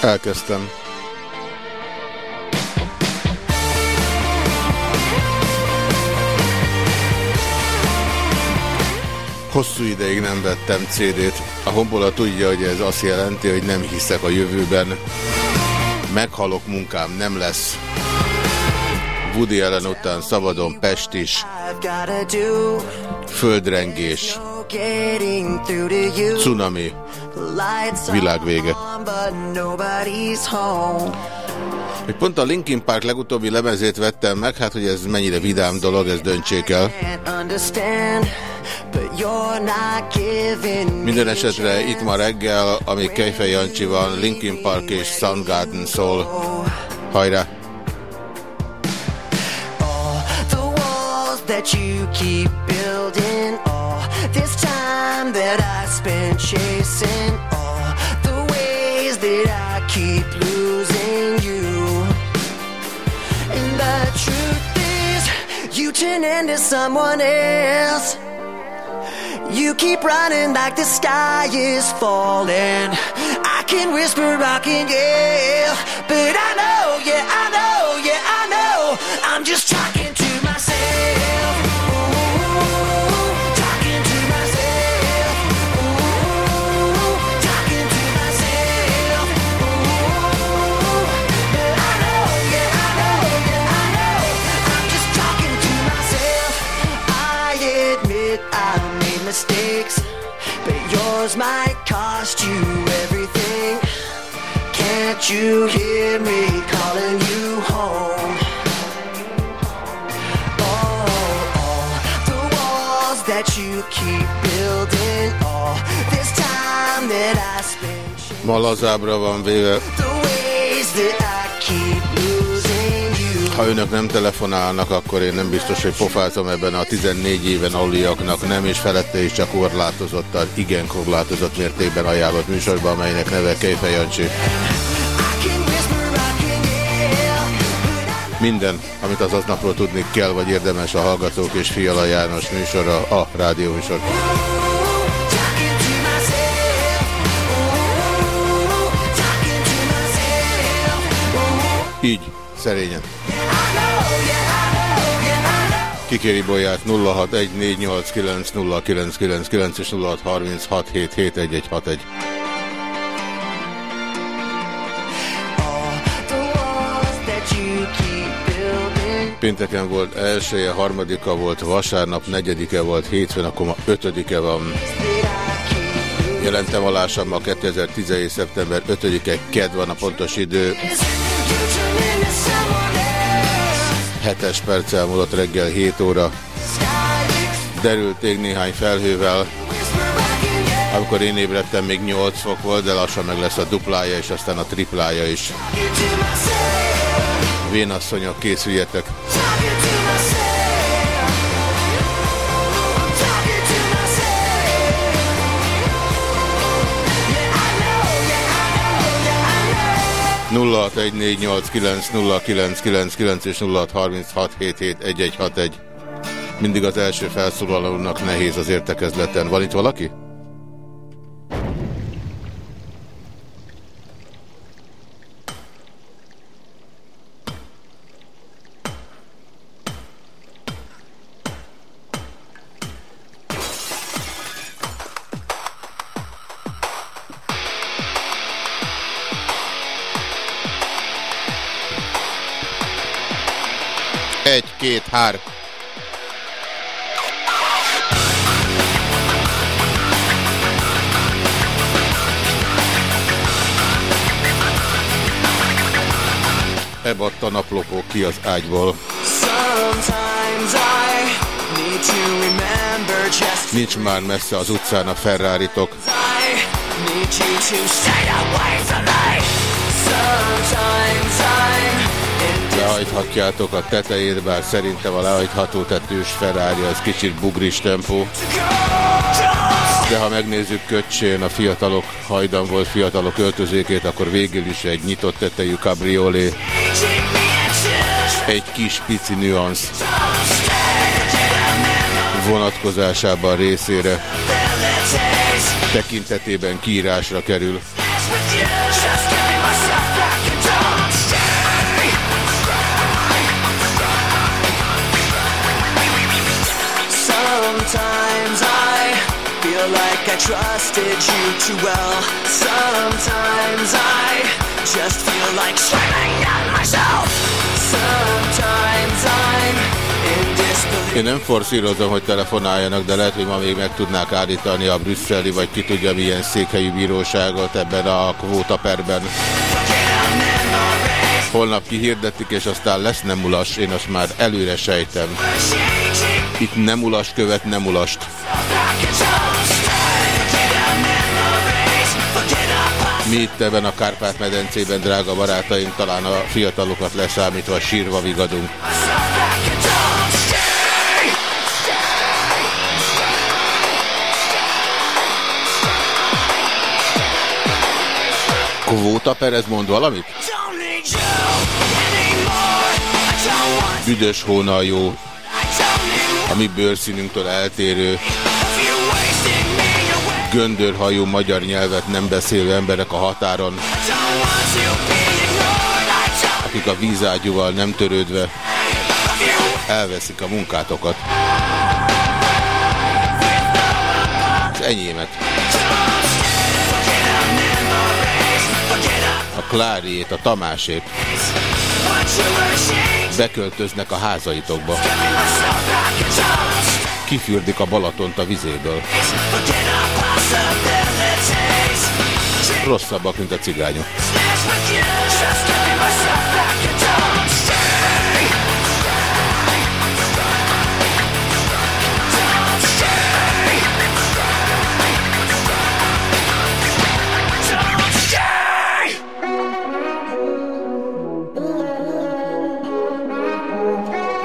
Elkezdtem. Hosszú ideig nem vettem CD-t. A honpola tudja, hogy ez azt jelenti, hogy nem hiszek a jövőben. Meghalok, munkám nem lesz. Woody Allen után szabadon Pest is. Földrengés. Cunami. Világvége. Hogy pont a Linkin Park legutóbbi lemezét vettem meg, hát hogy ez mennyire vidám dolog, ez döntsék el. Minden esetre itt ma reggel, ami Kejfej Jancsi van, Linkin Park és Soundgarden szól. Hajrá! that you keep this time that I spent chasing all the ways that I keep losing you. And the truth is you turn into someone else. You keep running like the sky is falling. I can whisper, I can yell But I know, yeah, I know, yeah, I know. I'm just talking to myself yours might cost you everything Can't you hear me calling you home? Oh, all the walls that you keep building All this time that I spent Ma lazábra van véve. The ways that I keep losing you Ha önök nem telefonálnak, akkor én nem biztos, hogy pofázom ebben a 14 éven aluliaknak nem, és felette is csak korlátozottan, igen korlátozott mértékben ajánlott műsorban, amelynek neve Kejfej Minden, amit az aznapról tudni kell, vagy érdemes a Hallgatók és Fiala János műsora, a rádió műsor. Így, szerényen. Kikéri Bolyát 0614890999 és 0636771161. All the walls that you keep building Pénteken volt elsője, harmadika volt, vasárnap negyedike volt, hétfőn, akkor ma ötödike van. Jelentem alásom ma 2017. szeptember 5-e, ked van a pontos idő. 7-es perccel múlott reggel 7 óra. Derült ég néhány felhővel. Amikor én ébredtem, még 8 fok volt, de lassan meg lesz a duplája, és aztán a triplája is. Vénasszonyok, készüljetek! 0614890999 és 0636771161. Mindig az első felszólalónak nehéz az értekezleten. Van itt valaki? Két, hár. Ebadt a naplopó ki az ágyból. I Nincs már messze az utcán a Ferrari-tok. I need you to stay away from me. Sometimes I'm in Lehajthatjátok a tetejét, bár szerintem a lehajtható tetős Ferrari az kicsit bugris tempó. De ha megnézzük köcsén a fiatalok, hajdan volt fiatalok öltözékét, akkor végül is egy nyitott tetejű kabriolé, egy kis pici nüansz vonatkozásában részére tekintetében kiírásra kerül. I trusted you too well. Sometimes I just feel like screaming at myself. Sometimes I'm in disbelief. Én nem forszírozom, hogy telefonáljanak, de lehet, hogy ma még meg tudnák állítani a brüsszeli, vagy ki tudja milyen székhelyű bíróságot ebben a kvótaperben. Holnap kihirdetik, és aztán lesz nem ulas, én azt már előre sejtem. Itt nem ulas követ nem ulast. Mi itt ebben a Kárpát-medencében, drága barátaim, talán a fiatalokat leszámítva sírva vigadunk. Kvóta Perez mond valamit? Büdös hónal jó, a mi bőrszínünktől eltérő, göndörhajú magyar nyelvet nem beszélő emberek a határon, akik a vízágyúval nem törődve elveszik a munkátokat. Az enyémet. A Kláriét, a Tamásét beköltöznek a házaitokba. Kifürdik a Balatont a vizéből. Rosszabbak, mint a cigányok.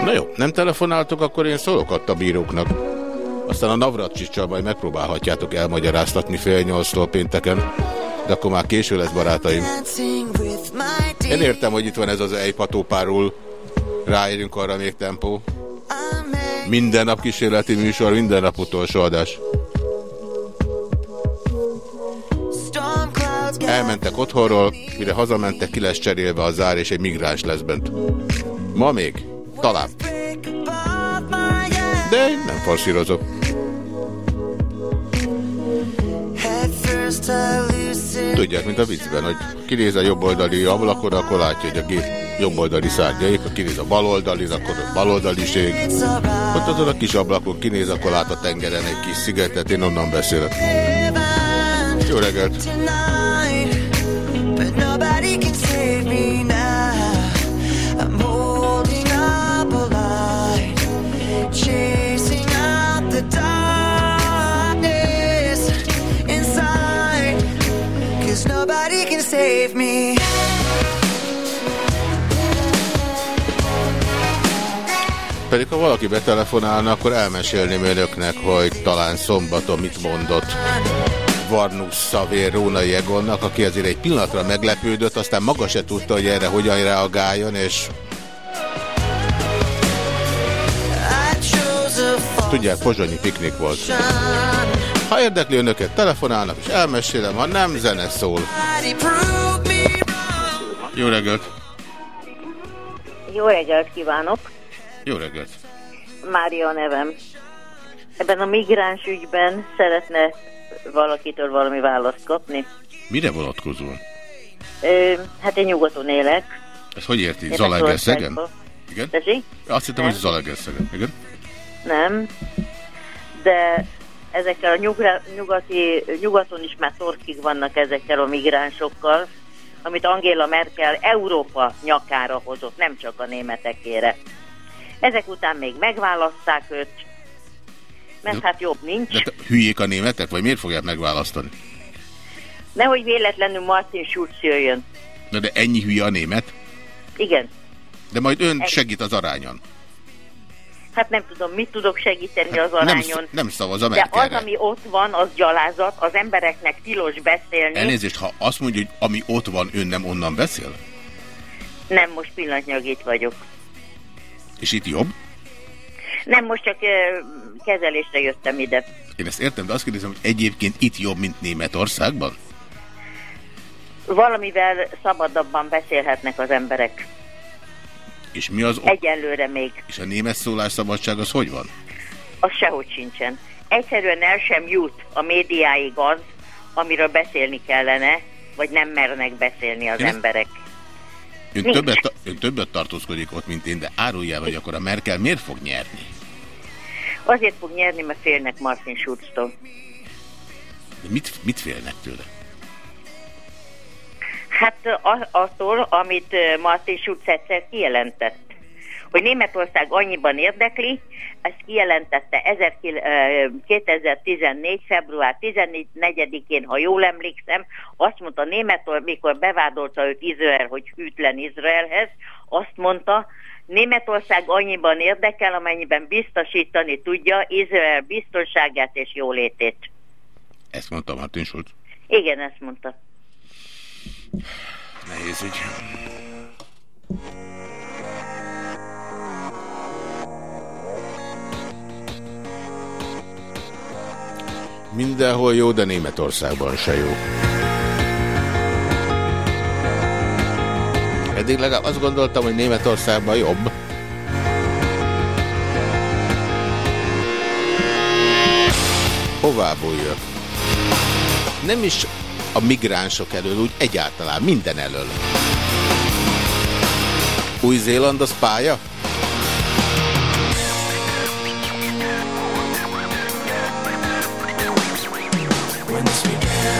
Na jó, nem telefonáltok, akkor én szólok a bíróknak. Aztán a Navracsicsal majd megpróbálhatjátok elmagyaráztatni fél nyolctól pénteken. De akkor már késő lesz, barátaim. Én értem, hogy itt van ez az ejpatópárul. Ráérünk arra még tempó. Minden nap kísérleti műsor, minden nap utolsó adás. Elmentek otthonról, mire hazamentek, ki lesz cserélve a zár, és egy migráns lesz bent. Ma még? Talán. Én nem hallucinate. Tudják, mint a viccben, hogy kinéz a jobboldali ablakon, akkor látja, hogy a gép jobboldali szárnyaik, ha kinéz a baloldalin, akkor a baloldaliség. Ott azon a kis ablakon kinéz, akkor lát a tengeren egy kis szigetet, én onnan beszélek. Jó reggelt! Save me. Pedig ha valaki betelefonálna, akkor elmesélném önöknek, hogy talán szombaton mit mondott Varnus Szavér Rónai Egonnak, aki azért egy pillanatra meglepődött, aztán maga se tudta, hogy erre hogyan reagáljon, és tudják, pozsonyi piknik volt. Ha érdekli önöket, telefonálnak, és elmesélem, ha nem, zene szól. Jó reggelt! Jó reggelt kívánok! Jó reggelt! Mária nevem. Ebben a migráns ügyben szeretne valakitől valami választ kapni. Mire vonatkozóan? Ö, hát én nyugaton élek. Ez hogy érti? Zalaegerszegen? Igen? Tessék? Azt hittem, Nem. hogy Zalaegerszegen. Igen? Nem. De ezekkel a nyugra, nyugati, nyugaton is már torkig vannak ezekkel a migránsokkal, amit Angela Merkel Európa nyakára hozott, nem csak a németekére. Ezek után még megválaszták őt, mert hát jobb nincs. De hülyék a németek, vagy miért fogják megválasztani? Nehogy véletlenül Martin Schulz jöjjön. Na de ennyi hülye a német? Igen. De majd ön segít az arányon. Hát nem tudom, mit tudok segíteni az arányon. Nem, nem szavaz a De az, ami ott van, az gyalázat, az embereknek tilos beszélni. Elnézést, ha azt mondja, hogy ami ott van, ön nem onnan beszél? Nem, most pillanatnyilag itt vagyok. És itt jobb? Nem, most csak uh, kezelésre jöttem ide. Én ezt értem, de azt kérdezem, hogy egyébként itt jobb, mint Németországban? Valamivel szabadabban beszélhetnek az emberek. És mi az? Egyelőre még. És a német szólásszabadság az hogy van? Az sehogy sincsen. Egyszerűen el sem jut a médiáig az, amiről beszélni kellene, vagy nem mernek beszélni az Én emberek. Ön többet, ön többet tartózkodik ott, mint én, de áruljál, hogy akkor a Merkel miért fog nyerni? Azért fog nyerni, mert félnek Martin Schulz-tól. De mit, mit félnek tőle? Hát attól, amit Martin Schulz egyszer kijelentett. Hogy Németország annyiban érdekli, ezt kijelentette 2014. február 14-én, ha jól emlékszem, azt mondta Németország, mikor bevádolta őt Izrael, hogy hűtlen Izraelhez, azt mondta, Németország annyiban érdekel, amennyiben biztosítani tudja Izrael biztonságát és jólétét. Ezt mondta Martin Schulz? Igen, ezt mondta. Nehéz ügy. Mindenhol jó, de Németországban se jó. Eddig legalább azt gondoltam, hogy Németországban jobb. Hová bújjak? Nem is a migránsok elől, úgy egyáltalán minden elől. Új-Zéland az pálya?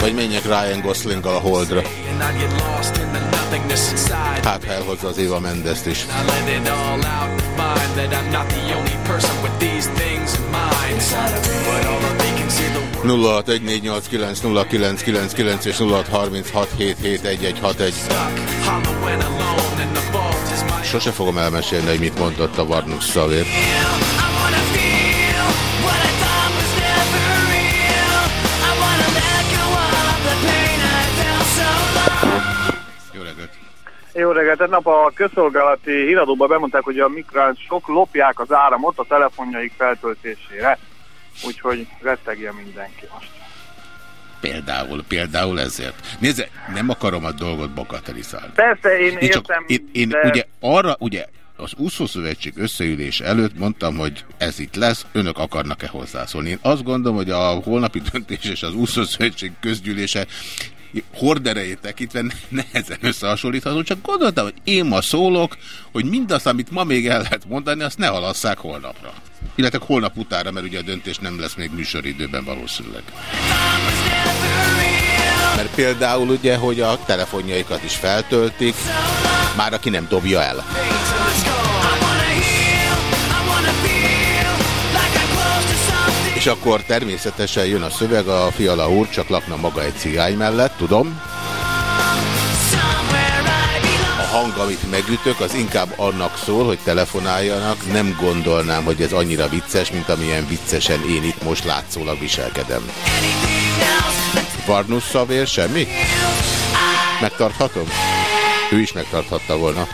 Vagy menjek Ryan gosling a Holdra. Hát, elhozza az Éva Mendezt is. 0614890999 és 0636771161. Sose fogom elmesélni, hogy mit mondott a Varnus Szavér. Jó reggelt! Jó reggelt! Egy nap a közszolgálati híradóban bemondták, hogy a migránsok lopják az áramot a telefonjaik feltöltésére. Úgyhogy rettegje mindenki most. Például, például ezért. Nézze, nem akarom a dolgot bakatelizálni. Persze, én én értem, csak, én, én de... ugye arra, ugye az úszószövetség összeülés előtt mondtam, hogy ez itt lesz, önök akarnak-e hozzászólni. Én azt gondolom, hogy a holnapi döntés és az úszószövetség közgyűlése horderejét tekintve nehezen összehasonlítható, csak gondoltam, hogy én ma szólok, hogy mindazt, amit ma még el lehet mondani, azt ne halasszák holnapra. Illetve holnap utára, mert ugye a döntés nem lesz még műsoridőben valószínűleg. Mert például ugye, hogy a telefonjaikat is feltöltik, már aki nem dobja el. És akkor természetesen jön a szöveg, a fiala úr csak lakna maga egy cigány mellett, tudom. A hang, amit megütök, az inkább annak szól, hogy telefonáljanak. Nem gondolnám, hogy ez annyira vicces, mint amilyen viccesen én itt most látszólag viselkedem. Varnus szavér, semmi? Megtarthatom? Ő is megtarthatta volna.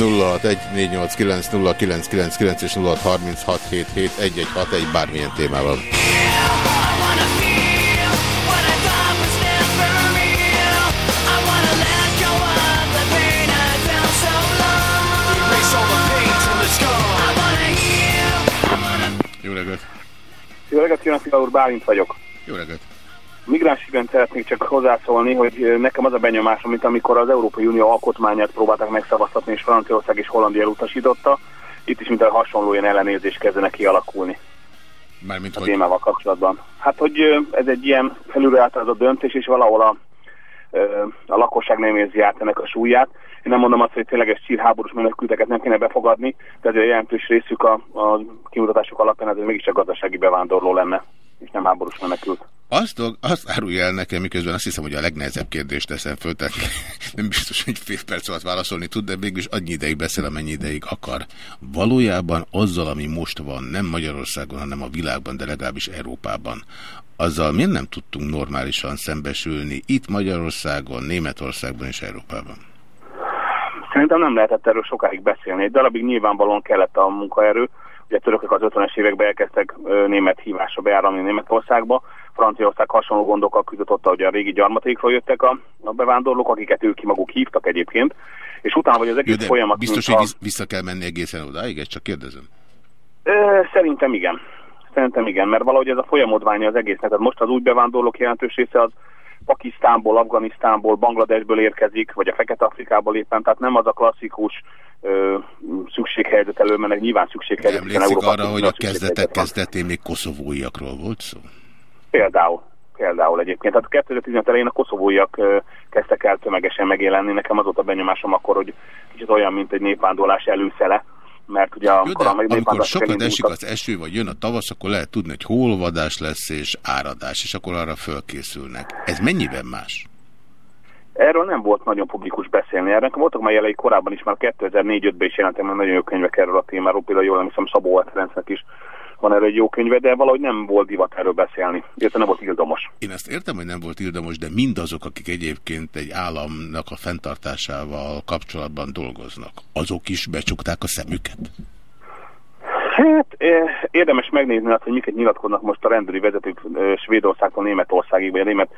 0614890999 és 0636771161 bármilyen témával. Jó reggelt! Jó reggelt, Fiala úr, Bálint vagyok. Jó reggelt! Migráns ügyben szeretnék csak hozzászólni, hogy nekem az a benyomásom, mint amikor az Európai Unió alkotmányát próbálták megszavaztatni, és Franciaország és Hollandia elutasította, itt is mint a hasonló ilyen ellenérzés kezdenek kialakulni. Mármint, a hogy... témával kapcsolatban. Hát, hogy ez egy ilyen felülreáltazott döntés, és valahol a a lakosság nem érzi át ennek a súlyát. Én nem mondom azt, hogy tényleges csírháborús menekülteket nem kéne befogadni, de azért jelentős részük a, a kimutatások alapján azért mégiscsak gazdasági bevándorló lenne, és nem háborús menekült. Azt, azt árulja el nekem, miközben azt hiszem, hogy a legnehezebb kérdést teszem föl, tehát nem biztos, hogy fél perc alatt válaszolni tud, de mégis annyi ideig beszél, amennyi ideig akar. Valójában azzal, ami most van, nem Magyarországon, hanem a világban, de legalábbis Európában, azzal miért nem tudtunk normálisan szembesülni itt Magyarországon, Németországban és Európában? Szerintem nem lehetett erről sokáig beszélni. Egy darabig nyilvánvalóan kellett a munkaerő. Ugye törökök az 50-es években elkezdtek német hívásra beáramlani Németországba. Franciaország hasonló gondokkal küzdött hogy a régi gyarmatékról jöttek a, a bevándorlók, akiket ők ki maguk hívtak egyébként. És utána, hogy az egész Jó, folyamat... Biztos, hogy a... vissza kell menni egészen odáig, ezt csak kérdezem. Ö, szerintem igen. Szerintem igen, mert valahogy ez a folyamodványa az egésznek. Tehát most az új bevándorlók jelentős része az Pakisztánból, Afganisztánból, Bangladesből érkezik, vagy a Fekete-Afrikából éppen, tehát nem az a klasszikus ö, szükséghelyzet előmennek, nyilván szükséghelyzet. Emlékszik arra, hogy a kezdetek kezdetén még koszovóiakról volt szó? Például. Például egyébként. Tehát 2015 elején a koszovóiak ö, kezdtek el tömegesen megjelenni. Nekem az volt a benyomásom akkor, hogy kicsit olyan, mint egy népvándorlás előszele mert ugye Jó, de amikor sokat esik az eső, vagy jön a tavasz, akkor lehet tudni, hogy holvadás lesz és áradás, és akkor arra fölkészülnek. Ez mennyiben más? Erről nem volt nagyon publikus beszélni. Erre voltak már jelei korábban is, már 2004-5-ben is jelentem már nagyon jó könyvek erről a témáról, például jól nem hiszem Szabó Ferencnek is van erről egy jó könyve, de valahogy nem volt divat erről beszélni, illetve nem volt ildomos. Én ezt értem, hogy nem volt ildomos, de mindazok, akik egyébként egy államnak a fenntartásával kapcsolatban dolgoznak, azok is becsukták a szemüket? Hát érdemes megnézni azt, hogy miket nyilatkoznak most a rendőri vezetők Svédországtól Németországig, vagy a német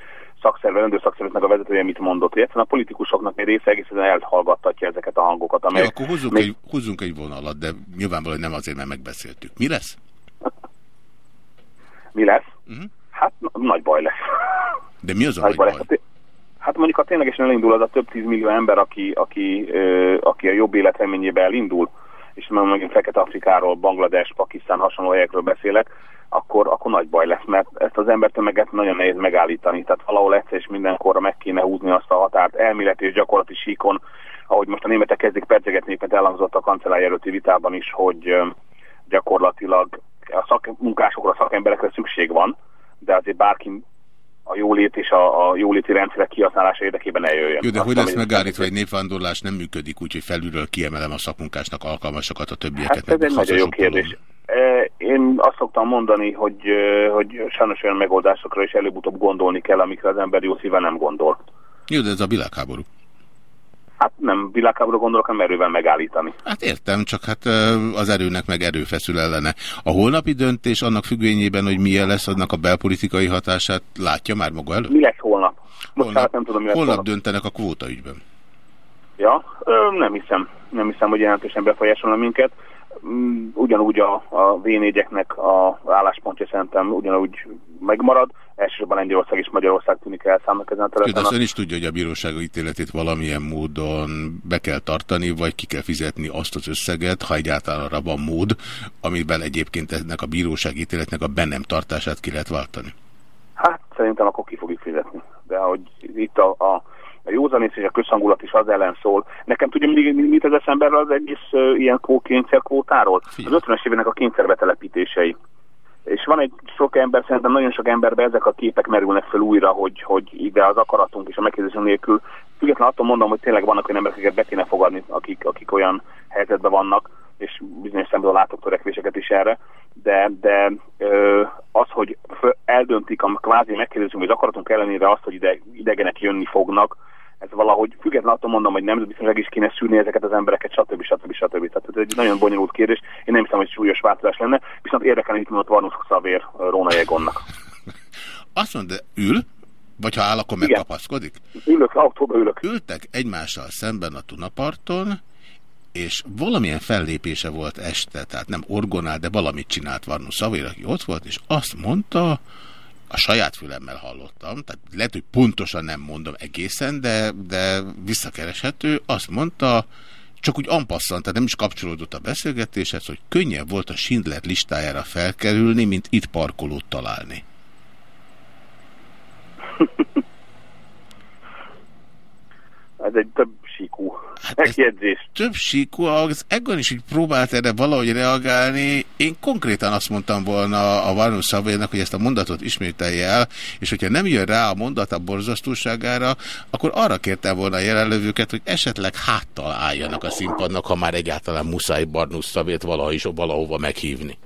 szakszerve, rendőrszakszerveznek a vezetője mit mondott. Egyszerűen a politikusoknak egy része egészen elhallgattatja ezeket a hangokat. Amelyek ja, akkor húzzunk, még... egy, húzzunk egy vonalat, de nyilvánvalóan nem azért, mert megbeszéltük. Mi lesz? Mi lesz? Uh -huh. Hát nagy baj lesz. De mi az a nagy, nagy baj? baj? Hát mondjuk, ha ténylegesen elindul az a több tízmillió ember, aki, aki, ö, aki a jobb életreményébe elindul, és nem megint Fekete-Afrikáról, Banglades, Pakisztán hasonló helyekről beszélek, akkor, akkor nagy baj lesz, mert ezt az embertömeget nagyon nehéz megállítani. Tehát valahol egyszer és mindenkorra meg kéne húzni azt a határt elméleti és gyakorlati síkon, ahogy most a németek kezdik percegetni, mert elhangzott a kancellár előtti vitában is, hogy gyakorlatilag a szakmunkásokra, szakemberekre szükség van, de azért bárki a jólét és a, a jóléti rendszerek kihasználása érdekében eljöjjön. Jó, de hogy lesz megállítva egy népvándorlás nem működik úgy, hogy felülről kiemelem a szakmunkásnak alkalmasokat, a többieket. Hát ez egy nagyon jó kérdés. Én azt szoktam mondani, hogy, hogy sajnos olyan megoldásokra is előbb-utóbb gondolni kell, amikre az ember jó szíve nem gondol. Jó, de ez a világháború. Hát nem világháború gondolok, hanem erővel megállítani. Hát értem, csak hát az erőnek meg erő feszül ellene. A holnapi döntés annak függvényében, hogy milyen lesz annak a belpolitikai hatását, látja már maga előtt? Mi lesz holnap? Most holnap, hát nem tudom, mi lesz holnap, holnap döntenek a kvóta ügyben. Ja, ö, nem hiszem. Nem hiszem, hogy jelentősen befolyásolna minket. Mm, ugyanúgy a, a v a álláspontja szerintem ugyanúgy megmarad. Elsősorban Lengyelország és Magyarország tűnik számnak ezen a területen. De azt ön is tudja, hogy a bíróság ítéletét valamilyen módon be kell tartani, vagy ki kell fizetni azt az összeget, ha egyáltalán arra van mód, amiben egyébként ennek a bíróság ítéletnek a be nem tartását ki lehet váltani. Hát szerintem akkor ki fogjuk fizetni. De hogy itt a, a a józanész és a közhangulat is az ellen szól. Nekem tudja, mit, mit ez eszembe az egész uh, ilyen kényszerkvótáról? Az 50-es évenek a kényszerbetelepítései. És van egy sok ember, szerintem nagyon sok emberben ezek a képek merülnek fel újra, hogy, hogy ide az akaratunk és a megkérdezés nélkül. Függetlenül attól mondom, hogy tényleg vannak olyan emberek, akiket be kéne fogadni, akik, akik olyan helyzetben vannak, és bizonyos szemben látok törekvéseket is erre, de, de ö, az, hogy eldöntik a kvázi megkérdezünk, az akaratunk ellenére azt, hogy ide, idegenek jönni fognak, ez valahogy független attól mondom, hogy nemzetbiztonság is kéne szűrni ezeket az embereket, stb. stb. stb. Tehát ez egy nagyon bonyolult kérdés. Én nem hiszem, hogy súlyos változás lenne, viszont érdekelni, hogy mondott Varnus Xavér Róna Jegonnak. Azt mondja, ül, vagy ha áll, akkor megkapaszkodik? Ülök, autóba ülök. Ültek egymással szemben a Tunaparton, és valamilyen fellépése volt este, tehát nem orgonál, de valamit csinált Varnus Szavér, aki ott volt, és azt mondta, a saját fülemmel hallottam, tehát lehet, hogy pontosan nem mondom egészen, de, de visszakereshető, azt mondta, csak úgy ampasszant, tehát nem is kapcsolódott a beszélgetéshez, hogy könnyebb volt a Schindler listájára felkerülni, mint itt parkolót találni. ez egy több síkú hát megjegyzés. Több síkú, az Egon is így próbált erre valahogy reagálni. Én konkrétan azt mondtam volna a Varnus Szabélynak, hogy ezt a mondatot ismételje el, és hogyha nem jön rá a mondat a borzasztóságára, akkor arra kértem volna a jelenlevőket, hogy esetleg háttal álljanak a színpadnak, ha már egyáltalán muszáj Barnusz Szabét valahogy is valahova meghívni.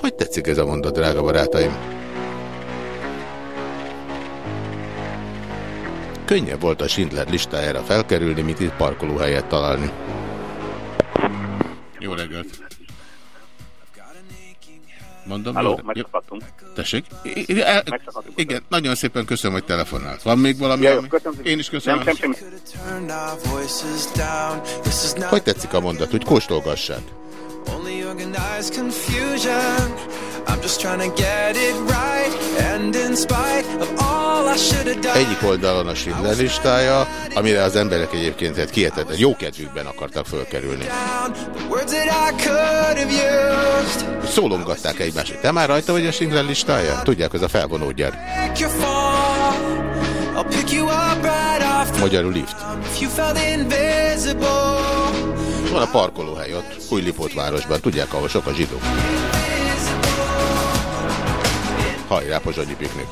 Hogy tetszik ez a mondat, drága barátaim? Könnyebb volt a Schindler listájára felkerülni, mint itt parkolóhelyet találni. Jó reggelt! Mondom, Halló, megszakadtunk. Tessék? El, igen, nagyon szépen köszönöm, hogy telefonált. Van még valami? Ja, ami... köszönöm. Én is köszönöm. Nem, sem, sem. Hogy tetszik a mondat, hogy kóstolgassák? Only organized confusion I'm just trying to get it right And in spite of all I should have done Egyik oldalon a Schindler listája, amire az emberek egyébként hát kihetetlen jó kedvükben akartak fölkerülni. Szólongatták egymást, te már rajta vagy a Schindler listája? Tudják, ez a felvonógyár. Magyarul lift. Van a parkolóhely ott, Újlipót városban. Tudják, ahol sok a zsidó. Hajrá, pozsonyi piknik.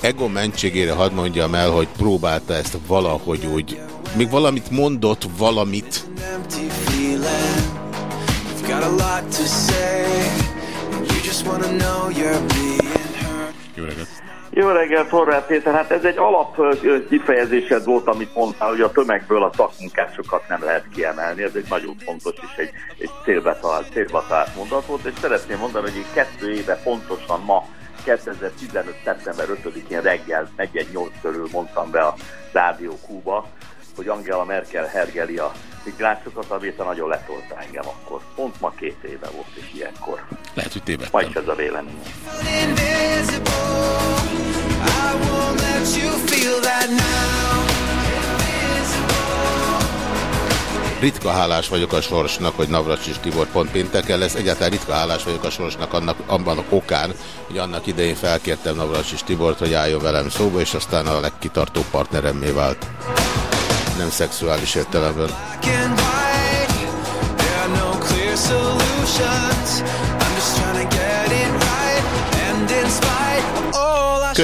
Ego mentségére hadd mondjam el, hogy próbálta ezt valahogy úgy, még valamit mondott, valamit. Jó reggelt! Jó reggelt, Horváth Péter. Hát ez egy alap kifejezésed volt, amit mondtál, hogy a tömegből a szakmunkásokat nem lehet kiemelni. Ez egy nagyon fontos és egy, egy célba talált, célba talált mondat volt, és szeretném mondani, hogy kettő éve pontosan ma 2015. szeptember 5-én reggel 4-8 körül mondtam be a Rádió Kúba, hogy Angela Merkel hergeli a migránsokat, amit nagyon letolta engem akkor. Pont ma két éve volt, és ilyenkor. Lehet, hogy tévedtem. Majd ez a vélemény. Ritka hálás vagyok a sorsnak, hogy Navracsis Tibor pont pénteken lesz. Egyáltalán ritka hálás vagyok a sorsnak annak, abban a okán, hogy annak idején felkértem Navracsis Tibort, hogy álljon velem szóba, és aztán a legkitartóbb partneremmé vált. Nem szexuális értelemben.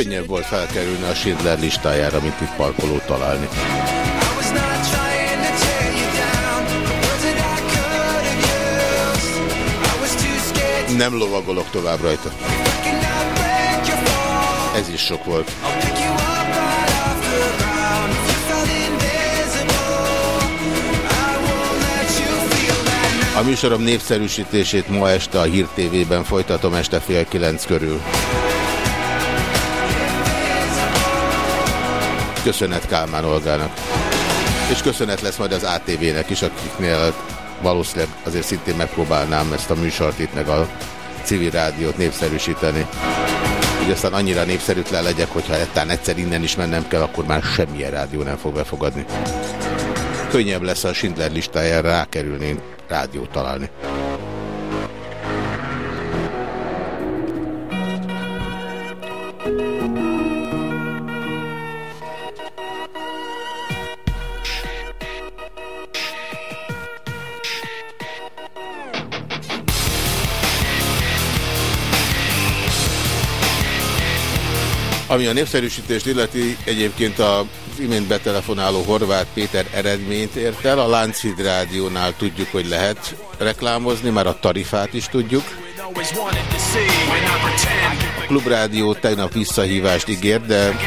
Könnyebb volt felkerülni a Schindler listájára, mint itt parkolót találni. Nem lovagolok tovább rajta. Ez is sok volt. A műsorom népszerűsítését ma este a Hír TV-ben folytatom este fél kilenc körül. Köszönet Kálmán Olgának. És köszönet lesz majd az ATV-nek is, akiknél valószínűleg azért szintén megpróbálnám ezt a műsort itt meg a civil rádiót népszerűsíteni. Hogy aztán annyira népszerűtlen legyek, hogyha ettán egyszer innen is mennem kell, akkor már semmilyen rádió nem fog befogadni. Könnyebb lesz a Schindler listájára rákerülni, rádiót találni. Ami a népszerűsítést illeti, egyébként a imént betelefonáló Horváth Péter eredményt ért el. A Lánchíd Rádiónál tudjuk, hogy lehet reklámozni, már a tarifát is tudjuk. A Klubrádió tegnap visszahívást ígért, de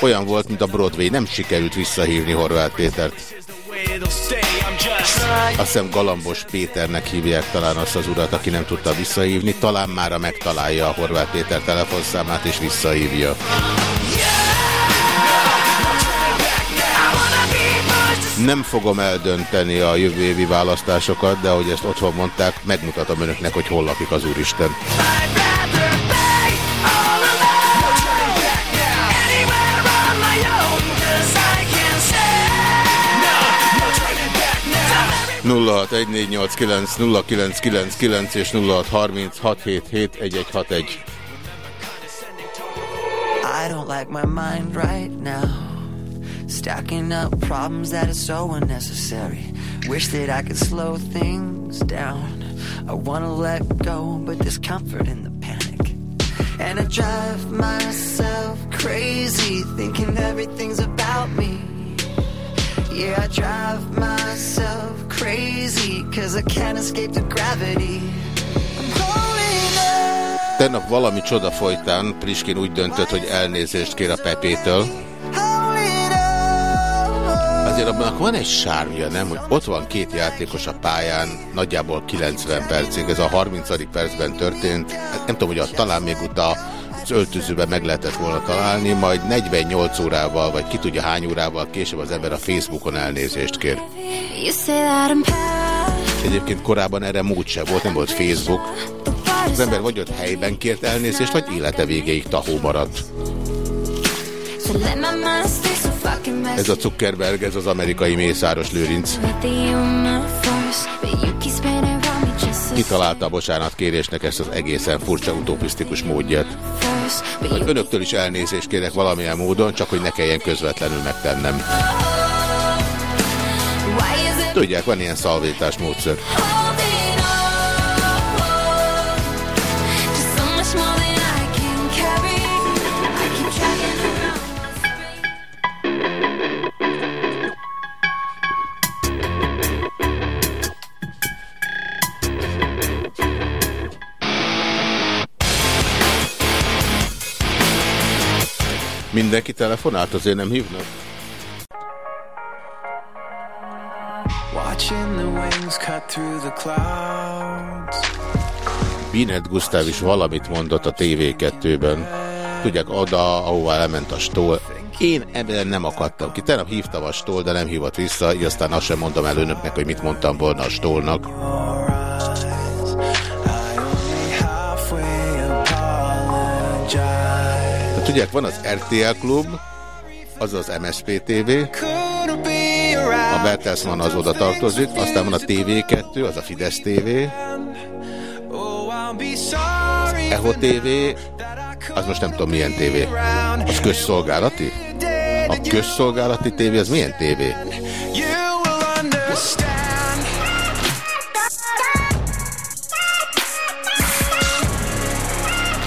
olyan volt, mint a Broadway. Nem sikerült visszahívni Horváth Pétert. Azt hiszem Galambos Péternek hívják talán azt az urat, aki nem tudta visszahívni. Talán mára megtalálja a Horváth Péter telefonszámát és visszahívja. Nem fogom eldönteni a jövő évi választásokat, de ahogy ezt otthon mondták, megmutatom önöknek, hogy hol lakik az Úristen. 0614890999 és 0636771161. I don't like my mind right now. Stacking up problems that are so unnecessary. Wish that I could slow things down. I wanna let go, but there's comfort in the panic. And I drive myself crazy, thinking everything's about me. Yeah, I drive myself crazy, cause I can't escape the gravity. Tegnap valami csoda folytán Priskin úgy döntött, hogy elnézést kér a Pepétől. Azért abban van egy sármja, nem? Hogy ott van két játékos a pályán, nagyjából 90 percig, ez a 30. percben történt. Nem tudom, hogy a, talán még utána az öltözőben meg lehetett volna találni, majd 48 órával, vagy ki tudja hány órával később az ember a Facebookon elnézést kér. Egyébként korábban erre mód se volt, nem volt Facebook. Az ember vagy ott helyben kért elnézést, vagy élete végéig tahó maradt. Ez a Zuckerberg, ez az amerikai Mészáros Lőrinc. Kitalálta a bocsánat kérésnek ezt az egészen furcsa utopisztikus módját. Hogy önöktől is elnézést kérek valamilyen módon, csak hogy ne kelljen közvetlenül megtennem. Tudják, van ilyen szalvétás módszer. Mindenki telefonált, azért nem hívnak? Binet Gustav is valamit mondott a TV2-ben. Tudják, oda, ahová lement a stól. Én ebben nem akadtam ki. Tegnap hívtam a stól, de nem hívott vissza, így aztán azt sem mondom el önöknek, hogy mit mondtam volna a stólnak. Tudják, van az RTL Klub, az az MSP TV, a Bertelsmann az oda tartozik, aztán van a TV2, az a Fidesz TV, Eho TV, az most nem tudom milyen TV, az közszolgálati? A közszolgálati TV az milyen TV?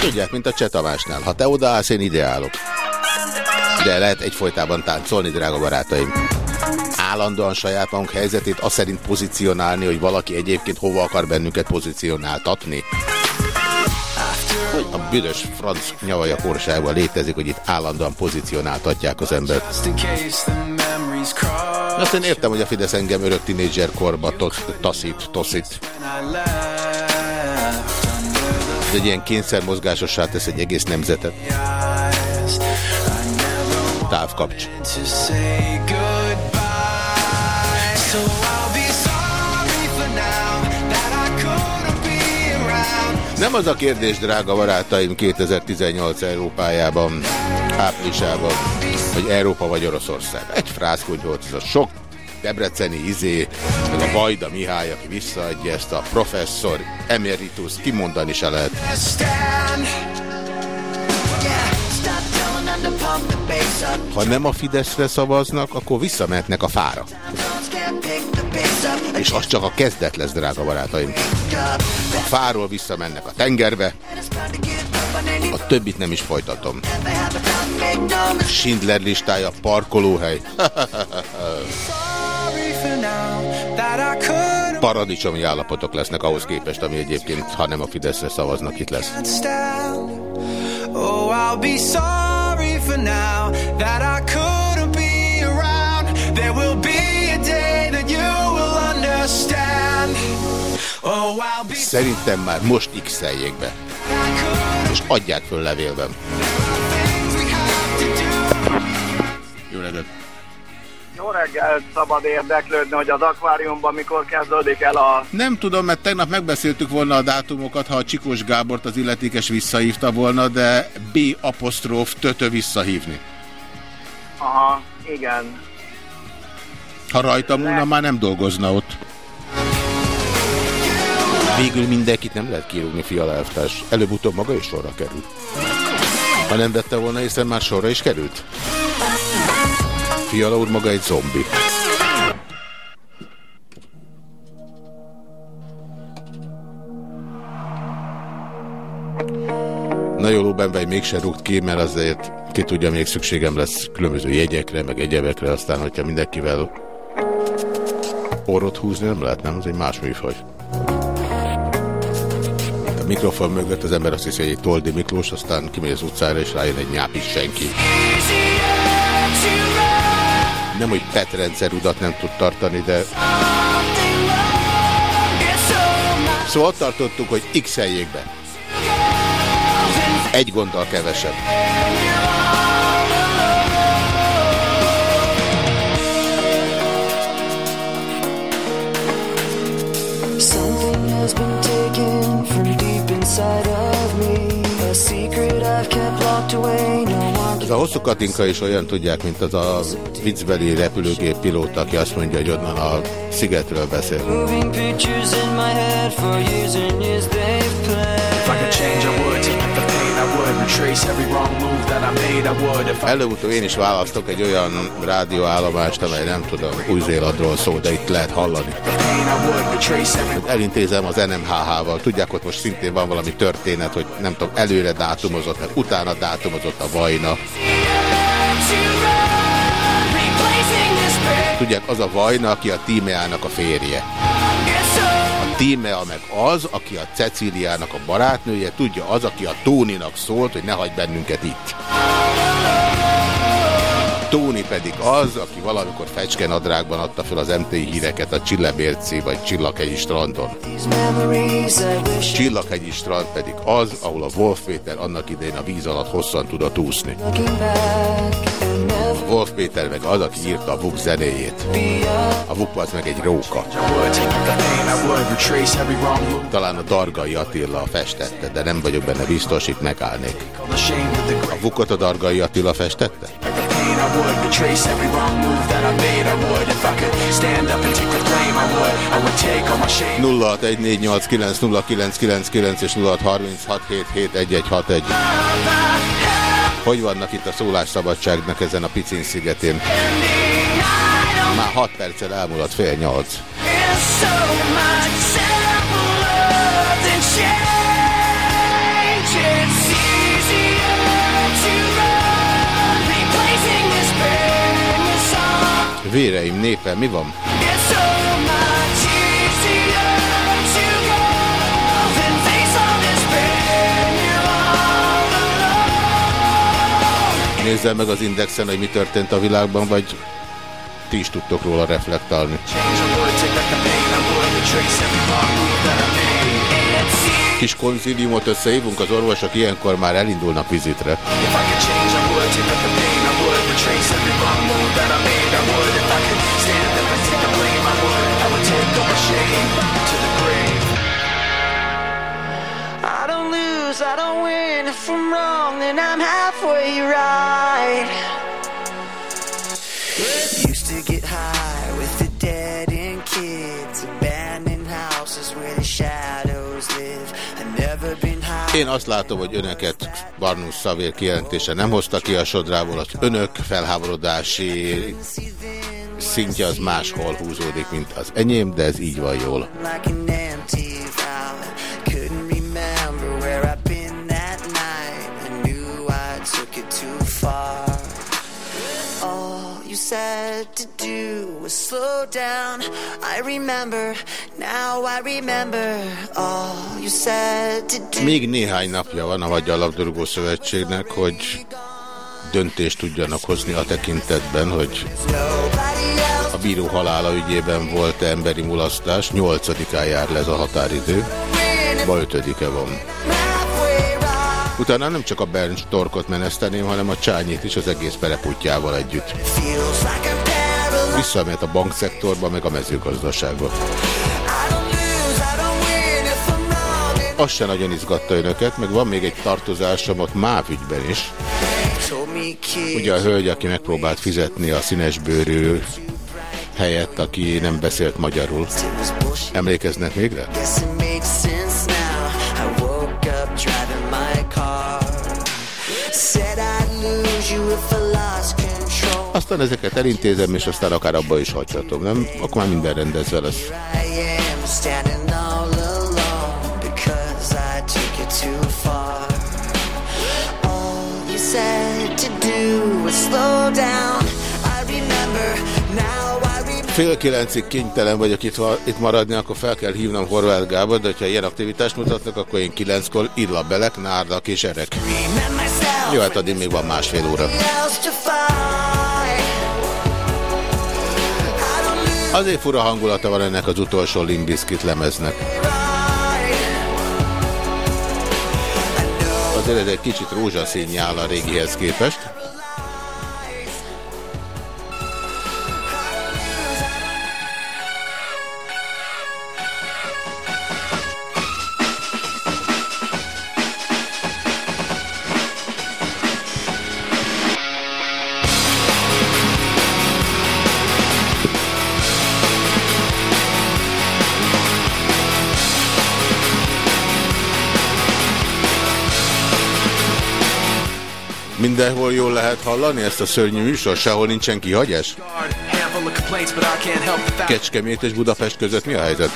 Tudják, mint a Csetamásnál. Ha te odaállsz, én ideálok. De lehet egyfolytában táncolni, drága barátaim. Állandóan saját magunk helyzetét azt szerint pozícionálni, hogy valaki egyébként hova akar bennünket pozícionáltatni. Hogy a büdös franc nyavaja korságban létezik, hogy itt állandóan pozícionáltatják az embert. Azt én értem, hogy a Fidesz engem örök tinédzser korba taszít, toszít egy ilyen kényszermozgásossá tesz egy egész nemzetet. Távkapcs. Nem az a kérdés, drága barátaim, 2018 Európájában, áprilisában, hogy Európa vagy Oroszország. Egy frászkony volt ez a sok debreceni izé, meg a Vajda Mihály, aki visszaadja ezt a professzor emeritus, kimondani se lehet. Ha nem a Fideszre szavaznak, akkor visszamehetnek a fára. És az csak a kezdet lesz, drága barátaim. A fáról visszamennek a tengerbe, a többit nem is folytatom. Schindler listája, parkolóhely. Paradicsomi állapotok lesznek ahhoz képest, ami egyébként, ha nem a Fideszre szavaznak, itt lesz. Oh, I'll be sorry for now that I couldn't be around. There will be a day that you will understand. Oh, I'll be Szerintem már most x be. És adják föl levélben. Jó reggelt! Jó reggelt, szabad érdeklődni, hogy az akváriumban mikor kezdődik el a... Nem tudom, mert tegnap megbeszéltük volna a dátumokat, ha a Csikós Gábort az illetékes visszahívta volna, de B apostróf tötö visszahívni. Aha, igen. Ha rajta múlna, már nem dolgozna ott. Végül mindenkit nem lehet kirúgni, fiala Előbb-utóbb maga is sorra kerül. Ha nem vette volna észre, már sorra is került? Fiala úr maga egy zombi. Na jó, Lóbenvej mégse rúgt ki, mert azért ki tudja, még szükségem lesz különböző jegyekre, meg egyebekre, aztán, hogyha mindenkivel orrot húzni nem lehet, nem? Ez egy más műfaj. A mikrofon mögött az ember azt hiszi, hogy egy Toldi Miklós, aztán kimegy az utcára, és rájön egy nyápis senki. Nem, hogy PET rendszerudat nem tud tartani, de... Szóval ott tartottuk, hogy x-eljék be. Egy gonddal kevesebb. Something has been taken from deep inside of me. A secret I've kept locked away. No a hosszú Katinka is olyan tudják, mint az a viccbeli repülőgép pilóta, aki azt mondja, hogy onnan a szigetről beszél. If I could change, I would. Take Előbb-utóbb én is választok egy olyan rádióállomást, amely nem tudom, Új-Zélandról szól, de itt lehet hallani. every Elintézem az NMHH-val. Tudják, ott most szintén van valami történet, hogy nem tudom, előre dátumozott, meg utána dátumozott a Vajna. Tudják, az a Vajna, aki a Tímeának a férje. Tímea meg az, aki a Cecíliának a barátnője, tudja az, aki a Tóninak szólt, hogy ne hagyj bennünket itt. Tóni pedig az, aki valamikor fecskenadrágban adta fel az MTI híreket a Csillebérci vagy Csillaghegyi strandon. Csillaghegyi strand pedig az, ahol a Wolf Péter annak idején a víz alatt hosszan tudott úszni. Wolf Péter meg az, aki írta a Vuk zenéjét. A Vuk az meg egy róka. Talán a Dargai Attila festette, de nem vagyok benne biztos, itt megállnék. A Vukot a Dargai Attila festette? I would. Retrace every wrong move that I made, I would. If I could stand up and take the blame, I would. I would take all my shame. 0614890999 és 0636771161. Hogy vannak itt a szólásszabadságnak ezen a picin szigetén? Már 6 perccel elmúlott fél nyolc. Véreim, népe, mi van? Nézzel meg az indexen, hogy mi történt a világban, vagy ti is tudtok róla reflektálni. Kis konzíliumot összehívunk, az orvosok ilyenkor már elindulnak vizitre. If lose, I don't win. If I'm wrong, then I'm halfway right. Used to get high with the dead and kids, abandoned houses where the shadows live. I've never been high. Én azt látom, hogy önöket Barnus Szavér kijelentése nem hozta ki a sodrából, az önök felháborodási szintje az máshol húzódik, mint az enyém, de ez így van jól. like said to do was slow down. I remember, now I remember. All you said to do. Még néhány napja van a Magyar Szövetségnek, hogy döntést tudjanak hozni a tekintetben, hogy a bíró halála ügyében volt -e emberi mulasztás, nyolcadikán jár le ez a határidő, ma ötödike van. Utána nem csak a Bernd Storkot meneszteném, hanem a Csányét is az egész pereputjával együtt. Visszamehet a bankszektorba, meg a mezőgazdaságba. Az se nagyon izgatta önöket, meg van még egy tartozásom ott MÁV ügyben is. Ugye a hölgy, aki megpróbált fizetni a színesbőrű helyett, aki nem beszélt magyarul. Emlékeznek még rá? Aztán ezeket elintézem, és aztán akár abba is hagyhatom, nem? Akkor már minden rendezve lesz. Fél kilencig kénytelen vagyok itt, itt maradni, akkor fel kell hívnom Horváth Gábor, de ha ilyen aktivitást mutatnak, akkor én kilenckor illa belek, nárdak és erek. Jó, hát addig még van másfél óra. Azért fura hangulata van ennek az utolsó Limbiskit lemeznek. Azért ez egy kicsit rózsaszín nyál a régihez képest. Mindenhol jól lehet hallani ezt a szörnyű műsor, sehol nincsen kihagyás? Kecskemét és Budapest között mi a helyzet?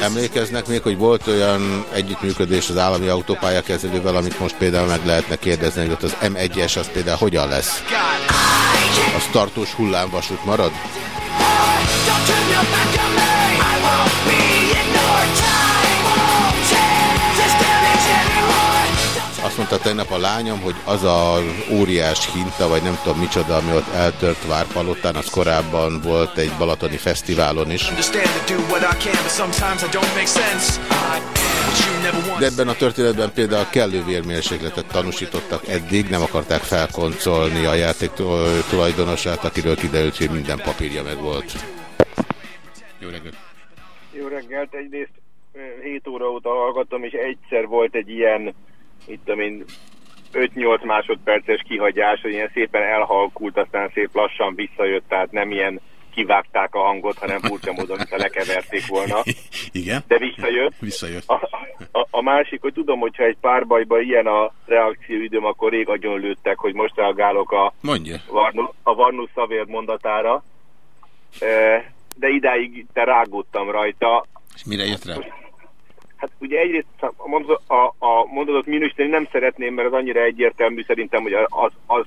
Emlékeznek még, hogy volt olyan együttműködés az állami autópálya kezelővel, amit most például meg lehetne kérdezni, hogy ott az M1-es az például hogyan lesz? Az tartós hullámvasút marad? Don't turn your back on Azt mondta tegnap a lányom, hogy az a óriás hinta, vagy nem tudom micsoda, ami ott eltört Várpalotán, az korábban volt egy balatoni fesztiválon is. De ebben a történetben például kellő vérmérsékletet tanúsítottak eddig, nem akarták felkoncolni a játék tu- tulajdonosát, akiről kiderült, hogy minden papírja meg volt. Jó reggelt! Jó reggelt, egyrészt ö, 7 óra óta hallgatom, és egyszer volt egy ilyen, itt tudom én, 5-8 másodperces kihagyás, hogy ilyen szépen elhalkult, aztán szép lassan visszajött, tehát nem ilyen kivágták a hangot, hanem furcsa módon, mintha lekeverték volna. Igen? De visszajött. Visszajött. A, a, a másik, hogy tudom, hogyha egy párbajban ilyen a reakcióidőm, akkor rég agyon lőttek, hogy most reagálok a, Mondja. Varnu, a Varnus Szavér mondatára. De idáig te rágódtam rajta. És mire jött rá? Hát ugye egyrészt a, a, a mondatot minősíteni nem szeretném, mert az annyira egyértelmű szerintem, hogy az, az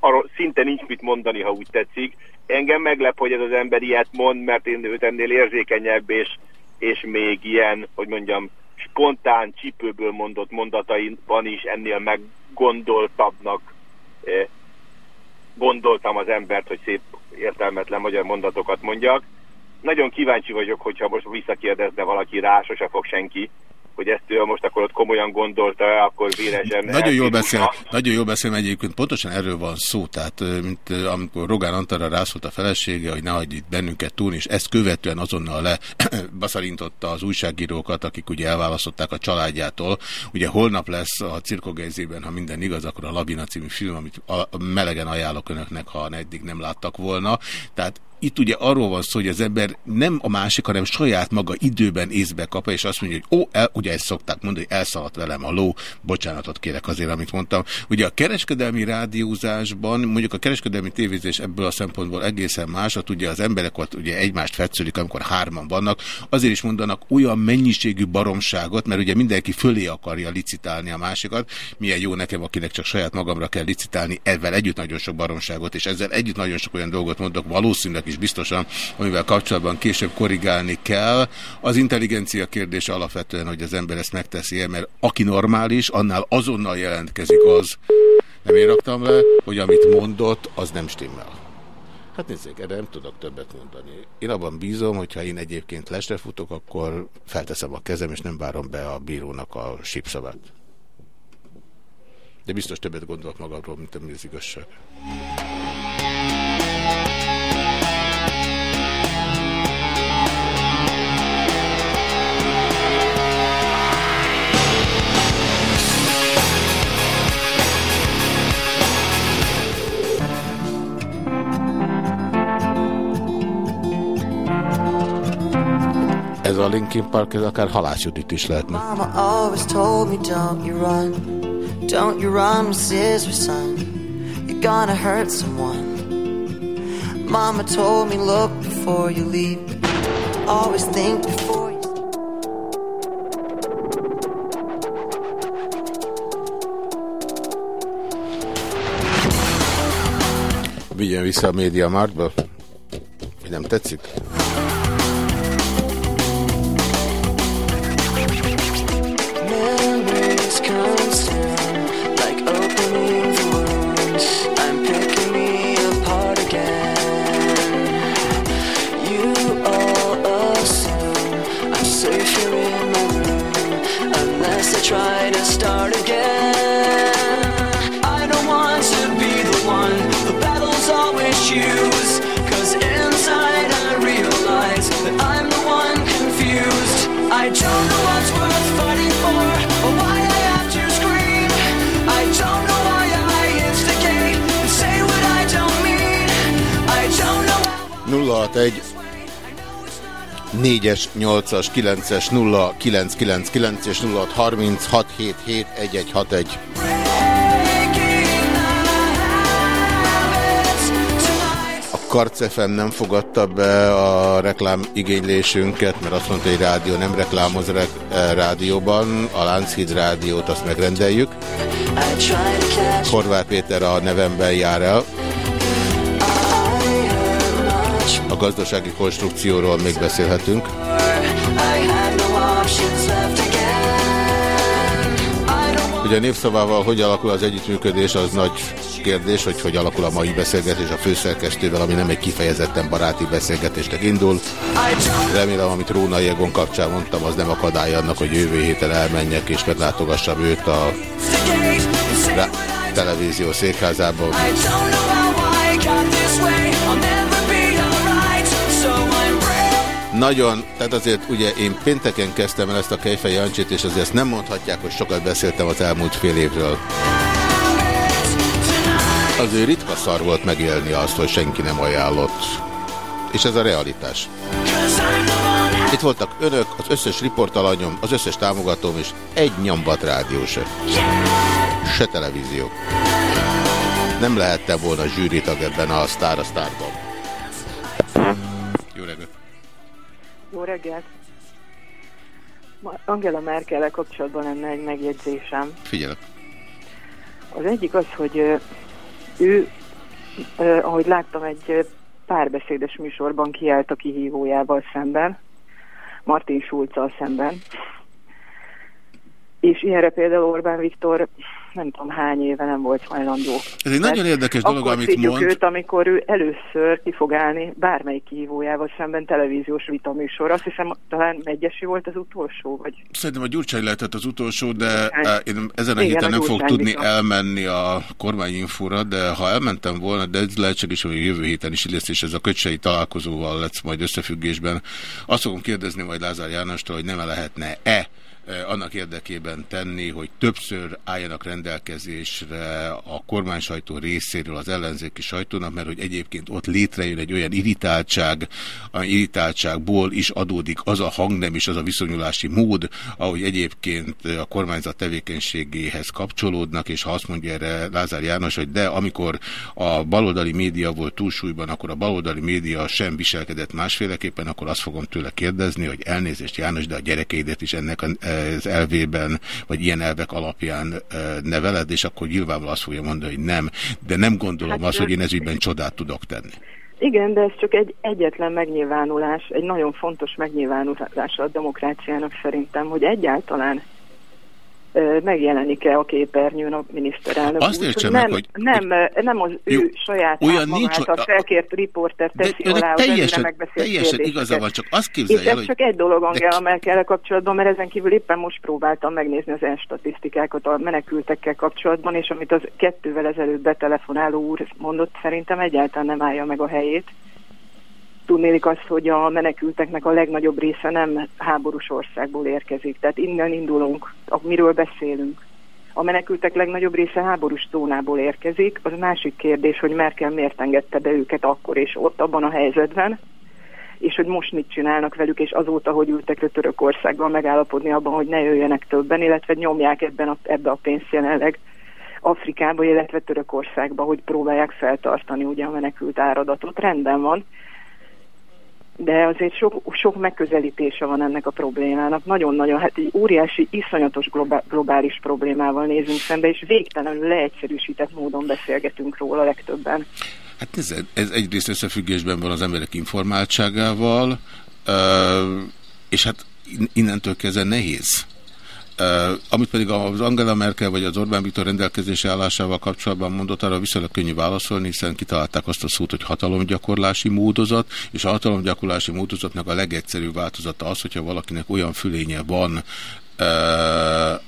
arról szinte nincs mit mondani, ha úgy tetszik. Engem meglep, hogy ez az ember ilyet mond, mert én őt ennél érzékenyebb, és, és még ilyen, hogy mondjam, spontán, csípőből mondott mondataiban is ennél meggondoltabbnak eh, gondoltam az embert, hogy szép értelmetlen magyar mondatokat mondjak. Nagyon kíváncsi vagyok, hogyha most visszakérdezne valaki rá, sose fog senki, hogy ezt ő most akkor ott komolyan gondolta, akkor véresen... Nagyon jól beszél, elkészült. nagyon jól beszél, egyébként pontosan erről van szó, tehát mint amikor Rogán Antalra rászólt a felesége, hogy ne hagyj itt bennünket túl, és ezt követően azonnal le baszarintotta az újságírókat, akik ugye elválasztották a családjától. Ugye holnap lesz a Cirkogejzében, ha minden igaz, akkor a Labina című film, amit a, melegen ajánlok önöknek, ha eddig nem láttak volna. Tehát itt ugye arról van szó, hogy az ember nem a másik, hanem saját maga időben észbe kapja, és azt mondja, hogy ó, el, ugye ezt szokták mondani, hogy elszaladt velem a ló, bocsánatot kérek azért, amit mondtam. Ugye a kereskedelmi rádiózásban, mondjuk a kereskedelmi tévézés ebből a szempontból egészen más, ott ugye az emberek ott ugye egymást fetszölik, amikor hárman vannak, azért is mondanak olyan mennyiségű baromságot, mert ugye mindenki fölé akarja licitálni a másikat, milyen jó nekem, akinek csak saját magamra kell licitálni, ezzel együtt nagyon sok baromságot, és ezzel együtt nagyon sok olyan dolgot mondok, valószínűleg is biztosan, amivel kapcsolatban később korrigálni kell. Az intelligencia kérdése alapvetően, hogy az ember ezt megteszi -e, mert aki normális, annál azonnal jelentkezik az, nem én raktam le, hogy amit mondott, az nem stimmel. Hát nézzék, erre nem tudok többet mondani. Én abban bízom, hogy ha én egyébként lesre futok, akkor felteszem a kezem, és nem várom be a bírónak a sípszavát. De biztos többet gondolok magamról, mint ami az igazság. Ez a Linkin Park, ez akár halásjutit is lehetne. Mama always told me, don't you run, don't you run, scissor son, you're gonna hurt someone. Mama told me, look before you leave, always think before. Vigyen vissza a média mártba? Nem tetszik? Try to start again. I don't want to be the one the battles always choose. Cause inside I realize that I'm the one confused. I don't know what's worth fighting for or why I have to scream. I don't know why I instigate and say what I don't mean. I don't know 061 4-es, 8-as, 9-es, 0 999 és 0636 77 1161. A Karc FM nem fogadta be a reklám igénylésünket, mert azt mondta, hogy rádió nem reklámoz re eh, rádióban, a Lánchíd rádiót azt megrendeljük. Horváth Péter a nevemben jár el. Gazdasági konstrukcióról még beszélhetünk. Ugye a népszavával hogy alakul az együttműködés, az nagy kérdés, hogy hogy alakul a mai beszélgetés a főszerkesztővel, ami nem egy kifejezetten baráti beszélgetésnek indul. Remélem, amit Róna Jegon kapcsán mondtam, az nem akadály annak, hogy jövő héten elmenjek és meglátogassam őt a televízió székházában. Nagyon, tehát azért ugye én pénteken kezdtem el ezt a Kejfej Jancsit, és azért ezt nem mondhatják, hogy sokat beszéltem az elmúlt fél évről. Az ő ritka szar volt megélni azt, hogy senki nem ajánlott. És ez a realitás. Itt voltak önök, az összes riportalanyom, az összes támogatóm, és egy nyombat rádió se. Se televízió. Nem lehettem volna zsűritag ebben a Star a Starban. Jó reggelt! Angela merkel kapcsolatban lenne egy megjegyzésem. Figyelek. Az egyik az, hogy ő, ahogy láttam, egy párbeszédes műsorban kiállt a kihívójával szemben, Martin Schulzal szemben. És ilyenre például Orbán Viktor nem tudom hány éve nem volt hajlandó. Ez egy nagyon érdekes dolog, Akkor amit mond. őt, amikor ő először ki fog állni bármelyik kihívójával szemben televíziós vitaműsor. Azt hiszem, talán Megyesi volt az utolsó, vagy Szerintem a Gyurcsány lehetett az utolsó, de én ezen a Igen, héten nem Gyurcsány tudni viszont. elmenni a kormányinfóra, de ha elmentem volna, de ez lehetséges, hogy jövő héten is lesz, és ez a köcsei találkozóval lesz majd összefüggésben. Azt fogom kérdezni majd Lázár Jánostól, hogy nem -e lehetne-e eh, annak érdekében tenni, hogy többször álljanak rendelkezésre a kormánysajtó részéről az ellenzéki sajtónak, mert hogy egyébként ott létrejön egy olyan irritáltság, ami irritáltságból is adódik az a hangnem és az a viszonyulási mód, ahogy egyébként a kormányzat tevékenységéhez kapcsolódnak, és ha azt mondja erre Lázár János, hogy de amikor a baloldali média volt túlsúlyban, akkor a baloldali média sem viselkedett másféleképpen, akkor azt fogom tőle kérdezni, hogy elnézést János, de a gyerekeidet is ennek az elvében, vagy ilyen elvek alapján neveled, és akkor nyilvánvalóan azt fogja mondani, hogy nem. De nem gondolom Hát, azt, hogy én ezügyben csodát tudok tenni. Igen, de ez csak egy egyetlen megnyilvánulás, egy nagyon fontos megnyilvánulása a demokráciának szerintem, hogy egyáltalán megjelenik-e a képernyőn a miniszterelnök Azt értsem hogy meg, nem, hogy- nem, ö, nem az ő Jó, saját olyan magát nincs, hogy- a felkért riporter teszi de alá az teljesen- megbeszélt teljesen igaza van, csak azt És képzelje el, ez hogy- csak egy dolog de Angela ki- merkel kapcsolatban, mert ezen kívül éppen most próbáltam megnézni az ENSZ statisztikákat a menekültekkel kapcsolatban, és amit az kettővel ezelőtt betelefonáló úr mondott, szerintem egyáltalán nem állja meg a helyét. Tudnélik azt, hogy a menekülteknek a legnagyobb része nem háborús országból érkezik. Tehát innen indulunk, miről beszélünk. A menekültek legnagyobb része háborús zónából érkezik. Az másik kérdés, hogy Merkel miért engedte be őket akkor és ott abban a helyzetben. és hogy most mit csinálnak velük, és azóta, hogy ültek le Törökországgal megállapodni abban, hogy ne jöjjenek többen, illetve nyomják ebben a, ebbe a pénzt jelenleg Afrikába, illetve Törökországba, hogy próbálják feltartani ugye a menekült áradatot. Rendben van, de azért sok, sok megközelítése van ennek a problémának. Nagyon-nagyon, hát egy óriási, iszonyatos globális problémával nézünk szembe, és végtelenül leegyszerűsített módon beszélgetünk róla legtöbben. Hát ez, ez egyrészt összefüggésben van az emberek informáltságával, és hát innentől kezdve nehéz amit pedig az Angela Merkel vagy az Orbán Viktor rendelkezési állásával kapcsolatban mondott, arra viszonylag könnyű válaszolni, hiszen kitalálták azt a szót, hogy hatalomgyakorlási módozat, és a hatalomgyakorlási módozatnak a legegyszerűbb változata az, hogyha valakinek olyan fülénye van,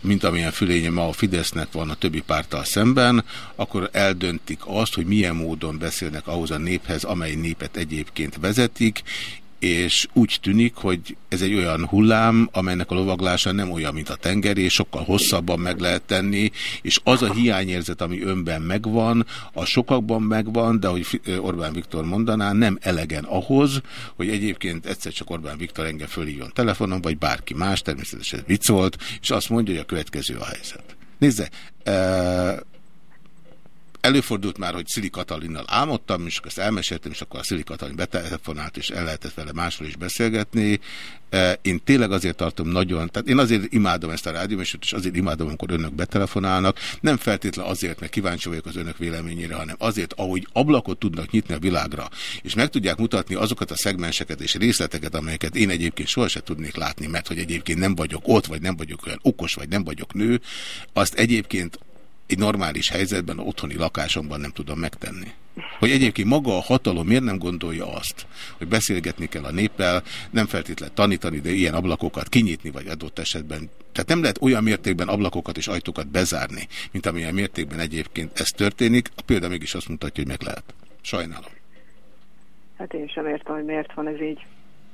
mint amilyen fülénye ma a Fidesznek van a többi párttal szemben, akkor eldöntik azt, hogy milyen módon beszélnek ahhoz a néphez, amely népet egyébként vezetik, és úgy tűnik, hogy ez egy olyan hullám, amelynek a lovaglása nem olyan, mint a tengeré, sokkal hosszabban meg lehet tenni, és az a hiányérzet, ami önben megvan, a sokakban megvan, de hogy Orbán Viktor mondaná, nem elegen ahhoz, hogy egyébként egyszer csak Orbán Viktor engem fölhívjon telefonon, vagy bárki más, természetesen viccolt, és azt mondja, hogy a következő a helyzet. Nézze, Előfordult már, hogy Szili Katalinnal álmodtam, és ezt elmeséltem, és akkor a Szili Katalin betelefonált, és el lehetett vele másról is beszélgetni. E, én tényleg azért tartom nagyon, tehát én azért imádom ezt a rádióműsort, és azért imádom, amikor önök betelefonálnak. Nem feltétlen azért, mert kíváncsi vagyok az önök véleményére, hanem azért, ahogy ablakot tudnak nyitni a világra, és meg tudják mutatni azokat a szegmenseket és részleteket, amelyeket én egyébként sohasem tudnék látni, mert hogy egyébként nem vagyok ott, vagy nem vagyok olyan okos, vagy nem vagyok nő, azt egyébként egy normális helyzetben, otthoni lakásomban nem tudom megtenni. Hogy egyébként maga a hatalom miért nem gondolja azt, hogy beszélgetni kell a néppel, nem feltétlenül tanítani, de ilyen ablakokat kinyitni, vagy adott esetben. Tehát nem lehet olyan mértékben ablakokat és ajtókat bezárni, mint amilyen mértékben egyébként ez történik. A példa mégis azt mutatja, hogy meg lehet. Sajnálom. Hát én sem értem, hogy miért van ez így.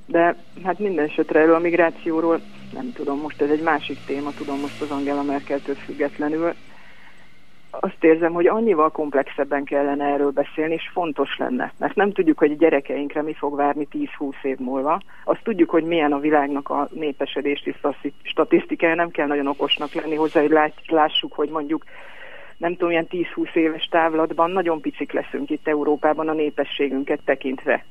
De hát minden esetre erről a migrációról nem tudom, most ez egy másik téma, tudom most az Angela Merkeltől függetlenül azt érzem, hogy annyival komplexebben kellene erről beszélni, és fontos lenne. Mert nem tudjuk, hogy a gyerekeinkre mi fog várni 10-20 év múlva. Azt tudjuk, hogy milyen a világnak a népesedési statisztikája, nem kell nagyon okosnak lenni hozzá, hogy lássuk, hogy mondjuk nem tudom, ilyen 10-20 éves távlatban nagyon picik leszünk itt Európában a népességünket tekintve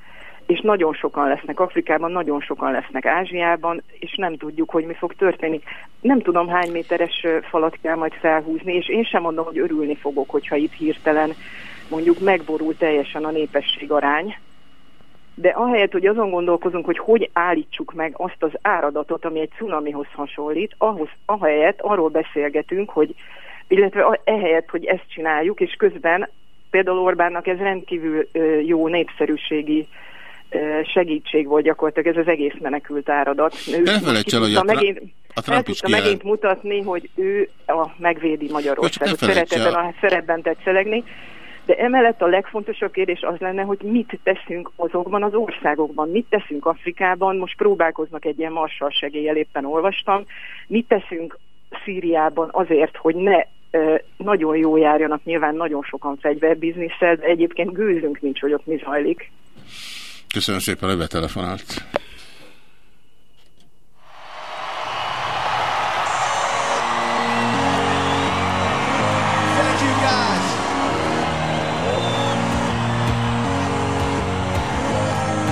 és nagyon sokan lesznek Afrikában, nagyon sokan lesznek Ázsiában, és nem tudjuk, hogy mi fog történni. Nem tudom, hány méteres falat kell majd felhúzni, és én sem mondom, hogy örülni fogok, hogyha itt hirtelen mondjuk megborul teljesen a népesség arány, de ahelyett, hogy azon gondolkozunk, hogy hogy állítsuk meg azt az áradatot, ami egy cunamihoz hasonlít, ahhoz, ahelyett arról beszélgetünk, hogy illetve ehelyett, hogy ezt csináljuk, és közben például Orbánnak ez rendkívül jó népszerűségi segítség volt gyakorlatilag ez az egész menekült áradat. Ő hogy a, megint, a Trump is megint mutatni, hogy ő a megvédi Magyarországot. Szeretetben a szerepben tetszelegni. De emellett a legfontosabb kérdés az lenne, hogy mit teszünk azokban az országokban, mit teszünk Afrikában, most próbálkoznak egy ilyen marsal segéllyel, éppen olvastam, mit teszünk Szíriában azért, hogy ne nagyon jó járjanak, nyilván nagyon sokan fegyverbizniszel, de egyébként gőzünk nincs, hogy ott mi zajlik. Köszönöm szépen, hogy betelefonált.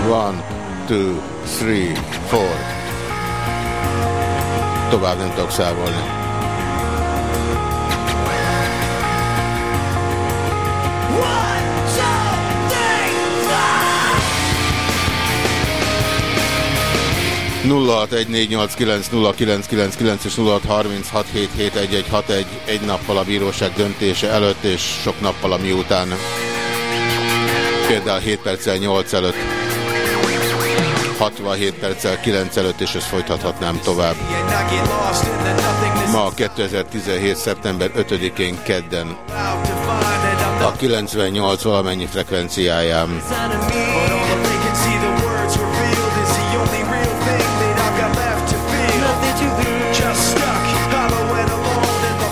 One, two, three, four. Tovább nem tudok számolni. 0614890999 és 0636771161 egy nappal a bíróság döntése előtt és sok nappal a miután. Például 7 perccel 8 előtt. 67 perccel 9 előtt, és ezt folytathatnám tovább. Ma 2017. szeptember 5-én kedden a 98 valamennyi frekvenciáján.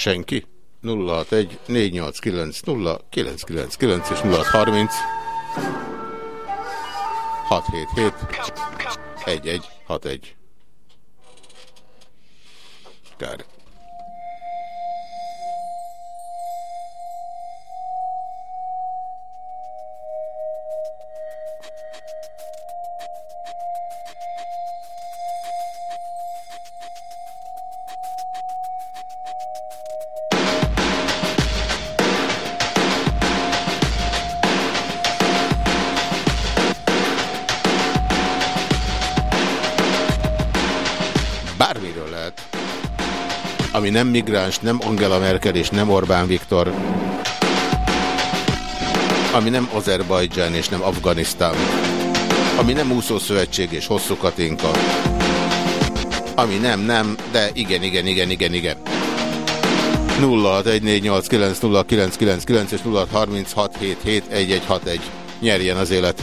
Senki? 061 489 0999 és 0630 677 1161. Kár. Ami nem migráns, nem Angela Merkel és nem Orbán Viktor. Ami nem Azerbajdzsán és nem Afganisztán. Ami nem úszószövetség és hosszú Katinka. Ami nem, nem, de igen, igen, igen, igen, igen. 0614890999 és 0636771161. Nyerjen az élet.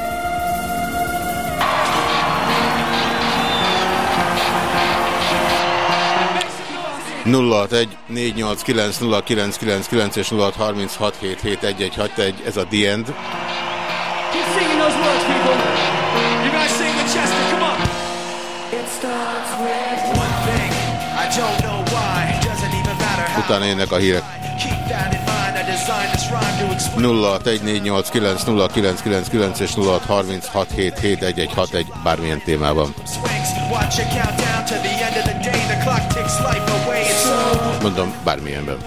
061 489 0999 és 0636771161, ez a The End. Utána jönnek a hírek. 0614890999 és 0636771161 bármilyen témában. Watch your countdown to the end of Mondom, bármilyenben.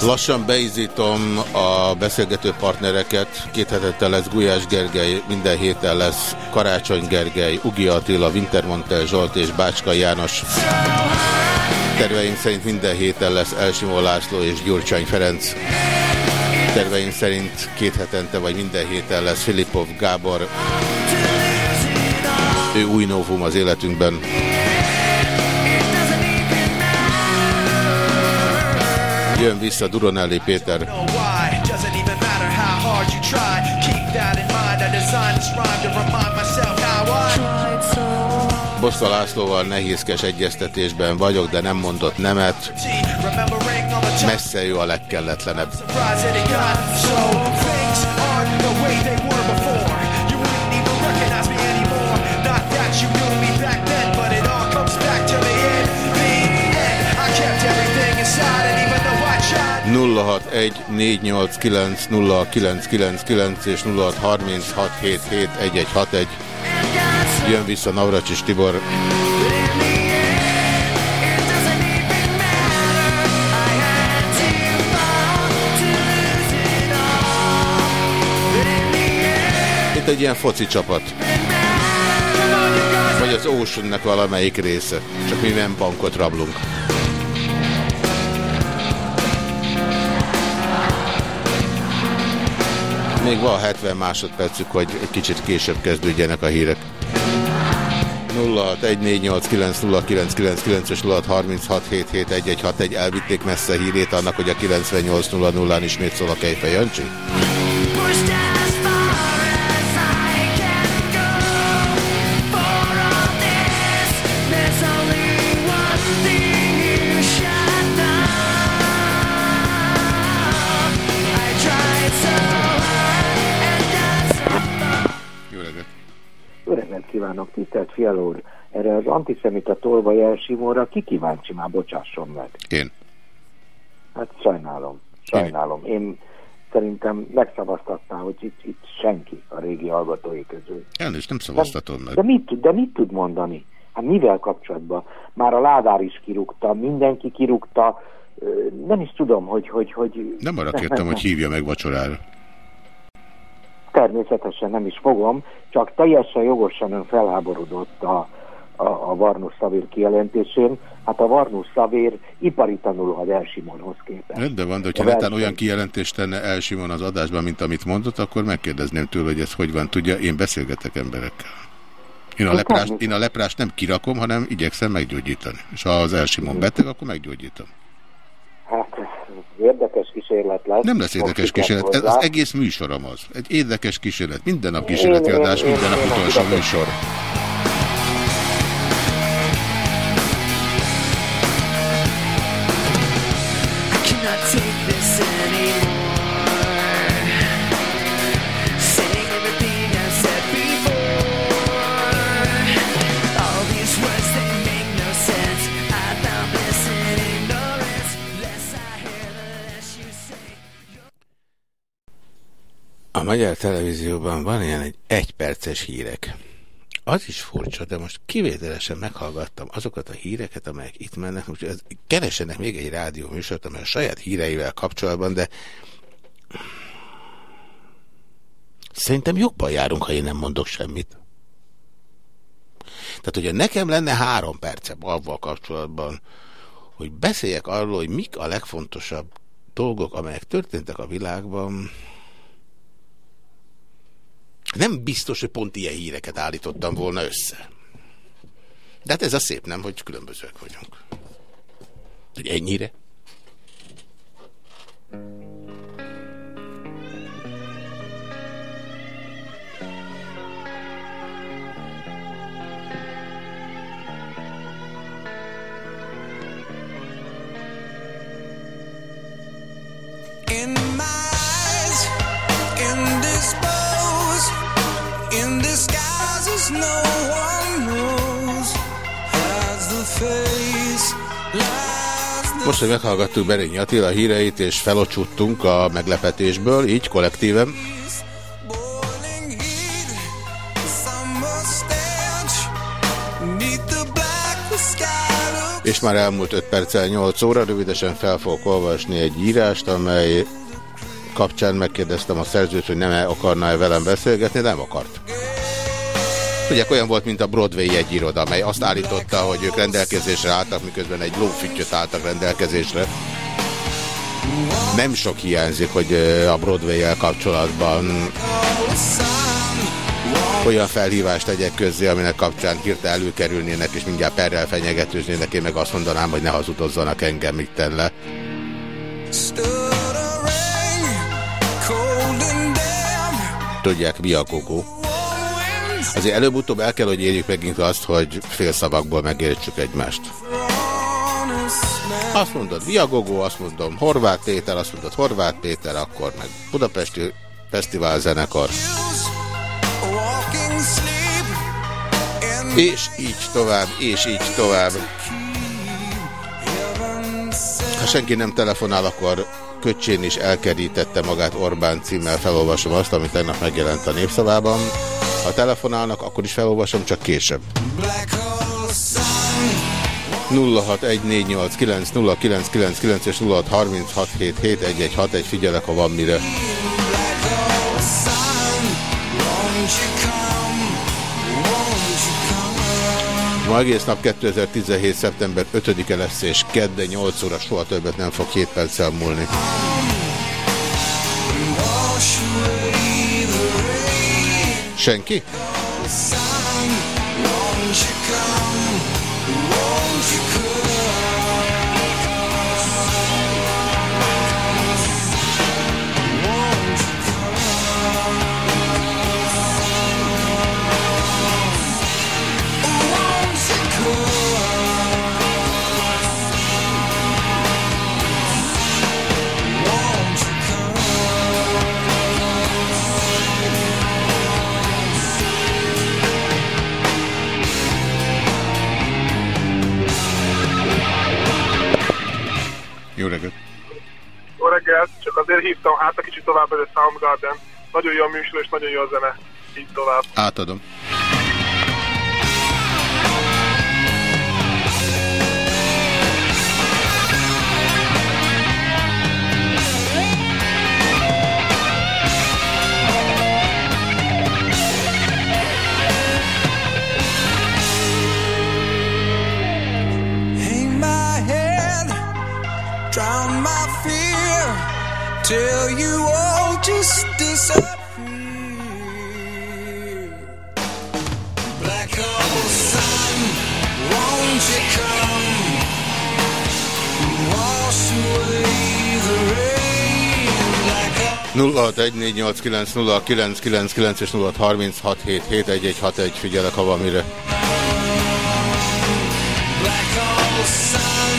Lassan beizítom a beszélgető partnereket. Két hetette lesz Gulyás Gergely, minden héten lesz Karácsony Gergely, Ugi Attila, Wintermontel Zsolt és Bácska János. Terveim szerint minden héten lesz Elsimó László és Gyurcsány Ferenc. Terveim szerint két hetente vagy minden héten lesz Filipov Gábor. Ő új novum az életünkben. Jön vissza Duronelli Péter. Boszka Lászlóval nehézkes egyeztetésben vagyok, de nem mondott nemet. Messze ő a legkelletlenebb. that it got. So things aren't the way they were before. You wouldn't even recognize me anymore. Not that you knew me back mint egy ilyen foci csapat. Vagy az Oceannek valamelyik része. Csak mi nem bankot rablunk. Még van 70 másodpercük, hogy egy kicsit később kezdődjenek a hírek. 0614890999 és 0636771161 elvitték messze hírét annak, hogy a 9800-án ismét szól a Kejfej Jancsi? Kívánok, tisztelt Fiala úr! Erre az antiszemita tolvaj elsimóra ki kíváncsi már bocsásson meg? Én. Hát sajnálom, sajnálom. Én szerintem megszavaztatná, hogy itt, itt senki a régi hallgatói közül. Elnézést, nem szavaztatom meg. De mit, tud- de mit tud mondani? Hát mivel kapcsolatban? Már a ládár is kirúgta, mindenki kirúgta, nem is tudom, hogy... hogy, hogy Nem arra kértem, hogy hívja meg vacsorára. Természetesen nem is fogom, csak teljesen jogosan ön felháborodott a, a, a Varnus Szavér kijelentésén. Hát a Varnus Szavér ipari tanuló az Elsimonhoz képest. Rendben van, de hogyha netán verseny- olyan kijelentést tenne El Simon az adásban, mint amit mondott, akkor megkérdezném tőle, hogy ez hogy van. Tudja, én beszélgetek emberekkel. Én a, Hát leprást, természetesen. én a leprást nem kirakom, hanem igyekszem meggyógyítani. És ha az El Simon beteg, akkor meggyógyítom. Hát érdekes kísérlet lesz. Nem lesz érdekes kísérlet. Ez hozzá. az egész műsorom az. Egy érdekes kísérlet. Minden nap kísérleti adás, minden nap utolsó műsor. A magyar televízióban van ilyen egy egyperces hírek. Az is furcsa, de most kivételesen meghallgattam azokat a híreket, amelyek itt mennek. Most ez, keresenek még egy rádió műsort, amely a saját híreivel kapcsolatban, de szerintem jobban járunk, ha én nem mondok semmit. Tehát, hogyha nekem lenne három percem avval kapcsolatban, hogy beszéljek arról, hogy mik a legfontosabb dolgok, amelyek történtek a világban, nem biztos, hogy pont ilyen híreket állítottam volna össze. De hát ez a szép nem, hogy különbözőek vagyunk. Hogy ennyire? In my eyes, indisposed, Most, hogy meghallgattuk Berényi Attila híreit, és felocsuttunk a meglepetésből, így kollektíven, és már elmúlt 5 perccel 8 óra, rövidesen fel fogok olvasni egy írást, amely kapcsán megkérdeztem a szerzőt, hogy nem -e akarna-e velem beszélgetni, nem akart. Ugye olyan volt, mint a Broadway egy iroda, amely azt állította, hogy ők rendelkezésre álltak, miközben egy lófüttyöt álltak rendelkezésre. Nem sok hiányzik, hogy a Broadway-el kapcsolatban olyan felhívást tegyek közzé, aminek kapcsán hirtelen előkerülnének, és mindjárt perrel fenyegetőznének, én meg azt mondanám, hogy ne hazudozzanak engem itt le. Tudják, mi a kókó. Azért előbb-utóbb el kell, hogy érjük megint azt, hogy félszavakból megértsük egymást. Azt mondod Viagogó, azt mondom Horváth Péter, azt mondod Horváth Péter, akkor meg Budapesti Fesztivál zenekar. És így tovább, és így tovább. Ha senki nem telefonál, akkor Köcsén is elkerítette magát Orbán címmel, felolvasom azt, ami tegnap megjelent a népszavában. Ha telefonálnak, akkor is felolvasom, csak később. black hole sun. 0614890999 és 0636771161, figyelek, ha van mire. Ma egész nap 2017. szeptember 5-e lesz, és kedde 8 óra soha többet nem fog 7 perccel múlni. Senki? Jó reggelt! Jó reggelt, csak azért hívtam, hát a kicsit tovább ez a Soundgarden. Nagyon jó a műsor és nagyon jó a zene. Így tovább. Átadom. Drown my fear, till you all just disappear. Black hole sun, won't you come? Wash away the rain. Black hole 0614890999 és 0636771161 figyelek, ha van mire. Black hole sun,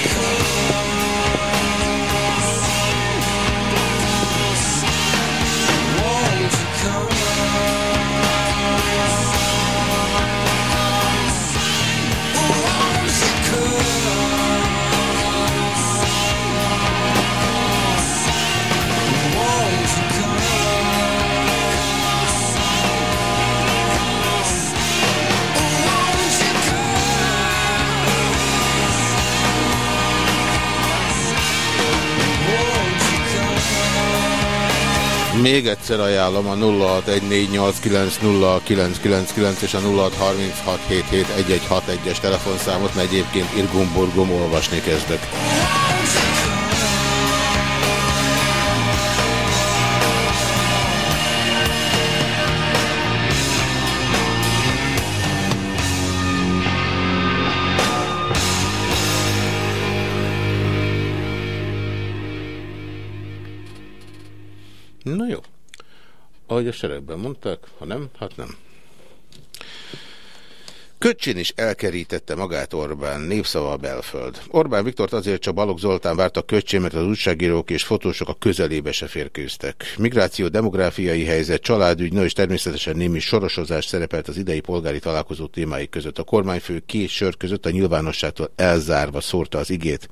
Még egyszer ajánlom a 0614890999 és a 0636771161-es telefonszámot, mert egyébként irgumburgum olvasni kezdek. Ahogy a seregben mondták, ha nem, hát nem. Köcsén is elkerítette magát Orbán, népszava a belföld. Orbán Viktort azért csak Balogh Zoltán várta Köcsén, mert az újságírók és fotósok a közelébe se férkőztek. Migráció, demográfiai helyzet, családügy, no és természetesen némi sorosozás szerepelt az idei polgári találkozó témái között. A kormányfő két sör között a nyilvánosságtól elzárva szórta az igét.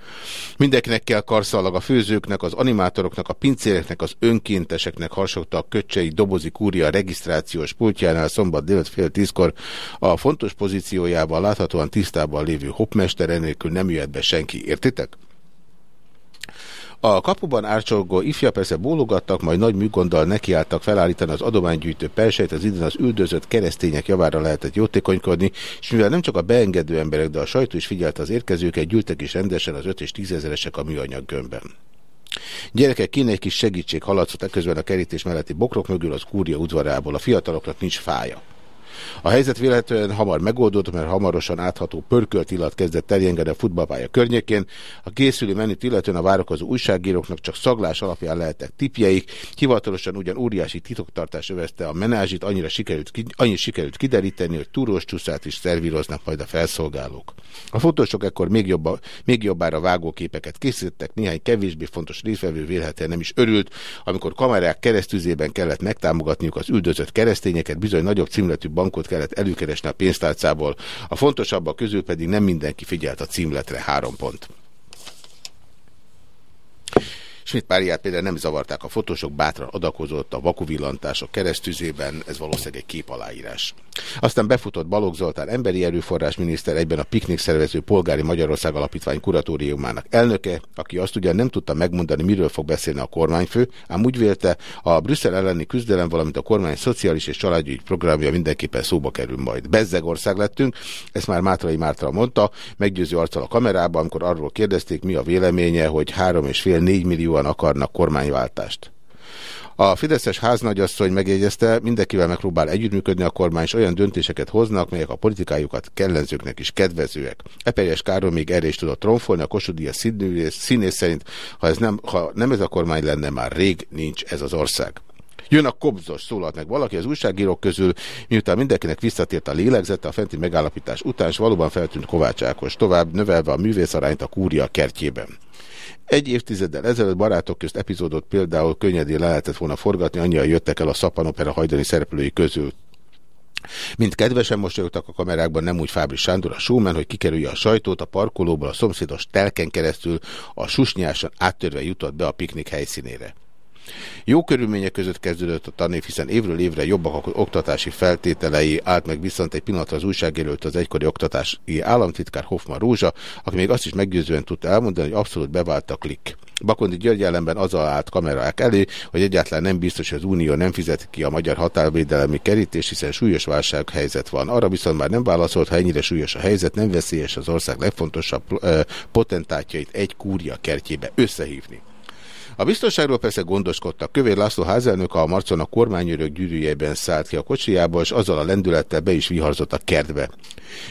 Mindenkinek kell karszallag a főzőknek, az animátoroknak, a pincéreknek, az önkénteseknek harsogta a köcsei dobozi kúria regisztrációs pultjánál szombat délt fél tízkor. A fontos pozíciójában láthatóan tisztában lévő hopmester enélkül nem jöhet be senki. Értitek? A kapuban árcsolgó ifja persze bólogattak, majd nagy műgonddal nekiálltak felállítani az adománygyűjtő persejt, az idén az üldözött keresztények javára lehetett jótékonykodni, és mivel nem csak a beengedő emberek, de a sajtó is figyelte az érkezőket, gyűltek is rendesen az 5 és 10 ezeresek a műanyag gömbben. Gyerekek, kéne egy kis segítség haladszott ekközben a kerítés melletti bokrok mögül az kúria udvarából. A fiataloknak nincs fája. A helyzet véletlenül hamar megoldódott, mert hamarosan átható pörkölt illat kezdett terjengeni a futballpálya környékén. A készülő menüt illetően a várakozó újságíróknak csak szaglás alapján lehettek tipjeik. Hivatalosan ugyan óriási titoktartás övezte a menázsit, annyira sikerült, annyi sikerült kideríteni, hogy túrós csúszát is szervíroznak majd a felszolgálók. A fotósok ekkor még, jobba, még jobbára vágóképeket készítettek, néhány kevésbé fontos részvevő vélhetően nem is örült, amikor kamerák keresztüzében kellett megtámogatniuk az üldözött keresztényeket, bizony nagyobb címletű bankot kellett előkeresni a pénztárcából. A fontosabbak közül pedig nem mindenki figyelt a címletre. Három pont. Schmidt Páriát például nem zavarták a fotósok, bátran adakozott a vakuvillantások keresztüzében, ez valószínűleg egy képaláírás. Aztán befutott Balogh Zoltán emberi erőforrás miniszter, egyben a piknik szervező Polgári Magyarország Alapítvány kuratóriumának elnöke, aki azt ugyan nem tudta megmondani, miről fog beszélni a kormányfő, ám úgy vélte, a Brüsszel elleni küzdelem, valamint a kormány szociális és családügyi programja mindenképpen szóba kerül majd. Bezzeg ország lettünk, ezt már Mátrai Márta mondta, meggyőző arccal a kamerában, amikor arról kérdezték, mi a véleménye, hogy 3,5-4 millióan akarnak kormányváltást. A Fideszes háznagyasszony megjegyezte, mindenkivel megpróbál együttműködni a kormány, és olyan döntéseket hoznak, melyek a politikájukat kellenzőknek is kedvezőek. Eperjes Károly még erre is tudott tronfolni, a Kossuth színész szerint, ha, ez nem, ha nem ez a kormány lenne, már rég nincs ez az ország. Jön a kobzos, szólalt meg valaki az újságírók közül, miután mindenkinek visszatért a lélegzete a fenti megállapítás után, és valóban feltűnt Kovács Ákos, tovább növelve a művészarányt a kúria kertjében. Egy évtizeddel ezelőtt barátok közt epizódot például könnyedén le lehetett volna forgatni, annyian jöttek el a Szappanopera hajdani szereplői közül. Mint kedvesen mosolyogtak a kamerákban, nem úgy Fábri Sándor, a showman, hogy kikerülje a sajtót a parkolóból a szomszédos telken keresztül, a susnyásan áttörve jutott be a piknik helyszínére. Jó körülmények között kezdődött a tanév, hiszen évről évre jobbak a oktatási feltételei, állt meg viszont egy pillanatra az újságjelölt az egykori oktatási államtitkár Hoffman Rózsa, aki még azt is meggyőzően tudta elmondani, hogy abszolút bevált a klik. Bakondi György ellenben azzal állt kamerák elé, hogy egyáltalán nem biztos, hogy az Unió nem fizet ki a magyar határvédelmi kerítés, hiszen súlyos válsághelyzet van. Arra viszont már nem válaszolt, ha ennyire súlyos a helyzet, nem veszélyes az ország legfontosabb potentátjait egy kúria kertjébe összehívni. A biztonságról persze gondoskodtak. Kövér László házelnök a marcon a kormányőrök gyűrűjében szállt ki a kocsijából, és azzal a lendülettel be is viharzott a kertbe.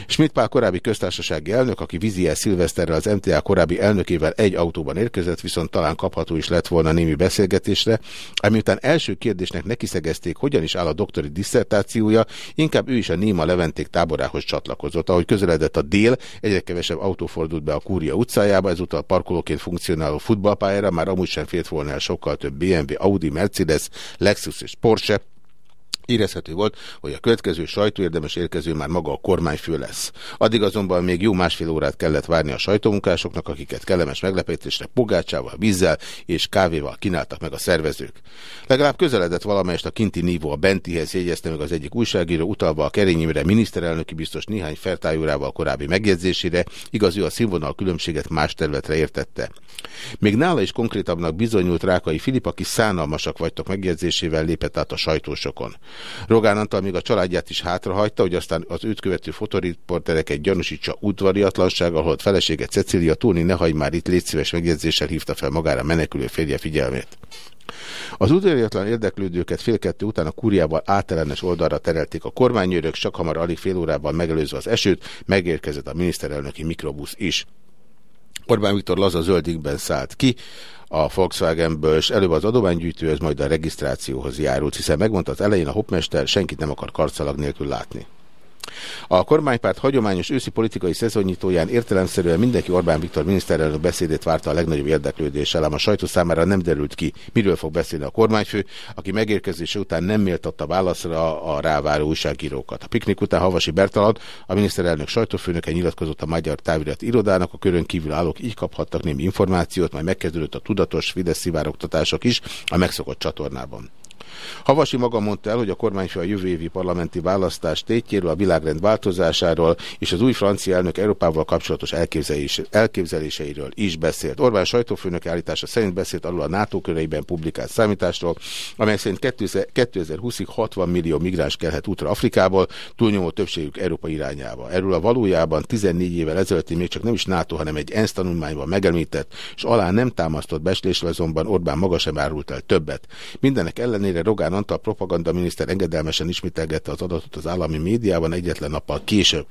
Schmidt Pál korábbi köztársasági elnök, aki Viziel Szilveszterrel az MTA korábbi elnökével egy autóban érkezett, viszont talán kapható is lett volna némi beszélgetésre, amiután első kérdésnek nekiszegezték, hogyan is áll a doktori disszertációja, inkább ő is a Néma Leventék táborához csatlakozott. Ahogy közeledett a dél, egyre kevesebb autó fordult be a Kúria utcájába, ezúttal parkolóként funkcionáló futballpályára, már amúgy sem fért volna el sokkal több BMW, Audi, Mercedes, Lexus és Porsche, Érezhető volt, hogy a következő sajtóérdemes érkező már maga a kormányfő lesz. Addig azonban még jó másfél órát kellett várni a sajtómunkásoknak, akiket kellemes meglepetésre pogácsával, vízzel és kávéval kínáltak meg a szervezők. Legalább közeledett valamelyest a kinti nívó a bentihez, jegyezte meg az egyik újságíró, utalva a kerényimre miniszterelnöki biztos néhány fertájúrával korábbi megjegyzésére, igaz ő a színvonal különbséget más területre értette. Még nála is konkrétabbnak bizonyult Rákai Filip, aki szánalmasak vagytok megjegyzésével lépett át a sajtósokon. Rogán Antal még a családját is hátrahagyta, hogy aztán az őt követő fotoriportereket gyanúsítsa udvariatlanság, ahol felesége Cecília Tóni ne hagy már itt létszíves megjegyzéssel hívta fel magára menekülő férje figyelmét. Az udvariatlan érdeklődőket fél kettő után a kúriával átellenes oldalra terelték a kormányőrök, csak hamar alig fél órában megelőzve az esőt, megérkezett a miniszterelnöki mikrobusz is. Orbán Viktor laza zöldikben szállt ki, a Volkswagenből, és előbb az adománygyűjtőhöz, majd a regisztrációhoz járult, hiszen megmondta az elején a hopmester, senkit nem akar karcalag nélkül látni. A kormánypárt hagyományos őszi politikai szezonnyitóján értelemszerűen mindenki Orbán Viktor miniszterelnök beszédét várta a legnagyobb érdeklődéssel, ám a sajtó számára nem derült ki, miről fog beszélni a kormányfő, aki megérkezése után nem méltatta válaszra a ráváró újságírókat. A piknik után Havasi Bertalan, a miniszterelnök sajtófőnöke nyilatkozott a Magyar Távirat irodának, a körön kívül állók így kaphattak némi információt, majd megkezdődött a tudatos Fidesz szivárogtatások is a megszokott csatornában. Havasi maga mondta el, hogy a kormányfő a jövő évi parlamenti választás tétjéről, a világrend változásáról és az új francia elnök Európával kapcsolatos elképzelés, elképzeléseiről is beszélt. Orbán sajtófőnök állítása szerint beszélt arról a NATO köreiben publikált számításról, amely szerint 2020-ig 60 millió migráns kelhet útra Afrikából, túlnyomó többségük Európa irányába. Erről a valójában 14 évvel ezelőtti még csak nem is NATO, hanem egy ENSZ tanulmányban megemlített, és alá nem támasztott beslésre azonban Orbán maga sem árult el többet. Mindenek ellenére Rogán Antal propaganda miniszter engedelmesen ismételgette az adatot az állami médiában egyetlen nappal később.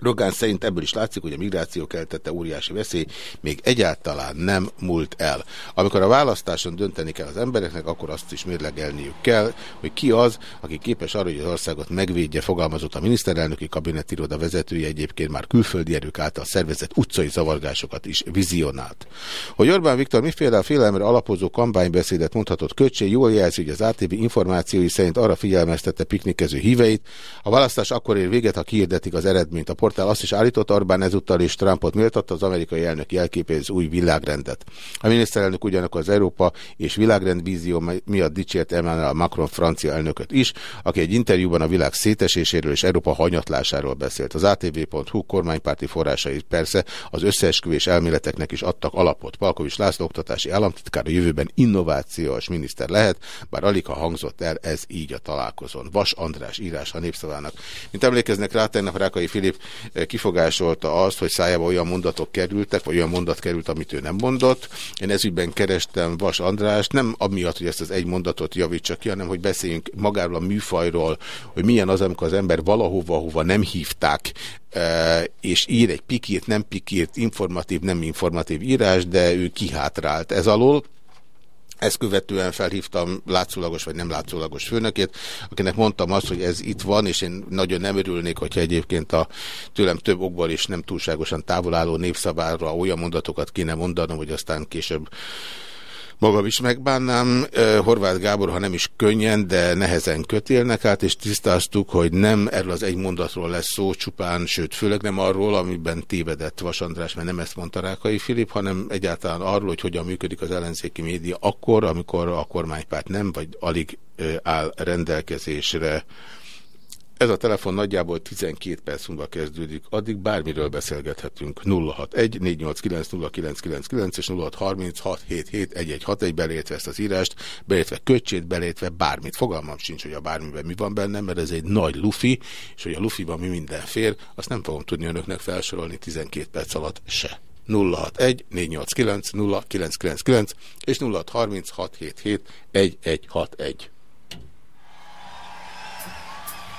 Rogán szerint ebből is látszik, hogy a migráció keltette óriási veszély még egyáltalán nem múlt el. Amikor a választáson dönteni kell az embereknek, akkor azt is mérlegelniük kell, hogy ki az, aki képes arra, hogy az országot megvédje, fogalmazott a miniszterelnöki kabinet iroda vezetője egyébként már külföldi erők által szervezett utcai zavargásokat is vizionált. Hogy Orbán Viktor miféle a félelemre alapozó kampánybeszédet mondhatott köcsé, jól jelzi, hogy az ATV információi szerint arra figyelmeztette piknikező híveit. A választás akkor ér véget, ha kiirdetik az eredményt. A portál azt is állított, Orbán ezúttal is Trumpot méltatta, az amerikai elnök jelképé az új világrendet. A miniszterelnök ugyanakkor az Európa és világrend vízió miatt dicsért Emmanuel Macron francia elnököt is, aki egy interjúban a világ széteséséről és Európa hanyatlásáról beszélt. Az ATV.hu kormánypárti forrásai persze az összeesküvés elméleteknek is adtak alapot. Palkovics László oktatási államtitkár a jövőben innovációs miniszter lehet, bár alig ha hangzott el, ez így a találkozón. Vas András írás a népszavának. Mint emlékeznek rá, tegnap Rákai Filip kifogásolta azt, hogy szájába olyan mondatok kerültek, vagy olyan mondat került, amit ő nem mondott. Én ezügyben kerestem Vas András, nem amiatt, hogy ezt az egy mondatot javítsa ki, hanem hogy beszéljünk magáról a műfajról, hogy milyen az, amikor az ember valahova, hova nem hívták, eh, és ír egy pikírt, nem pikírt, informatív, nem informatív írás, de ő kihátrált ez alól. Ezt követően felhívtam látszólagos vagy nem látszólagos főnökét, akinek mondtam azt, hogy ez itt van, és én nagyon nem örülnék, hogyha egyébként a tőlem több okból is nem túlságosan távolálló népszabára olyan mondatokat kéne mondanom, hogy aztán később magam is megbánnám. Horváth Gábor, ha nem is könnyen, de nehezen kötélnek át, és tisztáztuk, hogy nem erről az egy mondatról lesz szó csupán, sőt, főleg nem arról, amiben tévedett Vas András, mert nem ezt mondta Rákai Filip, hanem egyáltalán arról, hogy hogyan működik az ellenzéki média akkor, amikor a kormánypárt nem, vagy alig áll rendelkezésre ez a telefon nagyjából 12 perc múlva kezdődik, addig bármiről beszélgethetünk. 061 489 0999 és 0636771161 belétve ezt az írást, belétve köcsét, belétve bármit. Fogalmam sincs, hogy a bármiben mi van benne, mert ez egy nagy lufi, és hogy a lufiban mi minden fér, azt nem fogom tudni önöknek felsorolni 12 perc alatt se. 061 489 0999 és 0636771161.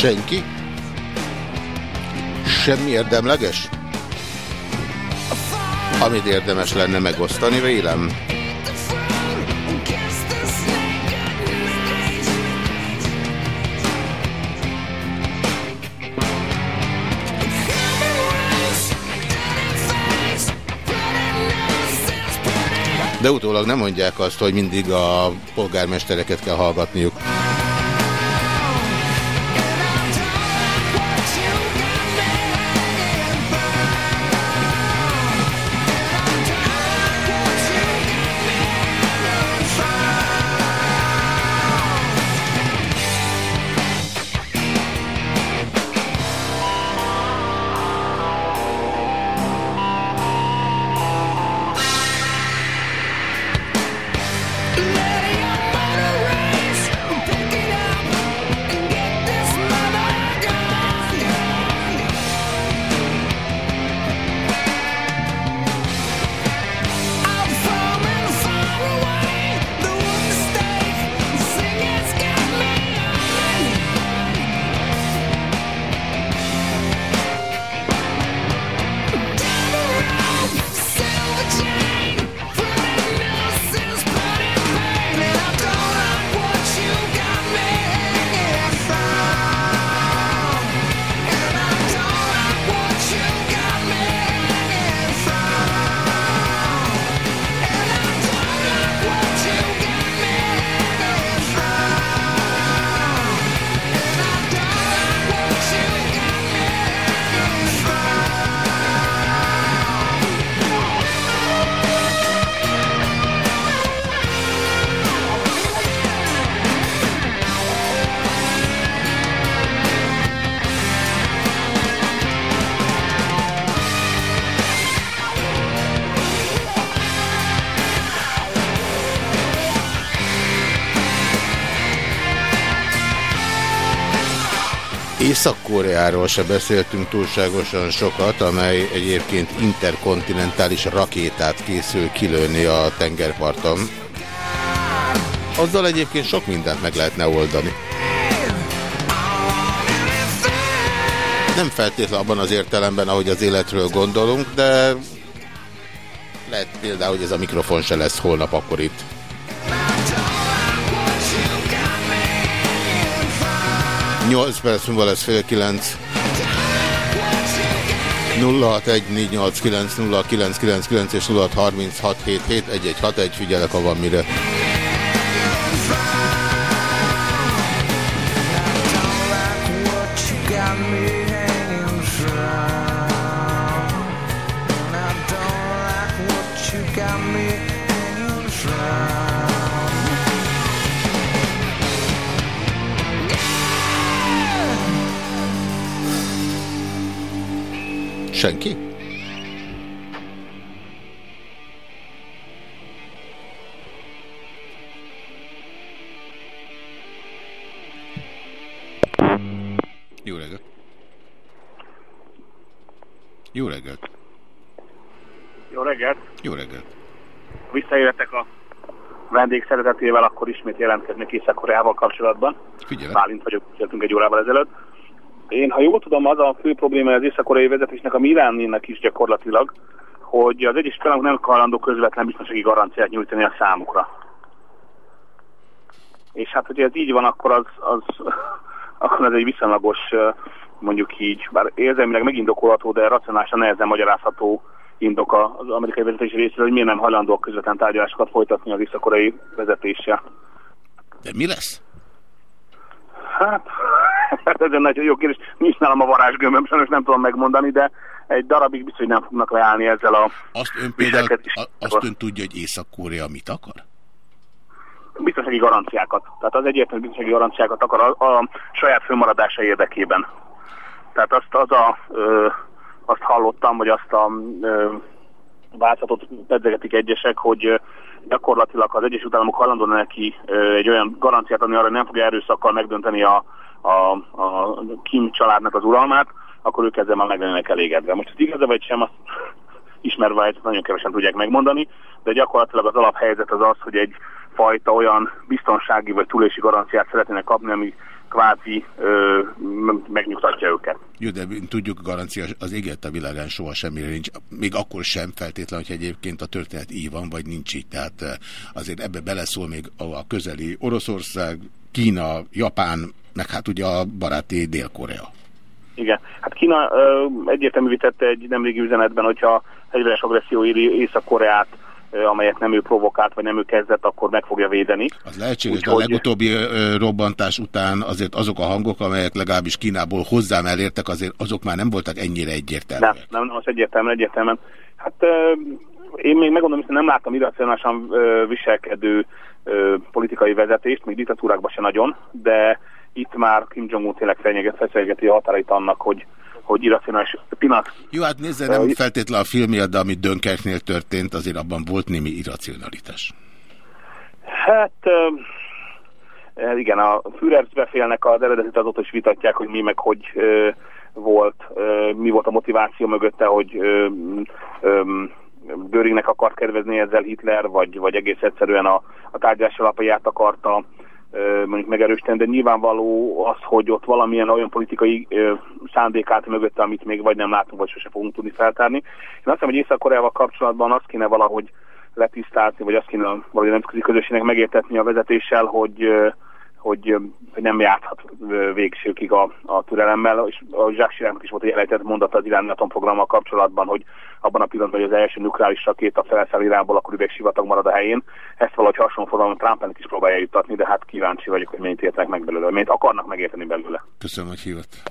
Senki? Semmi érdemleges? Amit érdemes lenne megosztani vélem? De utólag nem mondják azt, hogy mindig a polgármestereket kell hallgatniuk. Észak-Koreáról se beszéltünk túlságosan sokat, amely egyébként interkontinentális rakétát készül kilőni a tengerparton. Azzal egyébként sok mindent meg lehetne oldani. Nem feltétlenül abban az értelemben, ahogy az életről gondolunk, de lehet például, hogy ez a mikrofon se lesz holnap akkor itt. Nyolc perc múlva lesz fél kilenc. 0614890999 és 0636771161, figyelek, ha van mire. Senki? Jó reggelt! Jó reggelt! Jó reggelt! Jó reggelt! Visszaéretek a vendég szeretetével, akkor ismét jelentkeznék Észak-Koreával kapcsolatban. Figyelek. Bálint vagyok, beszéltünk egy órával ezelőtt. Én, ha jól tudom, az a fő probléma az észak-koreai vezetésnek, a Iráninak is gyakorlatilag, hogy az egyes államok nem hajlandó közvetlen biztonsági garanciát nyújtani a számukra. És hát, hogyha ez így van, akkor az, az akkor ez egy viszonylagos, mondjuk így, bár érzelmileg megindokolható, de racionálisan nehezen magyarázható indok az amerikai vezetés részéről, hogy miért nem hajlandóak közvetlen tárgyalásokat folytatni az észak-koreai vezetéssel. De mi lesz? Hát, hát ez egy nagyon jó kérdés. Nincs nálam a varázsgömböm, sajnos nem tudom megmondani, de egy darabig biztos, hogy nem fognak leállni ezzel a Azt ön például, a- azt ön tudja, hogy Észak-Korea mit akar? biztonsági garanciákat. Tehát az egyértelmű biztonsági garanciákat akar a, a saját fölmaradása érdekében. Tehát azt, az a, ö, azt hallottam, vagy azt a ö, változatot pedzegetik egyesek, hogy ö, gyakorlatilag az Egyesült Államok hajlandó neki egy olyan garanciát adni arra, hogy nem fogja erőszakkal megdönteni a, a, a Kim családnak az uralmát, akkor ők ezzel már meg lennének elégedve. Most ez igaz vagy sem, azt ismerve ezt nagyon kevesen tudják megmondani, de gyakorlatilag az alaphelyzet az az, hogy egy fajta olyan biztonsági vagy túlélési garanciát szeretnének kapni, ami kvázi ö, megnyugtatja őket. Jó, de tudjuk, garancia az éget a világán soha semmire nincs. Még akkor sem feltétlen, hogy egyébként a történet így van, vagy nincs így. Tehát eh, azért ebbe beleszól még a közeli Oroszország, Kína, Japán, meg hát ugye a baráti Dél-Korea. Igen. Hát Kína egyértelművé tette egy nemrégi üzenetben, hogyha fegyveres agresszió éri Észak-Koreát, amelyet nem ő provokált, vagy nem ő kezdett, akkor meg fogja védeni. Az lehetséges, de a Úgyhogy- legutóbbi robbantás után azért azok a hangok, amelyek legalábbis Kínából hozzám elértek, azért azok már nem voltak ennyire egyértelműek. Nem, nem, nem, az egyértelműen, egyértelműen. Hát én még megmondom, hogy nem láttam irracionálisan viselkedő politikai vezetést, még diktatúrákban se nagyon, de itt már Kim Jong-un tényleg fenyeget, feszegeti a határait annak, hogy, hogy irracionális pillanat. Jó, hát nézze, nem feltétlenül a film miatt, de ami Dönkerknél történt, azért abban volt némi irracionalitás. Hát ö, igen, a Führersbefélnek az eredetit azóta is vitatják, hogy mi meg hogy ö, volt, ö, mi volt a motiváció mögötte, hogy ö, ö, Göringnek akart kedvezni ezzel Hitler, vagy, vagy egész egyszerűen a, a tárgyalás alapját akarta mondjuk megerősíteni, de nyilvánvaló az, hogy ott valamilyen olyan politikai ö, szándék állt mögötte, amit még vagy nem látunk, vagy sose fogunk tudni feltárni. Én azt hiszem, hogy Észak-Koreával kapcsolatban azt kéne valahogy letisztázni, vagy azt kéne valahogy a nemzetközi közösségnek megértetni a vezetéssel, hogy, hogy, hogy nem járhat ö, végsőkig a, a türelemmel, és a Jacques Chiracnak is volt egy elejtett mondata az iráni atomprogrammal kapcsolatban, hogy abban a pillanatban, hogy az első nukleáris rakéta felszáll Iránból, akkor üvegsivatag marad a helyén. Ezt valahogy hasonló formában Trump is próbálja juttatni, de hát kíváncsi vagyok, hogy mennyit értenek meg belőle, mennyit akarnak megérteni belőle. Köszönöm, hogy hívott.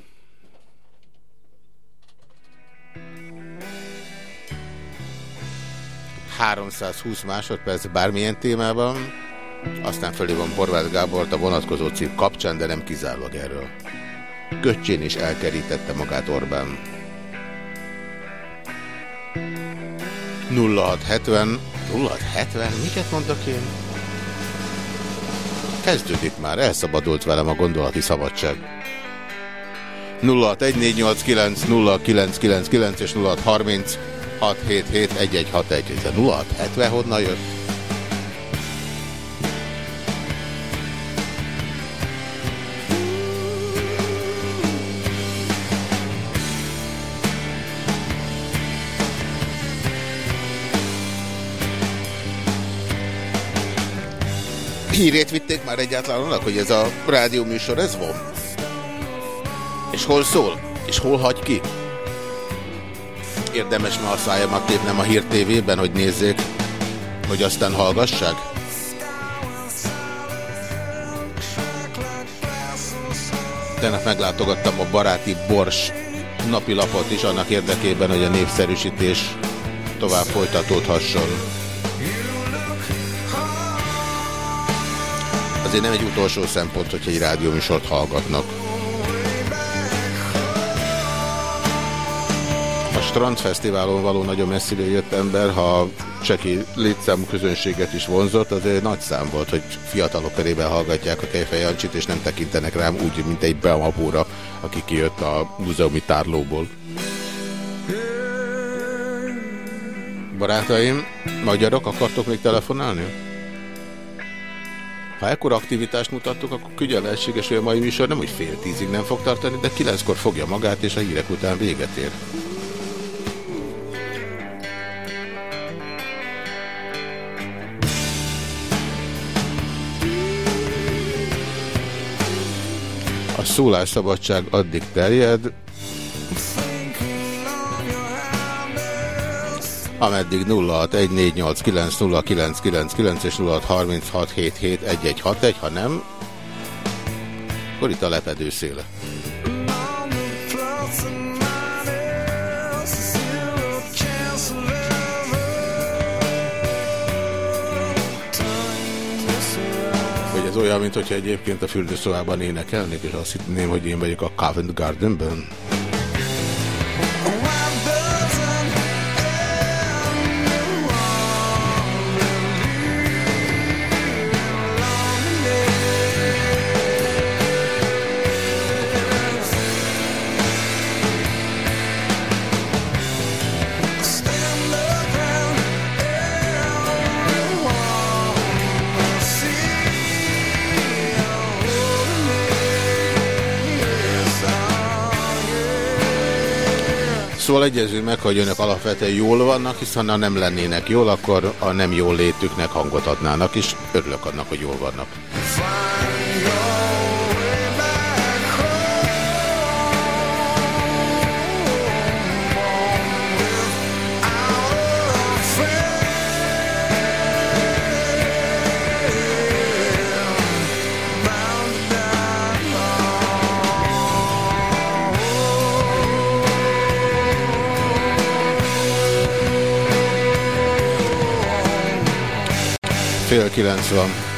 ...320 másodperc bármilyen témában, aztán fölhívom Horváth Gábort a vonatkozó cikk kapcsán, de nem kizárólag erről. Köcsén is elkerítette magát Orbán. 0670 0670, miket mondok én? Kezdődik már, elszabadult velem a gondolati szabadság. 061489 0999 és 0630 677 1161. Ez a 0670 honnan jött? Hírét vitték már egyáltalán annak, hogy ez a rádió műsor ez van? És hol szól? És hol hagy ki? Érdemes ma a szájamat tépnem a Hír TV-ben, hogy nézzék, hogy aztán hallgassák? Tegnap meglátogattam a baráti Bors napilapot is annak érdekében, hogy a népszerűsítés tovább folytatódhasson. Azért nem egy utolsó szempont, hogy egy rádióműsort hallgatnak. A Strandfesztiválon való nagyon messzire jött ember, ha cseki létszámú közönséget is vonzott, azért nagy szám volt, hogy fiatalok körében hallgatják a Kejfej Jancsit, és nem tekintenek rám úgy, mint egy beamapóra, aki kijött a múzeumi tárlóból. Barátaim, magyarok, akartok még telefonálni? Ha ekkor aktivitást mutattok, akkor könnyen lehetséges, hogy a mai műsor nem úgy fél tízig nem fog tartani, de kilenckor fogja magát, és a hírek után véget ér. A szólásszabadság addig terjed, ameddig 0614890999 és 0636771161, ha nem, akkor itt a lepedő széle. Hogy ez olyan, mint hogyha egyébként a fürdőszobában énekelnék, és azt hinném, hogy én vagyok a Covent Gardenben. Szóval egyezünk meg, hogy önök alapvetően jól vannak, hiszen ha nem lennének jól, akkor a nem jól létüknek hangot adnának, és örülök annak, hogy jól vannak. Fél kilenc van.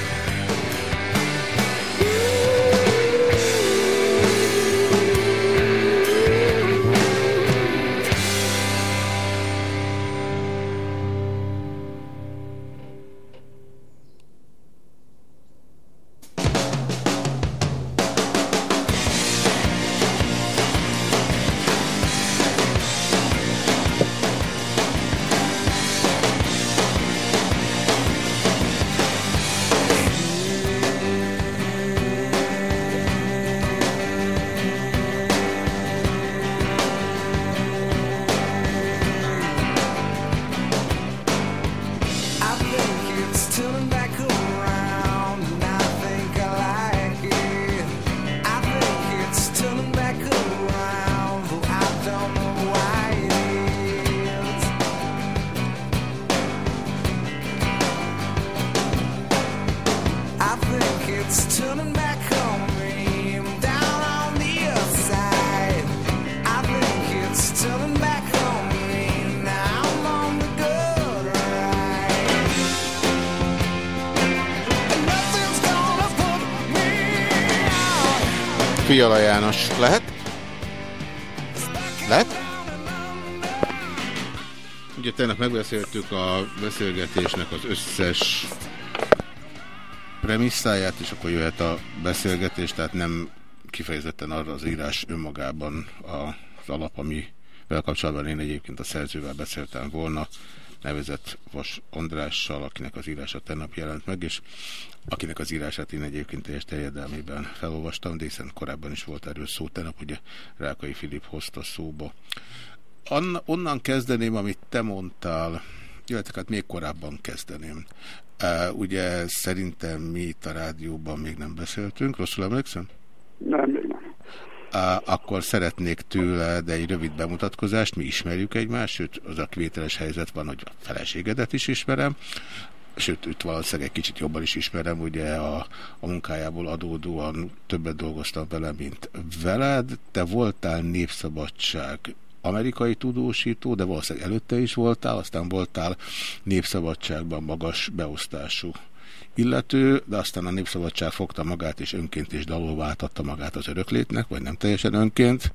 Megbeszéltük a beszélgetésnek az összes premisszáját, és akkor jöhet a beszélgetés, tehát nem kifejezetten arra az írás önmagában az alap, amivel kapcsolatban én egyébként a szerzővel beszéltem volna, nevezett Vas Andrással, akinek az írása tegnap jelent meg, és akinek az írását én egyébként teljes terjedelmében felolvastam, de hiszen korábban is volt erről szó, tegnap ugye Rákai Filip hozta szóba. Onnan kezdeném, amit te mondtál, illetve hát még korábban kezdeném. Uh, ugye szerintem mi itt a rádióban még nem beszéltünk, rosszul emlékszem? Nem, még nem. Uh, akkor szeretnék tőled egy rövid bemutatkozást, mi ismerjük egymást, sőt, az a kivételes helyzet van, hogy a feleségedet is ismerem, sőt, itt valószínűleg egy kicsit jobban is ismerem, ugye a, a munkájából adódóan többet dolgoztam vele, mint veled. Te voltál népszabadság amerikai tudósító, de valószínűleg előtte is voltál, aztán voltál népszabadságban magas beosztású illető, de aztán a Népszabadság fogta magát, és önként is dalolva átadta magát az öröklétnek, vagy nem teljesen önként,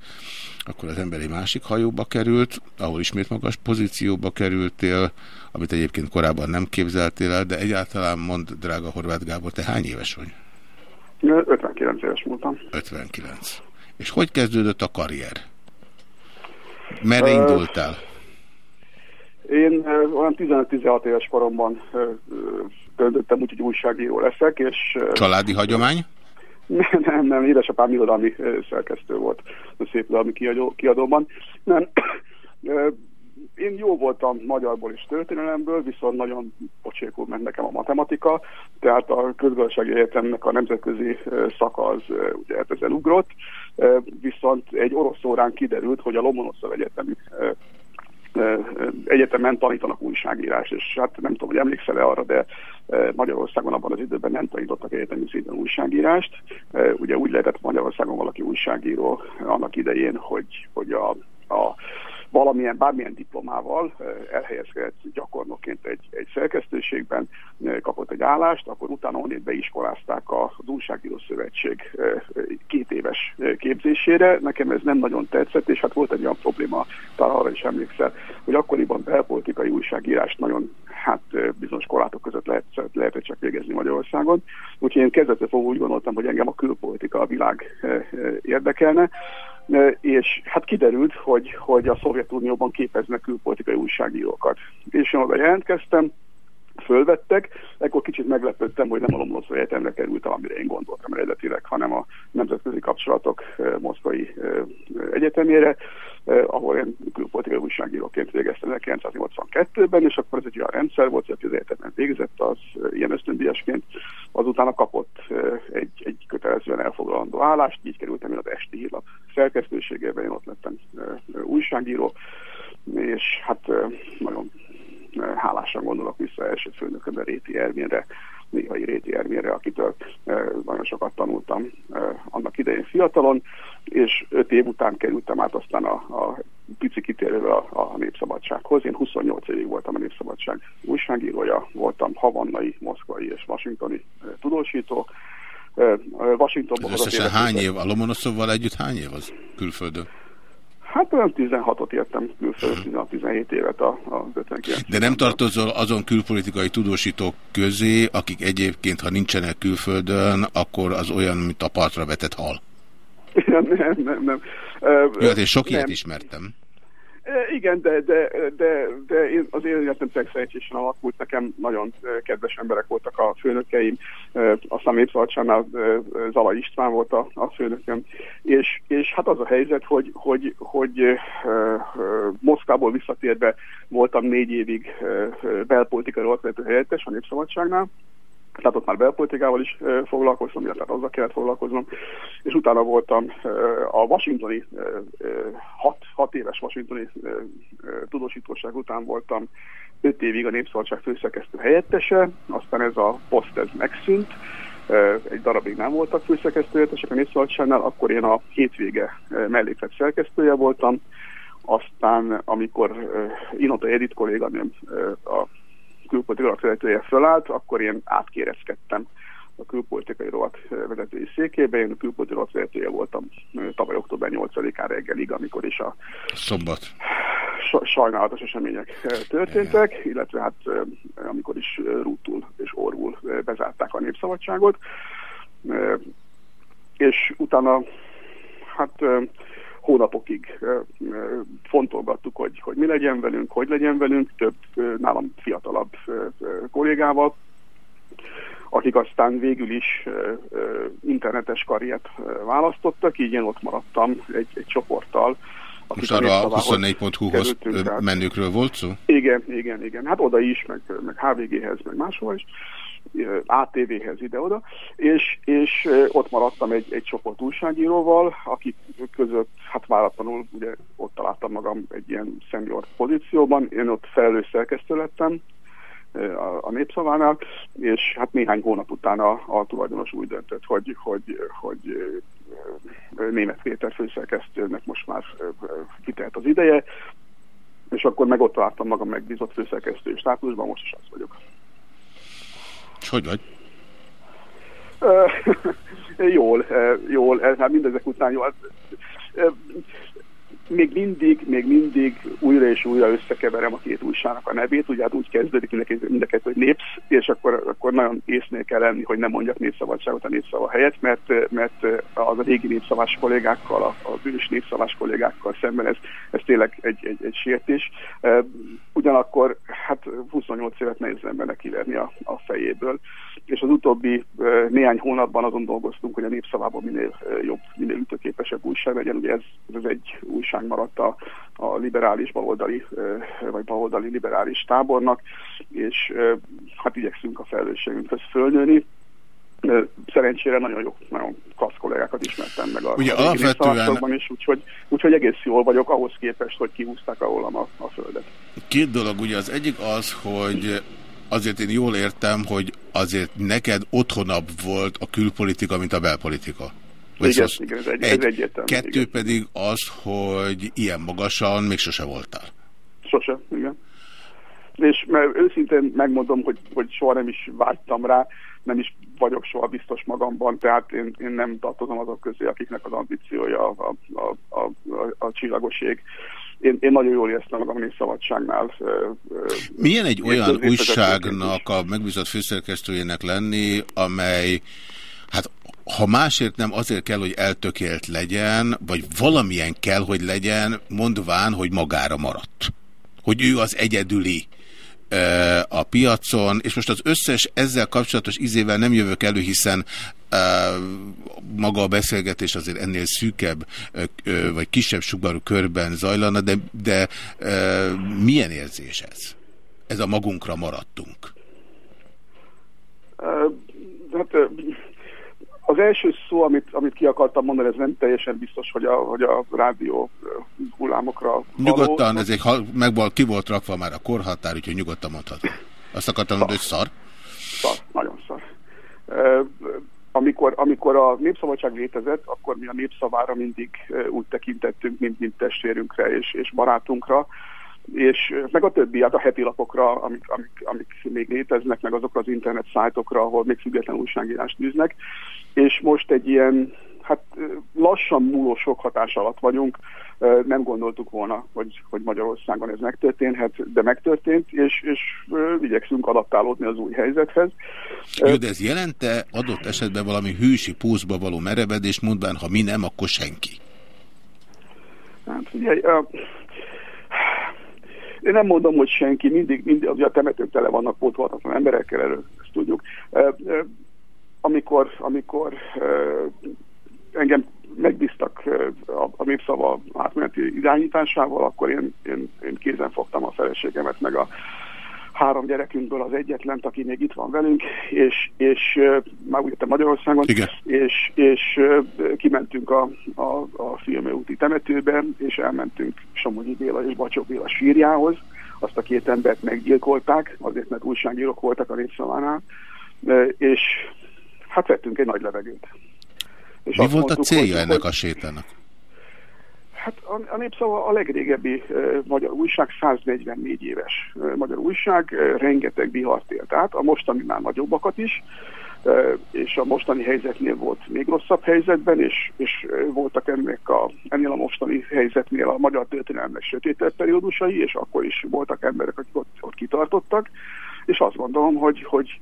akkor az emberi másik hajóba került, ahol ismét magas pozícióba kerültél, amit egyébként korábban nem képzeltél el, de egyáltalán mond, drága Horváth Gábor, te hány éves vagy? 59 éves múltam. 59. És hogy kezdődött a karrier? Merre indultál? Én olyan 15-16 éves koromban döntöttem úgy, hogy újságíró leszek, és... Családi hagyomány? Nem, nem, nem édesapám irodalmi szerkesztő volt a szép irodalmi kiadó, kiadóban. Nem, én jó voltam magyarból és történelemből, viszont nagyon pocsékul ment nekem a matematika, tehát a közgazdasági egyetemnek a nemzetközi szaka az ugye hát ezen ugrott, viszont egy orosz órán kiderült, hogy a Lomonoszov Egyetemi egyetemen tanítanak újságírás, és hát nem tudom, hogy emlékszel-e arra, de Magyarországon abban az időben nem tanítottak egyetemi szinten újságírást. Ugye úgy lehetett Magyarországon valaki újságíró annak idején, hogy, hogy a, a valamilyen, bármilyen diplomával elhelyezkedett gyakornokként egy, egy szerkesztőségben, kapott egy állást, akkor utána onnét beiskolázták az Újságíró Szövetség két éves képzésére. Nekem ez nem nagyon tetszett, és hát volt egy olyan probléma, talán arra is emlékszel, hogy akkoriban belpolitikai újságírást nagyon hát bizonyos korlátok között lehet, lehetett csak végezni Magyarországon. Úgyhogy én kezdetől fogva úgy gondoltam, hogy engem a külpolitika, a világ érdekelne, és hát kiderült, hogy, hogy a Szovjetunióban képeznek külpolitikai újságírókat. És én oda jelentkeztem, fölvettek, ekkor kicsit meglepődtem, hogy nem a Lomloszó Egyetemre kerültem, amire én gondoltam eredetileg, hanem a Nemzetközi Kapcsolatok Moszkvai Egyetemére, ahol én külpolitikai újságíróként végeztem 1982-ben, és akkor ez egy olyan rendszer volt, hogy az egyetemen végzett, az ilyen ösztöndíjasként, azután kapott egy, egy kötelezően elfoglalandó állást, így kerültem én az Esti Hírlap szerkesztőségében, én ott lettem újságíró, és hát nagyon hálásan gondolok vissza első főnökömre, Réti Ervinre, néhai Réti Ervinre, akitől nagyon sokat tanultam annak idején fiatalon, és öt év után kerültem át aztán a, a pici kitérővel a, a Népszabadsághoz. Én 28 évig voltam a Népszabadság újságírója, voltam havannai, moszkvai és washingtoni tudósító. Washingtonban... Ez összesen hány év? A Lomonoszovval együtt hány év az külföldön? Hát olyan 16-ot értem külföldön, 16-17 évet a, a 59. De nem tartozol azon külpolitikai tudósítók közé, akik egyébként, ha nincsenek külföldön, akkor az olyan, mint a partra vetett hal. nem, nem. nem. Jó, hát én sok ilyet ismertem. Igen, de, de, de, de én az életem szerencsésen alakult, nekem nagyon kedves emberek voltak a főnökeim, aztán Népszabadságnál Zala István volt a, a főnököm, és, és hát az a helyzet, hogy, hogy, hogy Moszkvából visszatérve voltam négy évig belpolitikai alapvető helyettes a Népszabadságnál, tehát ott már belpolitikával is foglalkoztam, illetve azzal kellett foglalkoznom, és utána voltam a washingtoni, hat, hat éves washingtoni tudósítóság után voltam öt évig a Népszabadság főszerkesztő helyettese, aztán ez a poszt ez megszűnt, egy darabig nem voltak főszerkesztő helyettesek a Népszabadságnál, akkor én a hétvége melléklet szerkesztője voltam, aztán amikor Inota Edith kolléganőm a külpolitikai vezetője fölállt, akkor én átkérezkedtem a külpolitikai rovat vezetői székébe. Én a külpolitikai rovat vezetője voltam tavaly október 8-án reggelig, amikor is a szombat sajnálatos események történtek, Igen. illetve hát amikor is rútul és orvul bezárták a népszabadságot. És utána hát hónapokig fontolgattuk, hogy, hogy mi legyen velünk, hogy legyen velünk, több nálam fiatalabb kollégával, akik aztán végül is internetes karriert választottak, így én ott maradtam egy, egy csoporttal. Most arra a népszavához 24.hu-hoz kerültünk át. menőkről volt szó? Igen, igen, igen. Hát oda is, meg, meg HVG-hez, meg máshol is. ATV-hez ide-oda, és, és ott maradtam egy, egy csoport újságíróval, akik között hát váratlanul ugye ott találtam magam egy ilyen senior pozícióban, én ott felelős szerkesztő lettem a, a népszavánál, és hát néhány hónap után a, a tulajdonos úgy döntött, hogy, hogy, hogy ö, német Péter főszerkesztőnek most már kitelt az ideje, és akkor meg ott találtam magam megbízott főszerkesztői státusban, most is az vagyok. És hogy vagy? Jól, jól, hát mindezek után jól. Még mindig, még mindig újra és újra összekeverem a két újságnak a nevét, ugye hát úgy kezdődik mind a hogy népsz, és akkor, akkor nagyon észnél kell lenni, hogy nem mondjak népszabadságot a népszava helyett, mert, mert az a régi népszavás kollégákkal, a, a bűnös népszavás kollégákkal szemben ez, ez tényleg egy, egy, egy sértés. Ugyanakkor hát 28 évet nehéz embernek kiverni a, a fejéből, és az utóbbi néhány hónapban azon dolgoztunk, hogy a népszavában minél jobb, minél ütőképesebb újság legyen. Ugye ez, ez egy újság maradt a, a liberális baloldali, vagy baloldali liberális tábornak, és hát igyekszünk a felelősségünkhöz fölnőni. Szerencsére nagyon jó, nagyon klassz kollégákat ismertem meg a, Ugye a alapvetően- is, úgyhogy, úgyhogy egész jól vagyok ahhoz képest, hogy kihúzták rólam a, a földet. Két dolog, ugye az egyik az, hogy azért én jól értem, hogy azért neked otthonabb volt a külpolitika, mint a belpolitika. Igen, szóval igen, ez egy- ez egyértelmű, Kettő igen. pedig az, hogy ilyen magasan még sose voltál. Sose, igen. És mert őszintén megmondom, hogy, hogy soha nem is vágytam rá, nem is vagyok soha biztos magamban, tehát én, én nem tartozom azok közé, akiknek az ambíciója a, a, a, a, a csillagos ég. Én, én nagyon jól éreztem magam a ö, Milyen egy olyan újságnak a megbízott főszerkesztőjének lenni, amely, hát ha másért nem, azért kell, hogy eltökélt legyen, vagy valamilyen kell, hogy legyen, mondván, hogy magára maradt. Hogy ő az egyedüli a piacon, és most az összes ezzel kapcsolatos izével nem jövök elő, hiszen ö, maga a beszélgetés azért ennél szűkebb, ö, vagy kisebb sugarú körben zajlana, de, de ö, milyen érzés ez? Ez a magunkra maradtunk. Hát az első szó, amit, amit ki akartam mondani, ez nem teljesen biztos, hogy a, hogy a rádió hullámokra való. Nyugodtan, ez egy, ha- meg ki volt rakva már a korhatár, úgyhogy nyugodtan mondhatom. Azt akartam mondani, hogy szar. Szar, nagyon szar. Amikor, amikor a népszabadság létezett, akkor mi a népszavára mindig úgy tekintettünk, mint, mint testvérünkre és, és barátunkra, és meg a többi, hát a heti lapokra, amik, amik, amik még léteznek, meg azokra az internet szájtokra, ahol még független újságírást űznek, és most egy ilyen, hát lassan múló sok hatás alatt vagyunk, nem gondoltuk volna, hogy, hogy Magyarországon ez megtörténhet, de megtörtént, és, és igyekszünk adaptálódni az új helyzethez. Jó, de ez jelente adott esetben valami hősi pózba való merevedést, mondván, ha mi nem, akkor senki. Hát ö, én nem mondom, hogy senki, mindig, mindig ugye a temetők tele vannak pótolhatatlan emberekkel, erről ezt tudjuk. Amikor, amikor engem megbíztak a népszava átmeneti irányításával, akkor én, én, én kézen fogtam a feleségemet, meg a három gyerekünkből az egyetlen, aki még itt van velünk, és, és már úgy jöttem Magyarországon, Igen. és, és kimentünk a, a, a Filmő úti temetőbe, és elmentünk Somogyi Béla és Bacsó Béla sírjához. Azt a két embert meggyilkolták, azért, mert újságírók voltak a népszavánál, és hát vettünk egy nagy levegőt. És Mi volt a mondtuk, célja hogy- ennek a sétának? Hát a, a Népszava a legrégebbi uh, magyar újság, 144 éves uh, magyar újság, uh, rengeteg bihart élt át, a mostani már nagyobbakat is, uh, és a mostani helyzetnél volt még rosszabb helyzetben, és, és voltak ennek a, ennél a mostani helyzetnél a magyar történelemnek sötétebb periódusai, és akkor is voltak emberek, akik ott, ott kitartottak. És azt gondolom, hogy, hogy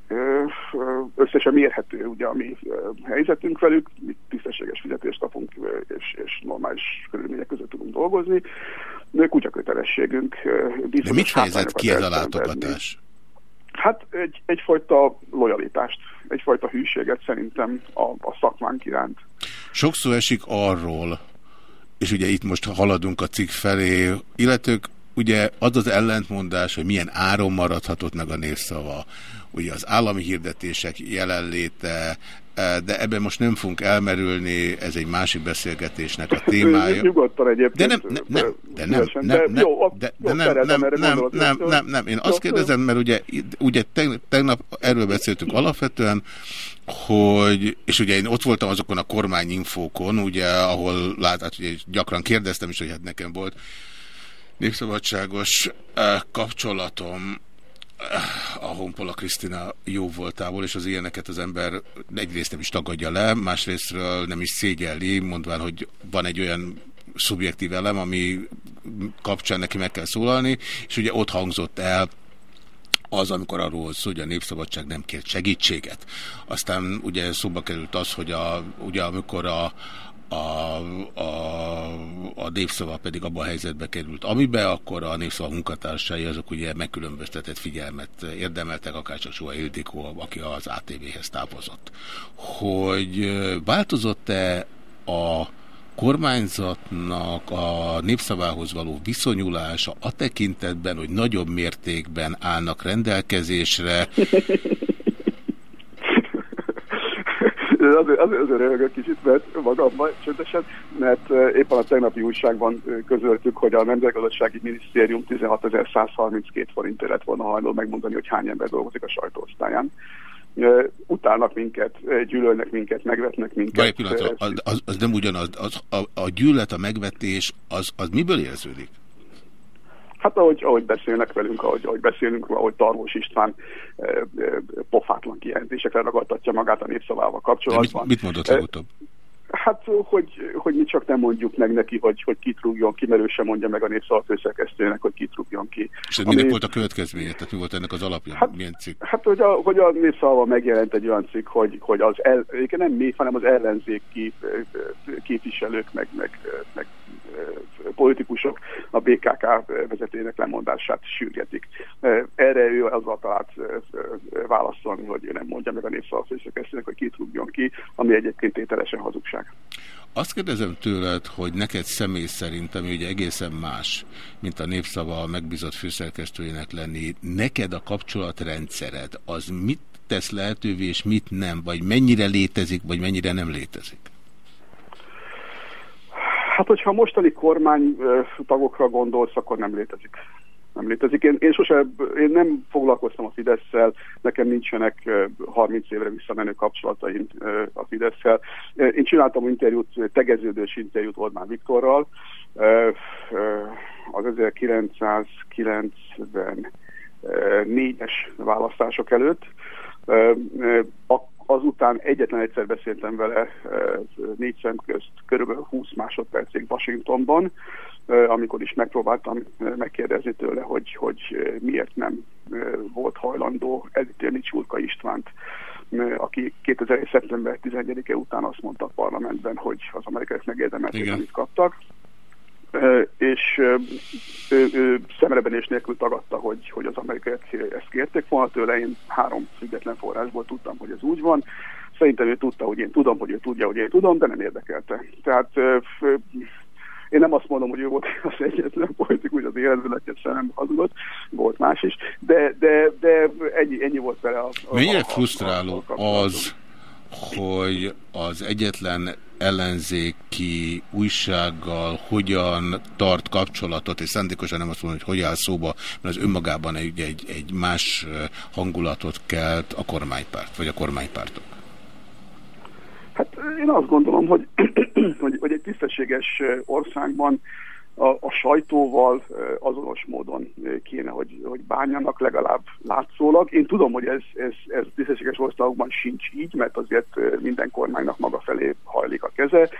összesen mérhető ugye a mi helyzetünk velük, mi tisztességes fizetést kapunk, és, és normális körülmények között tudunk dolgozni. Kutya kötelességünk. De mit fejezett ki ez a látogatás? Hát egy, egyfajta lojalitást, egyfajta hűséget szerintem a, a szakmánk iránt. Sokszor esik arról, és ugye itt most haladunk a cikk felé, illetők ugye az az ellentmondás, hogy milyen áron maradhatott meg a névszava, ugye az állami hirdetések jelenléte, eh, de ebben most nem fogunk elmerülni, ez egy másik beszélgetésnek a témája. Nyugodtan egyébként. De nem, nem, nem, de nem, nem, nem, de, de nem, nem, nem, nem, nem, nem, én azt kérdezem, mert ugye, ugye tegnap erről beszéltünk alapvetően, hogy, és ugye én ott voltam azokon a kormányinfókon, ugye, ahol láthat, ugye gyakran kérdeztem is, hogy hát nekem volt népszabadságos eh, kapcsolatom eh, a Honpola Krisztina jó voltából, és az ilyeneket az ember egyrészt nem is tagadja le, másrésztről nem is szégyelli, mondván, hogy van egy olyan szubjektív elem, ami kapcsán neki meg kell szólalni, és ugye ott hangzott el az, amikor arról volt szó, hogy a Népszabadság nem kért segítséget. Aztán ugye szóba került az, hogy a, ugye amikor a, a, a, a népszava pedig abban a helyzetbe került, amibe akkor a népszava munkatársai azok ugye megkülönböztetett figyelmet érdemeltek, akár csak Soha Ildikó, aki az ATV-hez távozott. Hogy változott-e a kormányzatnak a népszavához való viszonyulása a tekintetben, hogy nagyobb mértékben állnak rendelkezésre, azért, azért, azért röhögök kicsit, mert magamban csöndesen, mert éppen a tegnapi újságban közöltük, hogy a Nemzetgazdasági Minisztérium 16.132 forintért lett volna hajlandó megmondani, hogy hány ember dolgozik a sajtóosztályán. Utálnak minket, gyűlölnek minket, megvetnek minket. Várj pillanatra, az, az nem ugyanaz, az, a, a gyűlölet, a megvetés, az, az miből érződik? Hát ahogy, ahogy beszélnek velünk, ahogy, ahogy beszélünk, ahogy Tarvós István e, e, pofátlan kijelentésekre ragadtatja magát a népszavával kapcsolatban. mit, mit mondott legutóbb? Hát, hogy, hogy mi csak nem mondjuk meg neki, hogy, hogy kit rúgjon ki, mert ő sem mondja meg a népszava főszerkesztőjének, hogy kit rúgjon ki. És ez Ami... minek volt a következménye? Tehát mi volt ennek az alapja? Hát, Milyen cikk? Hát, hogy a, hogy a népszava megjelent egy olyan cikk, hogy, hogy az el, nem mi, hanem az ellenzéki képviselők, meg, meg, meg politikusok a BKK vezetének lemondását sürgetik. Erre ő azzal talált válaszolni, hogy ő nem mondja meg a népszavafőszökesztőnek, hogy kit rúgjon ki, ami egyébként tételesen hazugság. Azt kérdezem tőled, hogy neked személy szerint, ami ugye egészen más, mint a népszava megbízott főszerkesztőjének lenni, neked a kapcsolatrendszered az mit tesz lehetővé, és mit nem, vagy mennyire létezik, vagy mennyire nem létezik? Hát, hogyha mostani kormány tagokra gondolsz, akkor nem létezik. Nem létezik. Én, én sose, én nem foglalkoztam a Fidesz-szel, nekem nincsenek 30 évre visszamenő kapcsolataim a Fidesz-szel. Én csináltam interjút, tegeződős interjút Orbán Viktorral, az 1994-es választások előtt. Azután egyetlen egyszer beszéltem vele négy szem közt körülbelül 20 másodpercig Washingtonban, amikor is megpróbáltam megkérdezni tőle, hogy, hogy miért nem volt hajlandó elítélni Csurka Istvánt, aki 2000. szeptember 11-e után azt mondta a parlamentben, hogy az amerikaiak megérdemelték, amit kaptak és ő, ő szemrebenés nélkül tagadta, hogy, hogy az amerikaiak ezt kérték volna tőle. Én három független forrásból tudtam, hogy ez úgy van. Szerintem ő tudta, hogy én tudom, hogy ő tudja, hogy én tudom, de nem érdekelte. Tehát én nem azt mondom, hogy ő volt az egyetlen politikus az életben, sem nem hazudott, volt más is, de, de, de ennyi, ennyi volt vele a... Mennyire frusztráló az, hogy az egyetlen ellenzéki újsággal hogyan tart kapcsolatot, és szándékosan nem azt mondom, hogy hogy áll szóba, mert az önmagában egy, egy, egy más hangulatot kelt a kormánypárt, vagy a kormánypártok. Hát én azt gondolom, hogy, hogy, hogy egy tisztességes országban a, a sajtóval azonos módon kéne, hogy, hogy bánjanak, legalább látszólag. Én tudom, hogy ez, ez, ez tisztességes országokban sincs így, mert azért minden kormánynak maga felé hajlik a keze,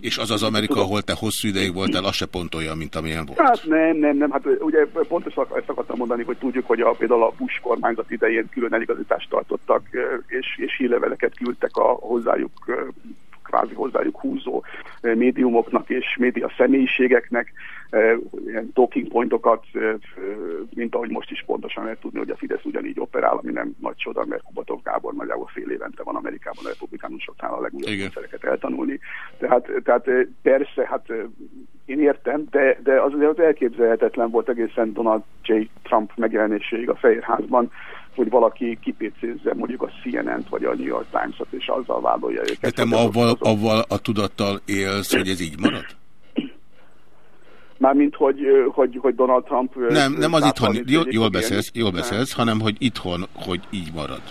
És az az Amerika, ahol te hosszú ideig voltál, az se pont olyan, mint amilyen volt. Hát nem, nem, nem. Hát ugye pontosan ezt akartam mondani, hogy tudjuk, hogy a, például a Bush kormányzat idején külön eligazítást tartottak, és, és hírleveleket küldtek a hozzájuk kvázi hozzájuk húzó médiumoknak és média személyiségeknek, ilyen talking pointokat, mint ahogy most is pontosan lehet tudni, hogy a Fidesz ugyanígy operál, ami nem nagy csoda, mert Kubatov Gábor nagyjából fél évente van Amerikában a republikánusoknál a legújabb szereket eltanulni. Tehát, tehát persze, hát én értem, de, de az azért elképzelhetetlen volt egészen Donald J. Trump megjelenéséig a Fehérházban, hogy valaki kipécézze mondjuk a CNN-t vagy a New York Times-ot, és azzal vádolja őket. De te avval, avval a tudattal élsz, hogy ez így marad? Mármint, hogy, hogy, hogy Donald Trump... Nem, nem az itthon, jól, jól beszélsz, jól beszélsz, hanem hogy itthon, hogy így marad.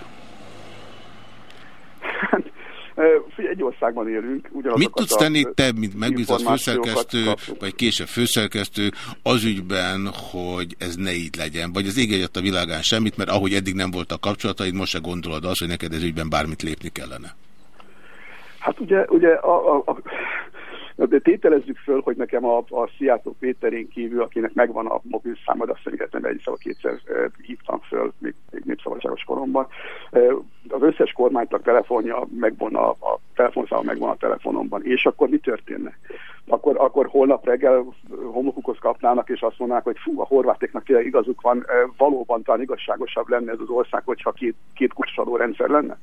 Egy országban élünk. Mit tudsz tenni te, mint megbízott főszerkesztő, kapjuk. vagy később főszerkesztő, az ügyben, hogy ez ne így legyen? Vagy az ég a világán semmit, mert ahogy eddig nem volt a kapcsolataid, most se gondolod azt, hogy neked ez ügyben bármit lépni kellene? Hát ugye, ugye a, a, a de tételezzük föl, hogy nekem a, a Szijjártó Péterén kívül, akinek megvan a mobil számod, azt szerintem egy szava kétszer hívtam föl, még, még népszabadságos koromban. Az összes kormánytak telefonja megvan a, a telefonszáma megvan a telefonomban, és akkor mi történne? Akkor, akkor holnap reggel homlokukhoz kapnának, és azt mondanák, hogy fú, a horvátéknak tényleg igazuk van, valóban talán igazságosabb lenne ez az ország, hogyha két, két kucsadó rendszer lenne.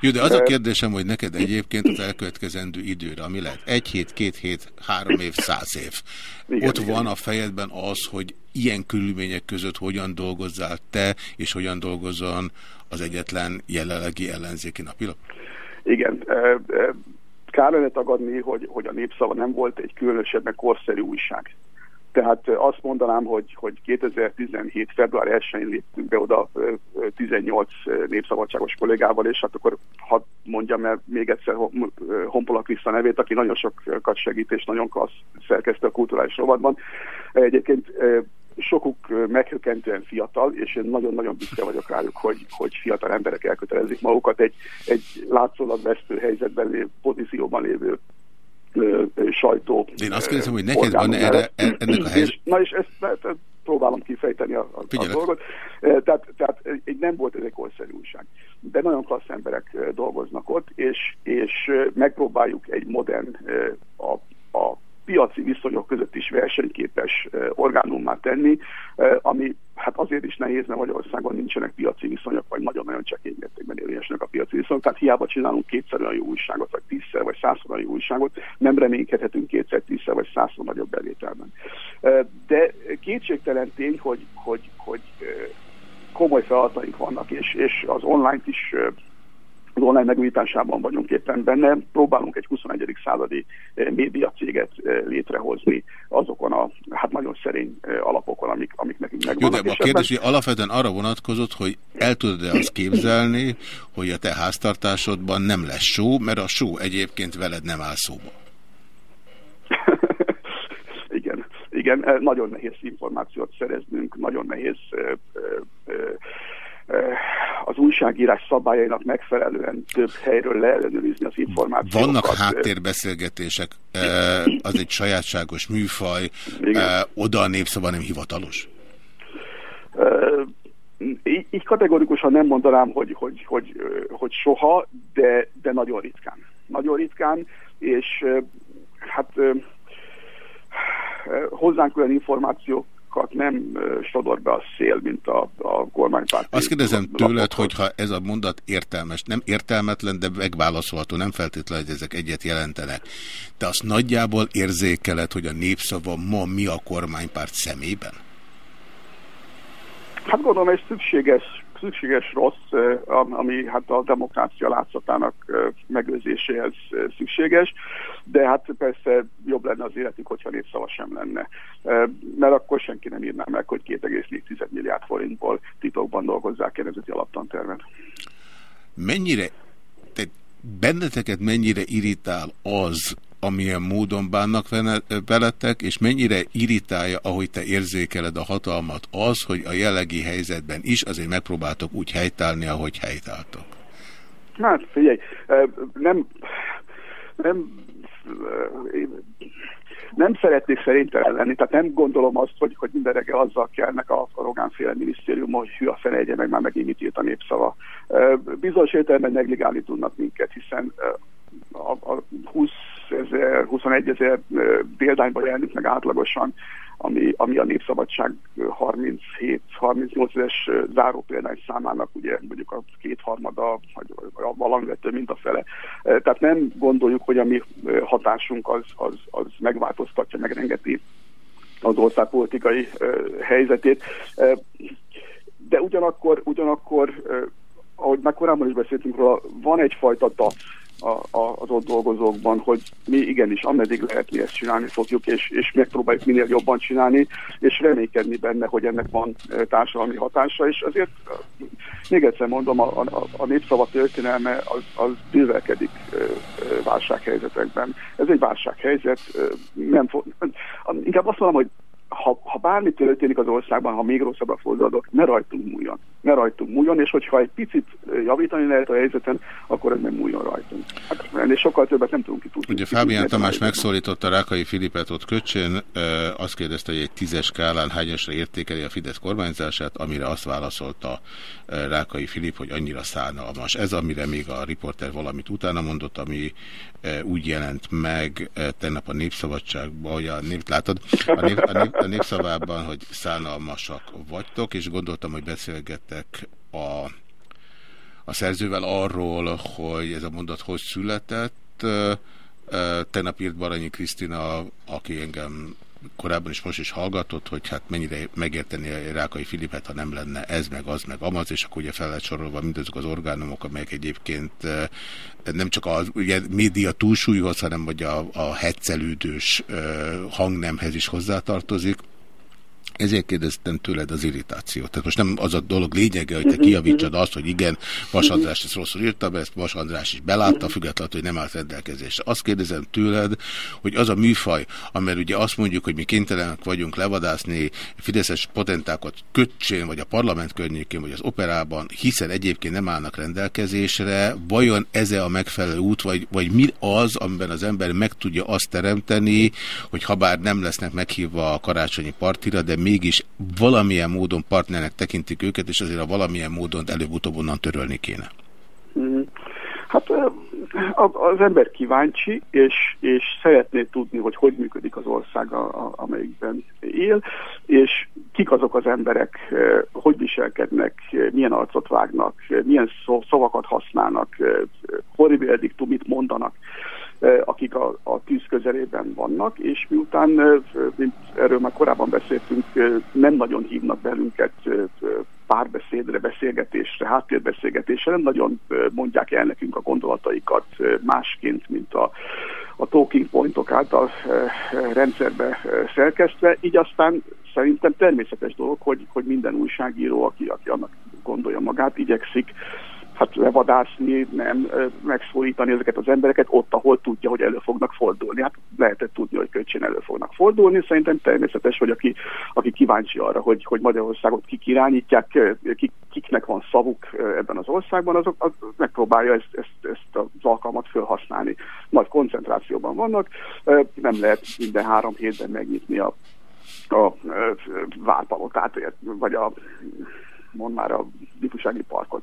Jó, de az a kérdésem, hogy neked egyébként az elkövetkezendő időre, ami lehet egy hét, két hét, három év, száz év, igen, ott igen. van a fejedben az, hogy ilyen körülmények között hogyan dolgozzál te, és hogyan dolgozzon az egyetlen jelenlegi ellenzéki napilap? Igen, kár lenne tagadni, hogy, hogy a népszava nem volt egy különösebben korszerű újság. Tehát azt mondanám, hogy, hogy 2017. február 1-én léptünk be oda 18 népszabadságos kollégával, és hát akkor hadd mondjam el még egyszer Honpola Kriszta nevét, aki nagyon sokat segít, és nagyon klassz szerkesztő a kulturális rovatban. Egyébként sokuk meghökkentően fiatal, és én nagyon-nagyon büszke vagyok rájuk, hogy, hogy fiatal emberek elkötelezik magukat egy, egy látszólag vesztő helyzetben lévő, pozícióban lévő sajtó. De én azt kérdezem, hogy neked van erre, ennek a helyzet... Na és ezt, ezt próbálom kifejteni a, a, a dolgot. Tehát, tehát egy nem volt ez egy korszerű újság. De nagyon klassz emberek dolgoznak ott, és, és megpróbáljuk egy modern, a, a piaci viszonyok között is versenyképes orgánummá tenni, ami hát azért is nehéz, mert Magyarországon nincsenek piaci viszonyok, vagy nagyon-nagyon csekély mértékben érvényesnek a piaci viszonyok. Tehát hiába csinálunk kétszer olyan jó újságot, vagy tízszer, vagy százszor olyan jó újságot, nem reménykedhetünk kétszer, tízszer, vagy százszor nagyobb bevételben. De kétségtelen tény, hogy, hogy, hogy komoly feladataink vannak, és, és az online-t is az online megújításában vagyunk éppen benne. Próbálunk egy 21. századi eh, médiacéget eh, létrehozni azokon a hát nagyon szerény eh, alapokon, amik, amik nekünk megvannak. Jó, de a kérdés ebben... alapvetően arra vonatkozott, hogy el tudod-e azt képzelni, hogy a te háztartásodban nem lesz só, mert a só egyébként veled nem áll szóba. igen, igen, nagyon nehéz információt szereznünk, nagyon nehéz az újságírás szabályainak megfelelően több helyről leellenőrizni az információkat. Vannak háttérbeszélgetések, az egy sajátságos műfaj, Igen. oda a népszava nem hivatalos? Így, így kategorikusan nem mondanám, hogy, hogy, hogy, hogy soha, de, de nagyon ritkán. Nagyon ritkán, és hát hozzánk olyan információk nem sodor be a szél, mint a, a kormánypárt. Azt kérdezem tőled, hogyha ez a mondat értelmes, nem értelmetlen, de megválaszolható, nem feltétlenül, hogy ezek egyet jelentenek. De azt nagyjából érzékeled, hogy a népszava ma mi a kormánypárt szemében? Hát gondolom, ez szükséges szükséges rossz, ami hát a demokrácia látszatának megőrzéséhez szükséges, de hát persze jobb lenne az életük, hogyha népszava sem lenne. Mert akkor senki nem írná meg, hogy 2,4 milliárd forintból titokban dolgozzák a nemzeti alaptantervet. Mennyire, tehát benneteket mennyire irritál az, amilyen módon bánnak veletek, és mennyire irritálja, ahogy te érzékeled a hatalmat az, hogy a jellegi helyzetben is azért megpróbáltok úgy helytállni, ahogy helytáltok. Hát figyelj, nem, nem nem szeretnék szerintelen lenni, tehát nem gondolom azt, hogy, hogy minden reggel azzal kelnek a, a Rogánféle minisztérium, hogy hű a fene meg már megint mit írt a népszava. Bizonyos értelemben negligálni tudnak minket, hiszen a, a 20 ezer, 21 ezer példányban jelenik meg átlagosan, ami, ami a Népszabadság 37-38 ezeres záró példány számának ugye mondjuk a kétharmada, vagy valamivel mint a fele. Tehát nem gondoljuk, hogy a mi hatásunk az, az, az megváltoztatja, megrengeti az ország politikai helyzetét. De ugyanakkor, ugyanakkor ahogy már korábban is beszéltünk róla, van egyfajta dac a, a, az ott dolgozókban, hogy mi igenis, ameddig lehet mi ezt csinálni fogjuk, és, és megpróbáljuk minél jobban csinálni, és reménykedni benne, hogy ennek van társadalmi hatása, és azért még egyszer mondom, a, a, a népszava történelme az, az bővelkedik válsághelyzetekben. Ez egy válsághelyzet, nem fog, inkább azt mondom, hogy ha, ha bármi történik az országban, ha még rosszabbra fordulok, ne rajtunk múljon. Ne rajtunk múljon, és hogyha egy picit javítani lehet a helyzeten, akkor ez nem múljon rajtunk. Hát ennél sokkal többet nem tudunk ki tudni. Ugye Fábián Tamás megszólította Rákai Filipet ott Köcsön, azt kérdezte, hogy egy tízes skálán hányasra értékeli a Fidesz kormányzását, amire azt válaszolta Rákai Filip, hogy annyira szánalmas. Ez, amire még a riporter valamit utána mondott, ami úgy jelent meg tegnap a Népszabadságban, hogy a nép, látod, a, nép, a, nép, a népszavában, hogy szánalmasak vagytok, és gondoltam, hogy beszélgettek a, a szerzővel arról, hogy ez a mondat hogy született. Tegnap írt Baranyi Krisztina, aki engem korábban is most is hallgatott, hogy hát mennyire megérteni a Rákai Filipet, ha nem lenne ez, meg az, meg amaz, és akkor ugye fel lehet sorolva mindazok az orgánumok, amelyek egyébként nem csak a ugye, média túlsúlyhoz, hanem hogy a, a hetszelődős hangnemhez is hozzátartozik. Ezért kérdeztem tőled az irritációt. Tehát most nem az a dolog lényege, hogy te kiavítsad azt, hogy igen, Vas András ezt rosszul írta be, ezt Vas András is belátta, függetlenül, hogy nem állt rendelkezésre. Azt kérdezem tőled, hogy az a műfaj, amely ugye azt mondjuk, hogy mi kénytelenek vagyunk levadászni fideszes potentákat köcsén, vagy a parlament környékén, vagy az operában, hiszen egyébként nem állnak rendelkezésre, vajon ez -e a megfelelő út, vagy, vagy mi az, amiben az ember meg tudja azt teremteni, hogy ha bár nem lesznek meghívva a karácsonyi partira, de mégis valamilyen módon partnernek tekintik őket, és azért a valamilyen módon előbb-utóbb onnan törölni kéne. Mhm. Hát az ember kíváncsi, és, és szeretné tudni, hogy hogy működik az ország, a, a, amelyikben él, és kik azok az emberek, hogy viselkednek, milyen arcot vágnak, milyen szavakat használnak, horrible dictum mit mondanak akik a, a tűz közelében vannak, és miután, mint erről már korábban beszéltünk, nem nagyon hívnak belünket párbeszédre, beszélgetésre, háttérbeszélgetésre, nem nagyon mondják el nekünk a gondolataikat másként, mint a, a talking pointok által rendszerbe szerkesztve, így aztán szerintem természetes dolog, hogy, hogy minden újságíró, aki, aki annak gondolja magát, igyekszik hát levadászni, nem megszólítani ezeket az embereket ott, ahol tudja, hogy elő fognak fordulni. Hát lehetett tudni, hogy köcsén elő fognak fordulni. Szerintem természetes, hogy aki, aki kíváncsi arra, hogy, hogy Magyarországot kik irányítják, kik, kiknek van szavuk ebben az országban, azok az megpróbálja ezt, ezt, ezt az alkalmat felhasználni. Nagy koncentrációban vannak, nem lehet minden három hétben megnyitni a a várpalotát, vagy a mond már a ifjúsági parkot.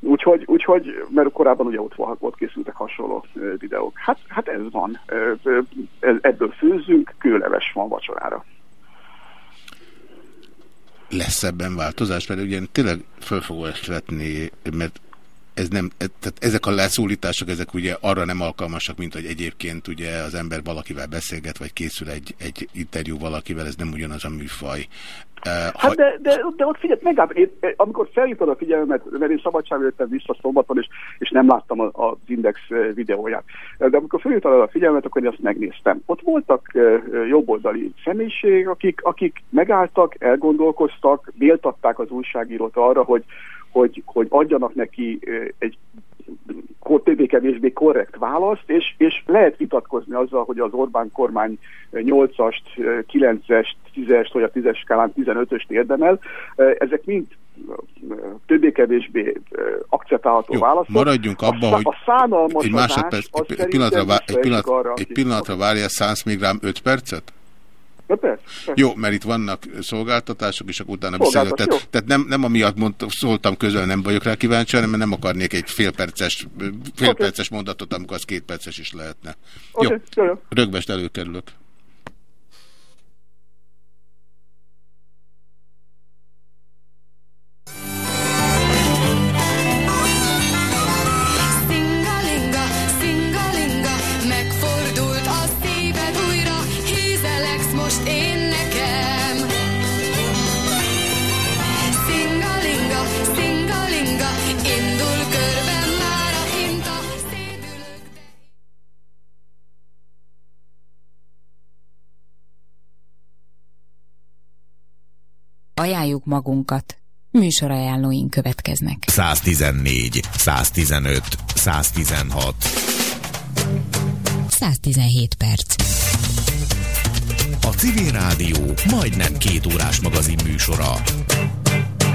Úgyhogy, úgyhogy, mert korábban ugye ott, ott készültek hasonló videók. Hát, hát ez van. Ebből főzzünk, kőleves van vacsorára. Lesz ebben változás? Mert ugye tényleg föl fogom ezt vetni, mert ez nem, tehát ezek a leszólítások, ezek ugye arra nem alkalmasak, mint hogy egyébként ugye az ember valakivel beszélget, vagy készül egy, egy interjú valakivel, ez nem ugyanaz a műfaj. Hát de, de, de ott figyelj, megállt, én, amikor felhívtad a figyelmet, mert én szabadságra jöttem vissza szombaton, és, és nem láttam az Index videóját. De amikor felhívtad a figyelmet, akkor én azt megnéztem. Ott voltak jobboldali személyiségek, akik, akik megálltak, elgondolkoztak, méltatták az újságírót arra, hogy, hogy, hogy adjanak neki egy többé-kevésbé korrekt választ, és, és lehet vitatkozni azzal, hogy az Orbán kormány 8-ast, 9-est, 10-est, vagy a 10-es skálán 15-öst érdemel. Ezek mind többé-kevésbé akceptálható válaszok. Maradjunk abban, hogy a szánalmas egy másodperc, egy, egy, pillanatra, vá, egy, pillanat, arra, egy pillanatra várja, szánsz még rám 5 percet? Ja, persze, persze. Jó, mert itt vannak szolgáltatások, és akkor utána beszélünk. Tehát, tehát nem, nem amiatt mondtam, szóltam közül, nem vagyok rá kíváncsi, hanem nem akarnék egy félperces, félperces okay. mondatot, amikor az két perces is lehetne. Okay, jó, jó, jó. rögvest előkerülök. Ajánljuk magunkat. Műsorajánlóink következnek. 114, 115, 116. 117 perc. A Civil Rádió majdnem két órás magazin műsora.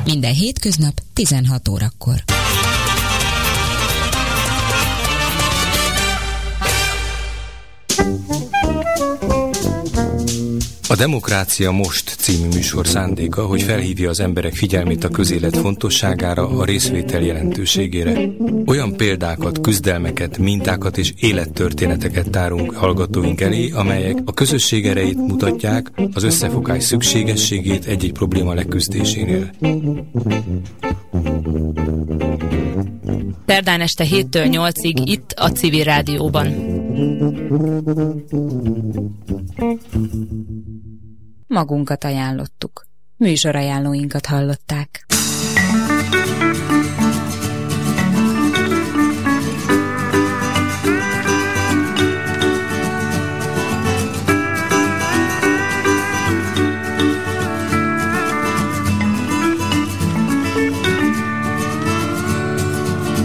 Minden hétköznap 16 órakor. A Demokrácia Most című műsor szándéka, hogy felhívja az emberek figyelmét a közélet fontosságára, a részvétel jelentőségére. Olyan példákat, küzdelmeket, mintákat és élettörténeteket tárunk hallgatóink elé, amelyek a közösség erejét mutatják, az összefogás szükségességét egy-egy probléma leküzdésénél. Szerdán este 7-től 8-ig itt a Civil Rádióban. Magunkat ajánlottuk. Műsorajánlóinkat hallották.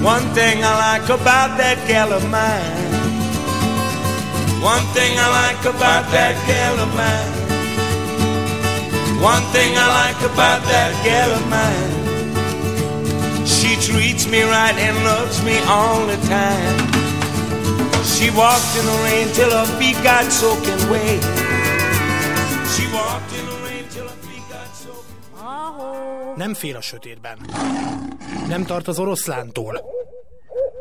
One thing I like about that gal of mine. One thing I like about that gal of mine. One thing I like about that gal of mine. She treats me right and loves me all the time. She walked in the rain till her feet got soaking wet. She walked in the rain till her feet got soaking Nem fél a sötétben. Nem tart az oroszlántól.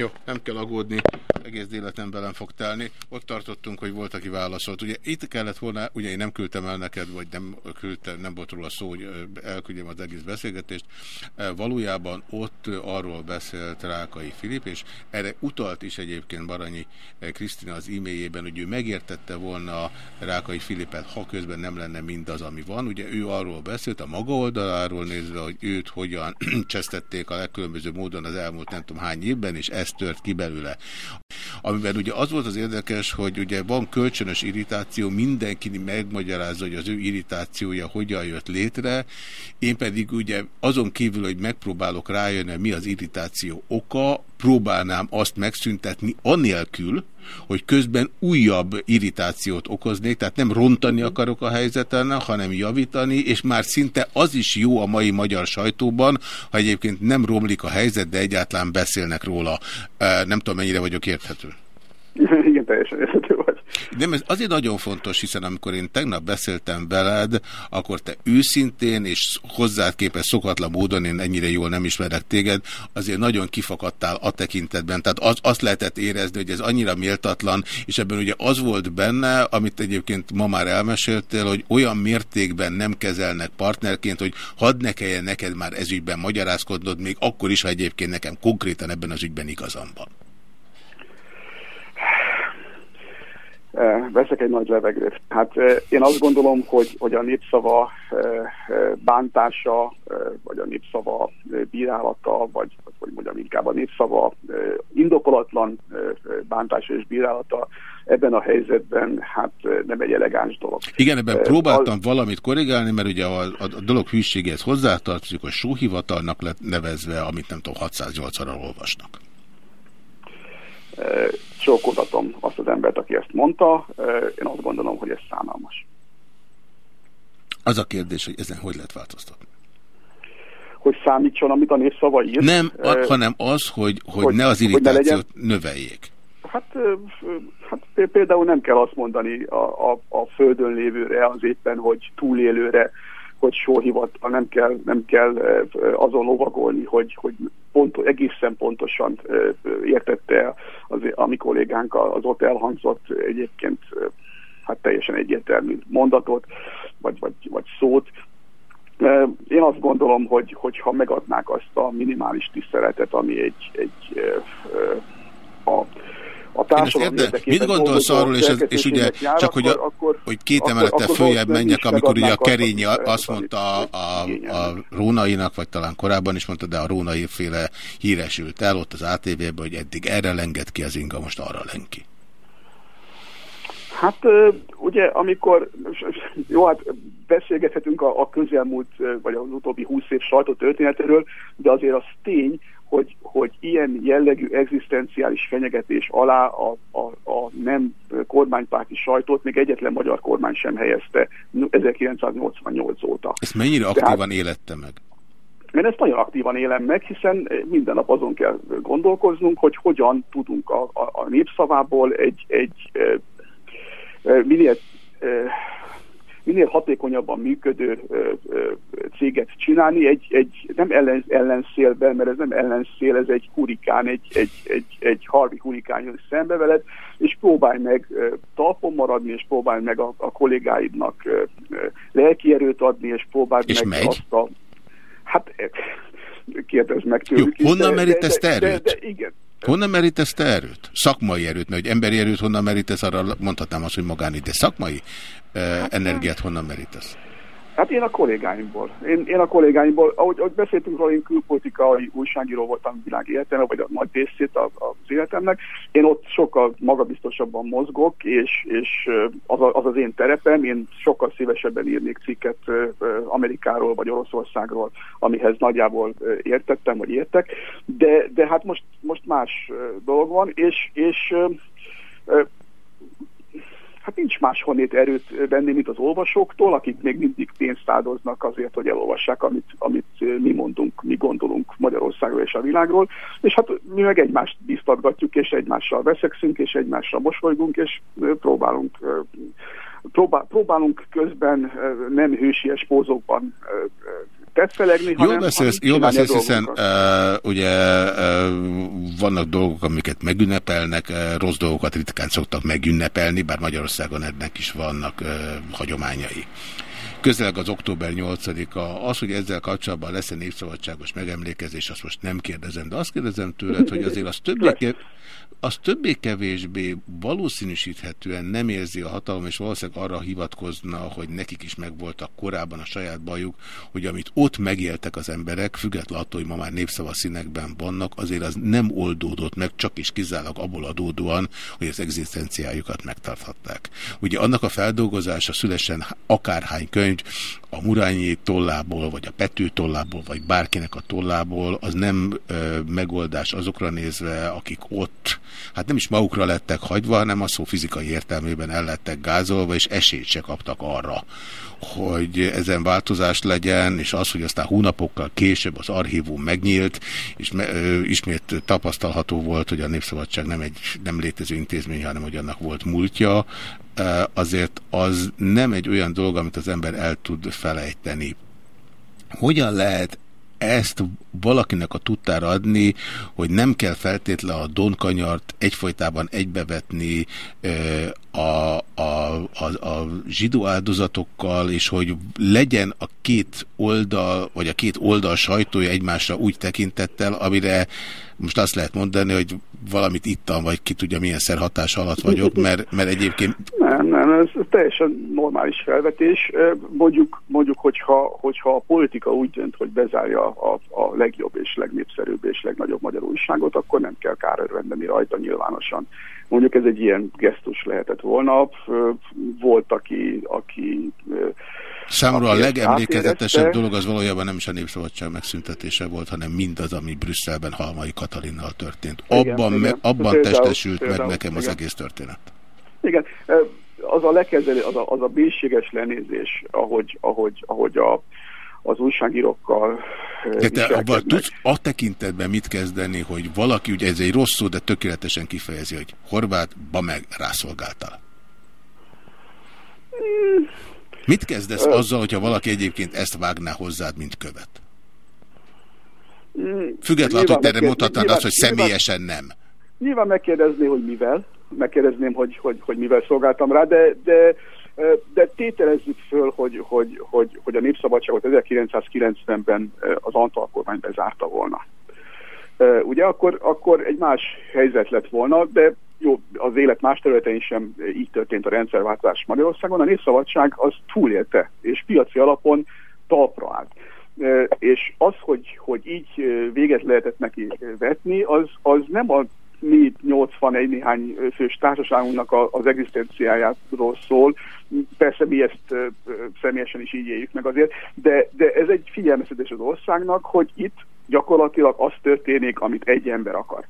Jó, nem kell aggódni, egész déletem velem fog telni. Ott tartottunk, hogy volt, aki válaszolt. Ugye itt kellett volna, ugye én nem küldtem el neked, vagy nem küldtem, nem volt róla szó, hogy elküldjem az egész beszélgetést. Valójában ott arról beszélt Rákai Filip, és erre utalt is egyébként Baranyi Krisztina az e-mailjében, hogy ő megértette volna Rákai Filipet, ha közben nem lenne mindaz, ami van. Ugye ő arról beszélt, a maga oldaláról nézve, hogy őt hogyan csesztették a legkülönböző módon az elmúlt nem tudom hány évben, és ez tört ki belőle. Amiben ugye az volt az érdekes, hogy ugye van kölcsönös irritáció, mindenki megmagyarázza, hogy az ő irritációja hogyan jött létre, én pedig ugye azon kívül, hogy megpróbálok rájönni, mi az irritáció oka, próbálnám azt megszüntetni anélkül, hogy közben újabb irritációt okoznék, tehát nem rontani akarok a helyzeten, hanem javítani, és már szinte az is jó a mai magyar sajtóban, ha egyébként nem romlik a helyzet, de egyáltalán beszélnek róla. Nem tudom, mennyire vagyok érthető. Igen, teljesen érthető. Nem, ez azért nagyon fontos, hiszen amikor én tegnap beszéltem veled, akkor te őszintén és hozzád képes szokatlan módon, én ennyire jól nem ismerek téged, azért nagyon kifakadtál a tekintetben. Tehát az, azt lehetett érezni, hogy ez annyira méltatlan, és ebben ugye az volt benne, amit egyébként ma már elmeséltél, hogy olyan mértékben nem kezelnek partnerként, hogy hadd ne kelljen neked már ezügyben magyarázkodnod, még akkor is, ha egyébként nekem konkrétan ebben az ügyben igazam van. Eh, Veszek egy nagy levegőt. Hát eh, én azt gondolom, hogy, hogy a népszava eh, eh, bántása, eh, vagy a népszava eh, bírálata, vagy, hogy mondjam inkább a népszava eh, indokolatlan eh, eh, bántása és bírálata ebben a helyzetben hát eh, nem egy elegáns dolog. Igen, ebben Eh, próbáltam valamit korrigálni, mert ugye a, a, a dolog hűségéhez hozzátartozik, hogy sóhivatalnak lett nevezve, amit nem tudom, 680-ra olvasnak. Csókoltatom azt az embert, aki ezt mondta. Én azt gondolom, hogy ez szánalmas. Az a kérdés, hogy ezen hogy lehet változtatni. Hogy számítson, amit a népszava ír. Nem, a, Eh, hanem az, hogy, hogy, hogy- ne az ne irritációt legyen- növeljék. Hát, hát pé- például nem kell azt mondani a, a, a földön lévőre, az éppen, hogy túlélőre, hogy sóhivatal, nem kell, nem kell azon lovagolni, hogy, hogy pont, egészen pontosan értette az, a mi kollégánk az ott elhangzott egyébként hát teljesen egyértelmű mondatot, vagy, vagy, vagy szót. Én azt gondolom, hogy, hogy ha megadnák azt a minimális tiszteletet, ami egy, egy a, a társadalom érde, érdekében mit gondolsz arról, és, ez, és ugye jár, csak hogy, a, akkor, hogy két emelettel följebb menjek, amikor ugye a Kerényi azt mondta a, a, a Rónainak, vagy talán korábban is mondta, de a Rónai féle híresült el ott az ATV-ben, hogy eddig erre lengett ki az inga, most arra leng ki. Hát ugye, amikor, jó, hát beszélgethetünk a, a közelmúlt, vagy az utóbbi húsz év sajtótörténetéről, de azért az tény, hogy, hogy ilyen jellegű egzisztenciális fenyegetés alá a, a, a nem kormánypárti sajtót még egyetlen magyar kormány sem helyezte 1988 óta. Ezt mennyire Tehát- aktívan élette meg? Én ezt nagyon aktívan élem meg, hiszen minden nap azon kell gondolkoznunk, hogy hogyan tudunk a, a, a népszavából egy, egy e, e, minél, e, minél hatékonyabban működő céget csinálni, egy, egy nem ellen, ellenszélben, mert ez nem ellenszél, ez egy hurikán, egy, egy, egy, egy harvi hurikán jön szembe veled, és próbálj meg e, talpon maradni, és próbálj meg a, a kollégáidnak lelki erőt adni, és próbálj És meg megy? azt a Hát kérdezd meg Jó, tőlük. is, honnan de- merítesz de- te de- erőt? De, igen. Honnan merítesz te erőt? Szakmai erőt, mert hogy emberi erőt honnan merítesz, arra mondhatnám azt, hogy magáni, de szakmai uh, energiát honnan merítesz? Hát én a kollégáimból. Én, én a kollégáimból, ahogy, ahogy beszéltünk róla, én külpolitikai újságíró voltam világ életemben, vagy a nagy részét a- az életemnek. Én ott sokkal magabiztosabban mozgok, és, és az, a, az az én terepem. Én sokkal szívesebben írnék cikket Amerikáról vagy Oroszországról, amihez nagyjából értettem, vagy értek. De, de hát most, most más dolog van, és, és hát nincs máshonnét erőt venni, mint az olvasóktól, akik még mindig pénzt áldoznak azért, hogy elolvassák, amit, amit mi mondunk, mi gondolunk Magyarországról és a világról, és hát mi meg egymást biztatgatjuk, és egymással veszekszünk, és egymásra mosolygunk, és próbálunk próbál, próbálunk közben nem hősies pózokban tetszelegni, Jól beszélsz, jól beszélsz hiszen uh, ugye uh, vannak dolgok, amiket megünnepelnek, uh, rossz dolgokat ritkán szoktak megünnepelni, bár Magyarországon ennek is vannak uh, hagyományai. Közeleg az október 8-a. Az, hogy ezzel kapcsolatban lesz-e népszabadságos megemlékezés, azt most nem kérdezem, de azt kérdezem tőled, hogy azért az többé, az többé-kevésbé valószínűsíthetően nem érzi a hatalom, és valószínűleg arra hivatkozna, hogy nekik is megvoltak korábban a saját bajuk, hogy amit ott megéltek az emberek, függetlenül attól, hogy ma már népszava színekben vannak, azért az nem oldódott meg, csak is kizárólag abból adódóan, hogy az egzisztenciájukat megtarthatták. Ugye annak a feldolgozása szülesen akárhány könyv, a Murányi tollából, vagy a Pető tollából, vagy bárkinek a tollából, az nem ö, megoldás azokra nézve, akik ott, hát nem is magukra lettek hagyva, hanem a szó fizikai értelmében el lettek gázolva, és esélyt se kaptak arra, hogy ezen változás legyen, és az, hogy aztán hónapokkal később az archívum megnyílt, és me, ö, ismét tapasztalható volt, hogy a Népszabadság nem egy nem létező intézmény, hanem hogy annak volt múltja, azért az nem egy olyan dolog, amit az ember el tud felejteni. Hogyan lehet ezt valakinek a tudtára adni, hogy nem kell feltétlen a donkanyart egyfolytában egybevetni a, a, a, a zsidó áldozatokkal, és hogy legyen a két oldal, vagy a két oldal sajtója egymásra úgy tekintettel, amire most azt lehet mondani, hogy valamit ittam, vagy ki tudja milyen szer hatás alatt vagyok, mert, mert egyébként... Nem, nem, ez teljesen normális felvetés. Mondjuk, mondjuk hogyha, hogyha a politika úgy dönt, hogy bezárja a, a legjobb és legnépszerűbb és legnagyobb magyar újságot, akkor nem kell kárörvendeni rajta nyilvánosan. Mondjuk ez egy ilyen gesztus lehetett volna. Volt, aki, aki Számomra a aki legemlékezetesebb átérezte. dolog az valójában nem is a Népszabadság megszüntetése volt, hanem mindaz, ami Brüsszelben Halmai Katalinnal történt. Igen, Abban, igen. me, abban Például- testesült meg például, nekem az igen. egész történet. Igen, az a lekezelő, az a, az a bélséges lenézés, ahogy, ahogy, ahogy a, az újságírókkal De te abban tudsz a tekintetben mit kezdeni, hogy valaki, ugye ez egy rossz szó, de tökéletesen kifejezi, hogy Horváth, ba meg rászolgáltál. Mit kezdesz Ö. azzal, hogyha valaki egyébként ezt vágná hozzád, mint követ? Mm, Függetlenül, hogy te erre mondhatnád nyilván- azt, hogy nyilván- személyesen nem. Nyilván megkérdezné, hogy mivel, megkérdezném, hogy, hogy, hogy mivel szolgáltam rá, de, de, de tételezzük föl, hogy, hogy, hogy, hogy a Népszabadságot 1990-ben az Antal kormány bezárta volna. Ugye akkor, akkor egy más helyzet lett volna, de jó, az élet más területein sem így történt a rendszerváltás Magyarországon. A Népszabadság az túlélte, és piaci alapon talpra állt. És az, hogy, hogy így véget lehetett neki vetni, az, az nem a mi 81 néhány fős társaságunknak az egzisztenciájáról szól. Persze mi ezt személyesen is így éljük meg azért, de, de ez egy figyelmeztetés az országnak, hogy itt gyakorlatilag az történik, amit egy ember akar.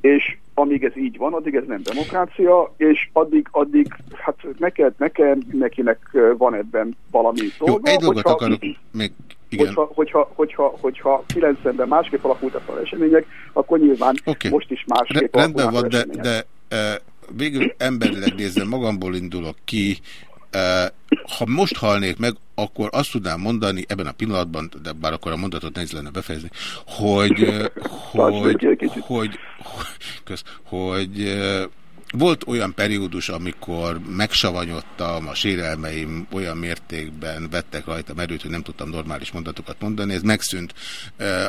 És amíg ez így van, addig ez nem demokrácia, és addig, addig hát neked, nekem, mindenkinek ö, van ebben valami Jó, dolga. egy dolgot hogyha- akarok még, igen. Hogyha, hogyha, hogyha, hogyha 90-ben másképp alakultak az események, akkor nyilván Oké. most is Re- másképp Rendben alakulnak van, de, de e, végül emberileg nézve magamból indulok ki. E, ha most halnék meg, akkor azt tudnám mondani ebben a pillanatban, de bár akkor a mondatot nehéz lenne befejezni, hogy, e, hogy, hogy, hogy, kösz, hogy e, volt olyan periódus, amikor megsavanyodtam, a sérelmeim olyan mértékben vettek rajta erőt, hogy nem tudtam normális mondatokat mondani. Ez megszűnt.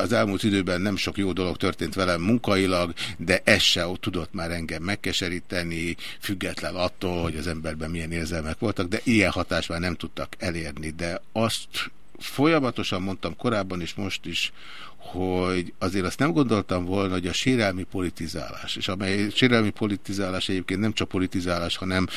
Az elmúlt időben nem sok jó dolog történt velem munkailag, de ez se tudott már engem megkeseríteni, független attól, hogy az emberben milyen érzelmek voltak, de ilyen hatást már nem tudtak elérni. De azt folyamatosan mondtam korábban is, most is, hogy azért azt nem gondoltam volna, hogy a sérelmi politizálás, és amely sérelmi politizálás egyébként nem csak politizálás, hanem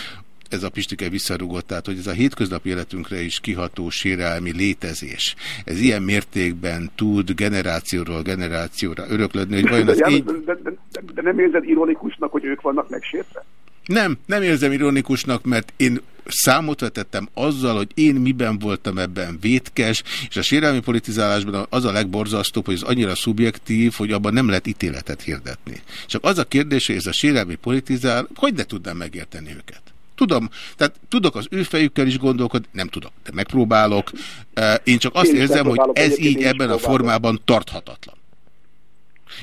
ez a Pistike visszarugott, tehát hogy ez a hétköznapi életünkre is kiható sérelmi létezés. Ez ilyen mértékben tud generációról generációra öröklődni, hogy vajon az így... de, de, de, de nem érzed ironikusnak, hogy ők vannak megsértve? Nem, nem érzem ironikusnak, mert én számot vetettem azzal, hogy én miben voltam ebben vétkes, és a sérelmi politizálásban az a legborzasztóbb, hogy ez annyira szubjektív, hogy abban nem lehet ítéletet hirdetni. Csak az a kérdés, hogy ez a sérelmi politizál, hogy ne tudnám megérteni őket. Tudom, tehát tudok az ő fejükkel is gondolkodni, nem tudok, de megpróbálok. Eh, Én csak azt Én érzem, hogy ez így ebben a formában tarthatatlan.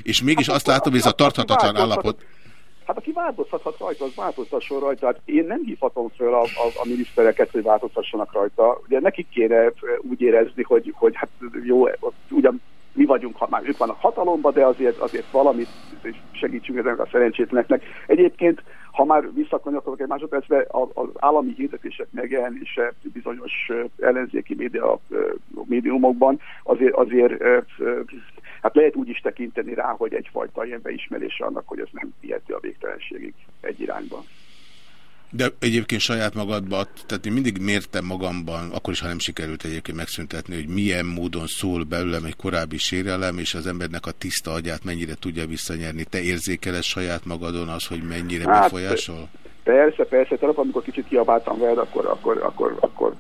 És mégis azt látom, hogy ez a tarthatatlan állapot, Hát aki változtathat rajta, az változtasson rajta. Hát én nem hívhatom föl a, a, a minisztereket, hogy változtassanak rajta. Ugye nekik kéne úgy érezni, hogy, hogy hát jó, ugyan mi vagyunk, ha már ők vannak hatalomban, de azért, azért valamit segítsünk ezeknek a szerencsétleneknek. Egyébként, ha már visszakanyarodok egy másodpercbe, az állami hirdetések megjelenése bizonyos ellenzéki média, médiumokban azért, azért hát lehet úgy is tekinteni rá, hogy egyfajta ilyen beismerése annak, hogy ez nem vihető a végtelenségig egy irányban. De egyébként saját magadban, tehát én mindig mértem magamban, akkor is, ha nem sikerült egyébként megszüntetni, hogy milyen módon szól belőlem egy korábbi sérelem, és az embernek a tiszta agyát mennyire tudja visszanyerni. Te érzékeled saját magadon az, hogy mennyire Hát, befolyásol? Persze, persze, tehát amikor kicsit kiabáltam veled, akkor, akkor, akkor, akkor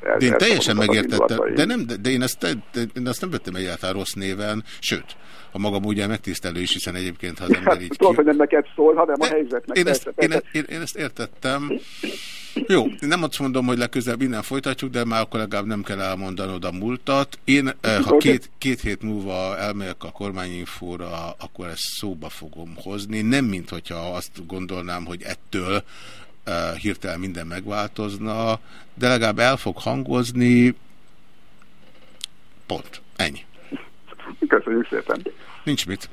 De én teljesen megértettem, de, nem, de, de én, azt, de én azt nem vettem egyáltalán rossz néven, sőt, a magam ugye megtisztelő is, hiszen egyébként, ha az ember Hát, így tudod, hogy nem neked szól, hanem a helyzetnek. én, ezt, én, persze. ezt, én, én ezt értettem. Jó, nem azt mondom, hogy legközelebb innen folytatjuk, de már akkor legalább nem kell elmondanod a múltat. Én, eh, ha két, két hét múlva elmegyek a kormányinfóra, akkor ezt szóba fogom hozni. Nem, mint hogyha azt gondolnám, hogy ettől hirtelen minden megváltozna, de legalább el fog hangozni. Pont. Ennyi. Köszönjük szépen. Nincs mit.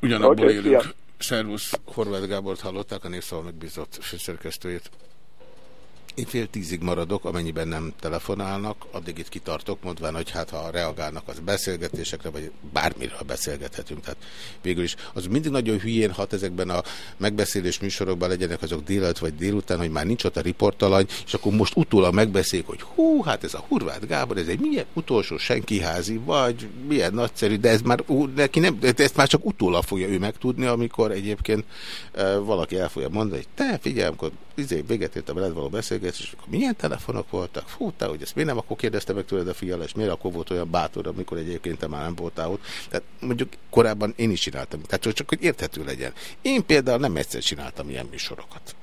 Ugyanabból okay, élünk. szia. Szervusz, Horváth Gábort hallották, a Népszava megbízott főszerkesztőjét. Én fél tízig maradok, amennyiben nem telefonálnak, addig itt kitartok, mondván, hogy hát ha reagálnak az beszélgetésekre, vagy bármiről beszélgethetünk. Tehát végül is az mindig nagyon hülyén hat ezekben a megbeszélés műsorokban legyenek azok délelőtt vagy délután, hogy már nincs ott a riportalany, és akkor most utólag megbeszéljük, hogy hú, hát ez a Hurvát Gábor, ez egy milyen utolsó senkiházi, vagy milyen nagyszerű, de ez már neki nem, de ezt már csak utólag fogja ő megtudni, amikor egyébként e, valaki el fogja mondani, hogy te figyelj, amikor izé, véget ért a veled való beszélgetés, és akkor milyen telefonok voltak? Fú, te, hogy ezt miért nem akkor kérdezte meg tőled a fiala, és miért akkor volt olyan bátor, amikor egyébként te már nem voltál ott. Tehát mondjuk korábban én is csináltam, tehát csak hogy érthető legyen. Én például nem egyszer csináltam ilyen műsorokat.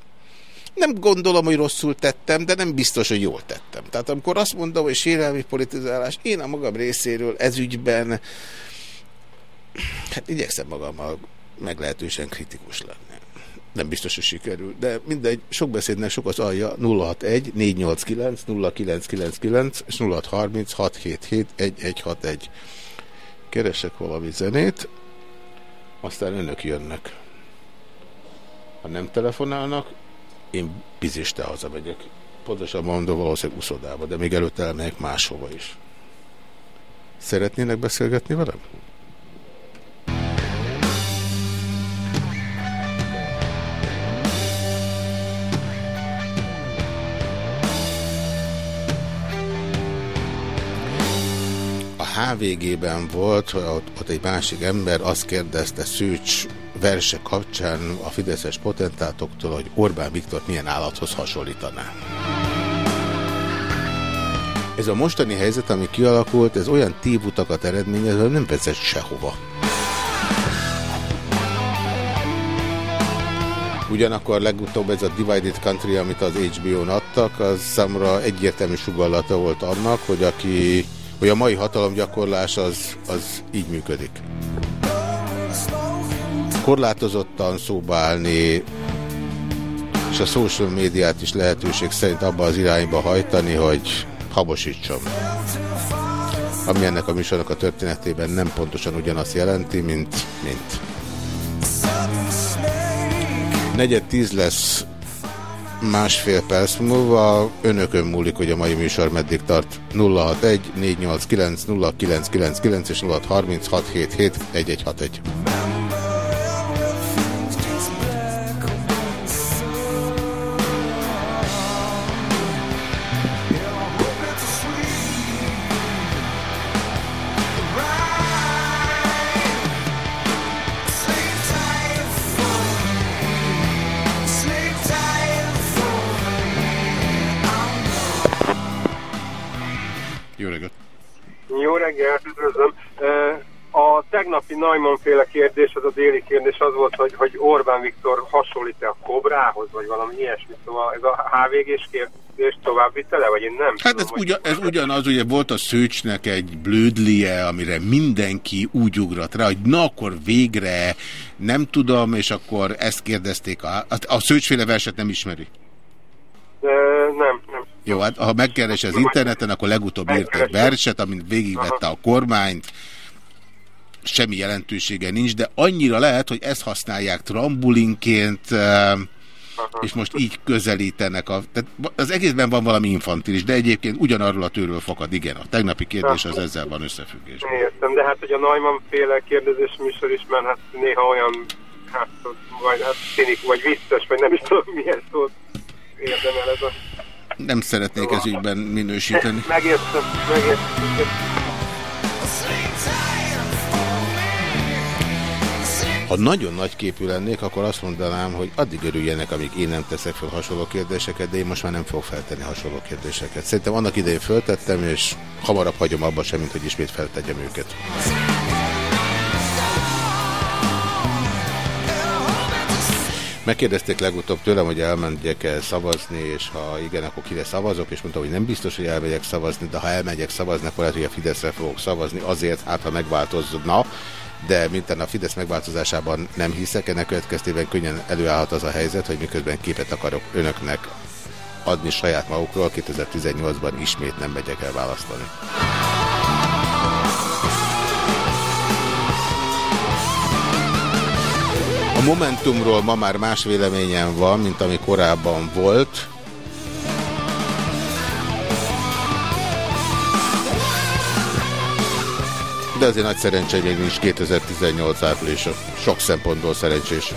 Nem gondolom, hogy rosszul tettem, de nem biztos, hogy jól tettem. Tehát amikor azt mondom, hogy sérelmi politizálás, én a magam részéről ezügyben hát igyekszem magammal meglehetősen kritikus lenni. Nem biztos, hogy sikerül, de mindegy, sok beszédnek sok az alja 061 489 0999 és 0630 677 1161. Keresek valami zenét, aztán önök jönnek. Ha nem telefonálnak, én biziste hazamegyek. Pontosan mondom, valószínűleg uszodába, de még előtte elmegyek máshova is. Szeretnének beszélgetni velem? A HVG-ben volt, ott, ott egy másik ember azt kérdezte Szűcs verse kapcsán a fideszes potentátoktól, hogy Orbán Viktor milyen állathoz hasonlítaná. Ez a mostani helyzet, ami kialakult, ez olyan tévutakat eredményez, hogy nem vezet sehova. Ugyanakkor legutóbb ez a Divided Country, amit az HBO-n adtak, az számomra egyértelmű sugallata volt annak, hogy aki hogy a mai hatalomgyakorlás az, az így működik. Korlátozottan szóba állni, és a social médiát is lehetőség szerint abba az irányba hajtani, hogy habosítson. Ami ennek a műsornak a történetében nem pontosan ugyanazt jelenti, mint, mint. Negyed tíz lesz másfél perc múlva. Önökön múlik, hogy a mai műsor meddig tart. 061 489 0999 és 063677 reggelt, üdvözlöm. A tegnapi Najman féle kérdés, az a déli kérdés az volt, hogy, hogy Orbán Viktor hasonlít-e a Kobrához, vagy valami ilyesmi. Szóval ez a HVG-s kérdés tovább vitte le, vagy én nem Hát ez, ugyan, ez ugyanaz, ugye volt a Szőcsnek egy blödlie, amire mindenki úgy ugrat rá, hogy na akkor végre nem tudom, és akkor ezt kérdezték. A, a, Szőcsféle verset nem ismeri. Nem. Jó, hát ha megkeresi az interneten, akkor legutóbb írt egy verset, amit végigvette a kormányt, semmi jelentősége nincs, de annyira lehet, hogy ezt használják trambulinként, eh, és most így közelítenek. A, tehát az egészben van valami infantilis, de egyébként ugyanarról a tőről fakad, igen. A tegnapi kérdés az ezzel van összefüggés. Értem, de hát hogy a Najman féle kérdezés műsor is, mert hát néha olyan, hát, vagy hát színik, vagy vicces, vagy nem is tudom milyen szót érdemel ez a... Nem szeretnék ez ügyben minősíteni. Megértem, megértem. Ha nagyon nagy képű lennék, akkor azt mondanám, hogy addig örüljenek, amíg én nem teszek fel hasonló kérdéseket, de én most már nem fogok feltenni hasonló kérdéseket. Szerintem annak idején föltettem, és hamarabb hagyom abba sem, mint hogy ismét feltegyem őket. Megkérdezték legutóbb tőlem, hogy elmenjek el szavazni, és ha igen, akkor kire szavazok, és mondtam, hogy nem biztos, hogy elmegyek szavazni, de ha elmegyek szavazni, akkor lehet, hogy a Fideszre fogok szavazni azért, hát ha megváltozna, de mintán a Fidesz megváltozásában nem hiszek, ennek következtében könnyen előállhat az a helyzet, hogy miközben képet akarok önöknek adni saját magukról, 2018-ban ismét nem megyek el választani. Momentumról ma már más véleményem van, mint ami korábban volt. De azért nagy szerencsé, még nincs 2018 április. Sok szempontból szerencsés.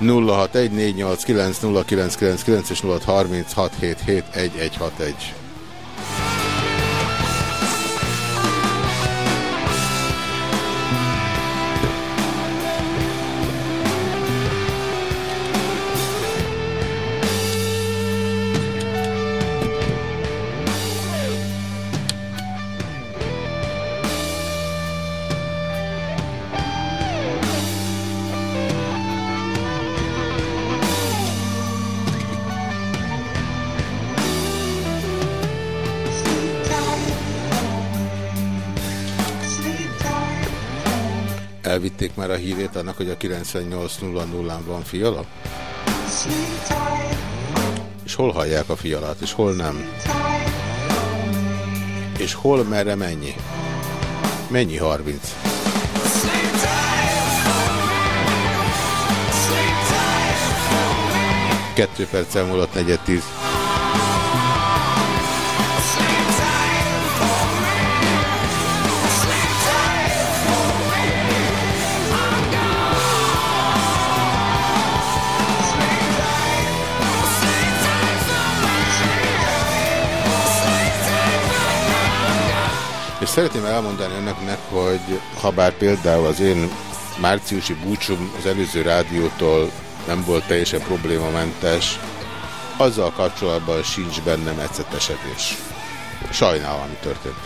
0614890999 és 0636771161. Elvitték már a hírét annak, hogy a 98.00-án van fiala? És hol hallják a fialát, és hol nem? És hol, merre, mennyi? Mennyi 30? Kettő perc elmúlott negyed tíz. És szeretném elmondani önöknek, hogy ha bár például az én márciusi búcsom az előző rádiótól nem volt teljesen problémamentes, azzal kapcsolatban sincs bennem ecetesedés. Sajnálom, ami történt.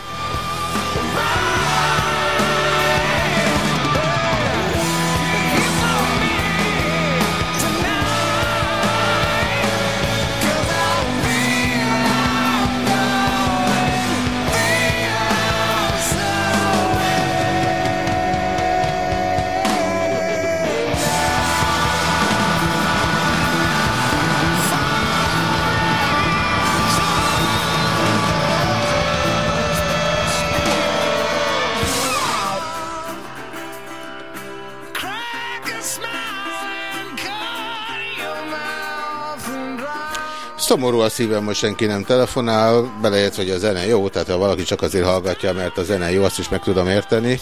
Szomorú a szívem, most senki nem telefonál, belejött, hogy a zene jó, tehát ha valaki csak azért hallgatja, mert a zene jó, azt is meg tudom érteni.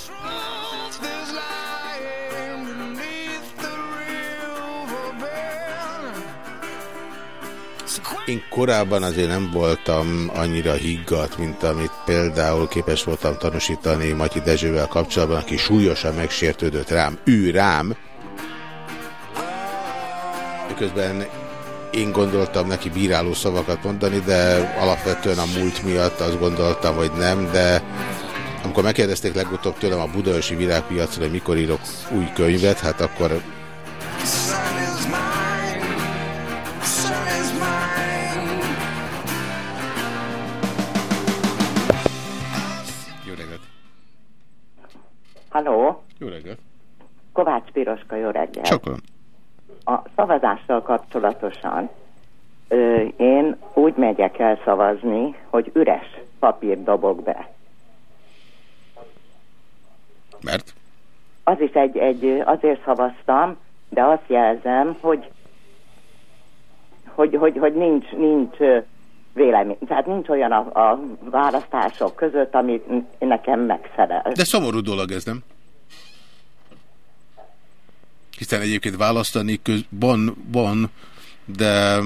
Én korábban azért nem voltam annyira higgadt, mint amit például képes voltam tanúsítani Matyi Dezsővel kapcsolatban, aki súlyosan megsértődött rám, ő rám. Miközben én gondoltam neki bíráló szavakat mondani, de alapvetően a múlt miatt azt gondoltam, hogy nem, de amikor megkérdezték legutóbb tőlem a Budaörsi Világpiacra, hogy mikor írok új könyvet, hát akkor Jó reggelt! Halló, Jó reggelt! Kovács Piroska, jó reggel. Csak. A szavazással kapcsolatosan ö, én úgy megyek el szavazni, hogy üres papírt dobok be. Mert? Az is egy, egy, azért szavaztam, de azt jelzem, hogy hogy, hogy, hogy nincs, nincs vélemény. Tehát nincs olyan a, a választások között, ami nekem megfelel. De szomorú dolog ez, nem? Hiszen egyébként választani köz... van, de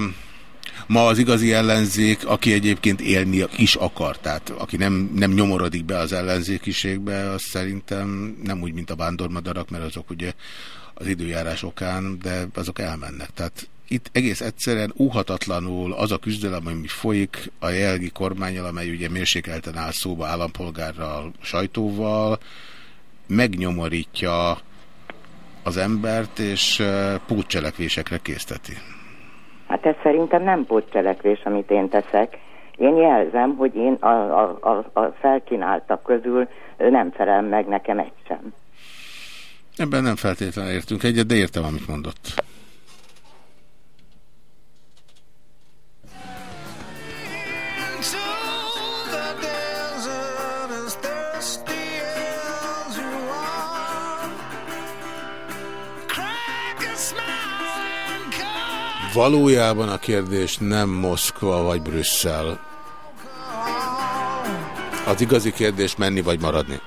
ma az igazi ellenzék, aki egyébként élni is akar, tehát aki nem, nem nyomorodik be az ellenzékiségbe, az szerintem nem úgy, mint a vándormadarak, mert azok ugye az időjárás okán, de azok elmennek. Tehát itt egész egyszerűen óhatatlanul az a küzdelem, ami folyik a jelgi kormányjal, amely ugye mérsékelten áll szóba állampolgárral, sajtóval, megnyomorítja az embert, és pótcselekvésekre készteti. Hát ez szerintem nem pótcselekvés, amit én teszek. Én jelzem, hogy én a, a, a, a felkínáltak közül nem felel meg nekem egy sem. Ebben nem feltétlenül értünk egyet, de értem, amit mondott. Valójában a kérdés nem Moszkva vagy Brüsszel. Az igazi kérdés menni vagy maradni.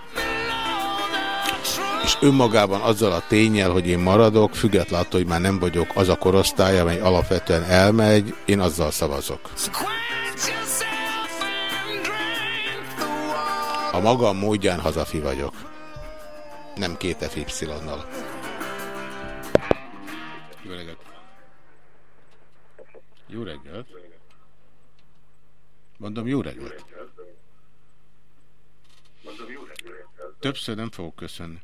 És önmagában azzal a tényel, hogy én maradok, függetlenül attól, hogy már nem vagyok az a korosztály, amely alapvetően elmegy, én azzal szavazok. A magam módján hazafi vagyok. Nem két FY-nal. Jó reggelt! Jó reggelt! Mondom, jó reggelt! Többször nem fogok köszönni.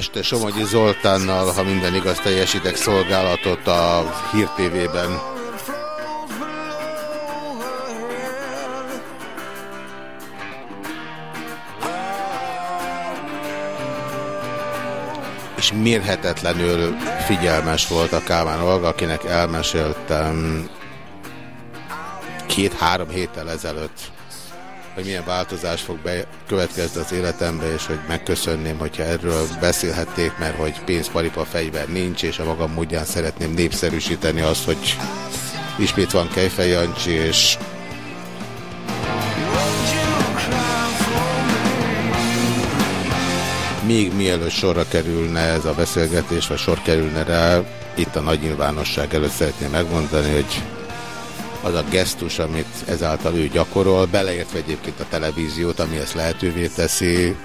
Este Somogyi Zoltánnal, ha minden igaz, teljesítek szolgálatot a Hír TV-ben. És mérhetetlenül figyelmes volt a Kálmán Olga, akinek elmeséltem két-három héttel ezelőtt hogy milyen változás fog következni az életembe, és hogy megköszönném, hogyha erről beszélhették, mert hogy pénzparipa fegyver nincs, és a magam módján szeretném népszerűsíteni azt, hogy ismét van Kejfej Jancsi, és még mielőtt sorra kerülne ez a beszélgetés, vagy sor kerülne rá, itt a nagy nyilvánosság előtt szeretném megmondani, hogy az a gesztus, amit ezáltal ő gyakorol, beleértve egyébként a televíziót, ami ezt lehetővé teszi.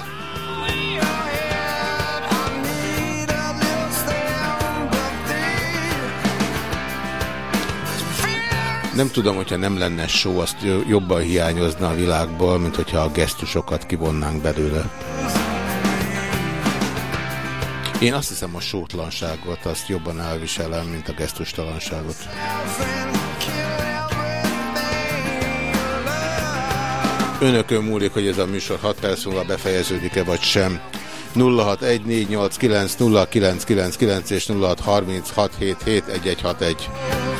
Nem tudom, hogyha nem lenne show, azt jobban hiányozna a világból, mint hogyha a gesztusokat kivonnánk belőle. Én azt hiszem a sótlanságot, azt jobban elviselem, mint a gesztustalanságot. Önökön múlik, hogy ez a műsor 6 perc múlva befejeződik-e vagy sem. 0614890999 és 0636771161.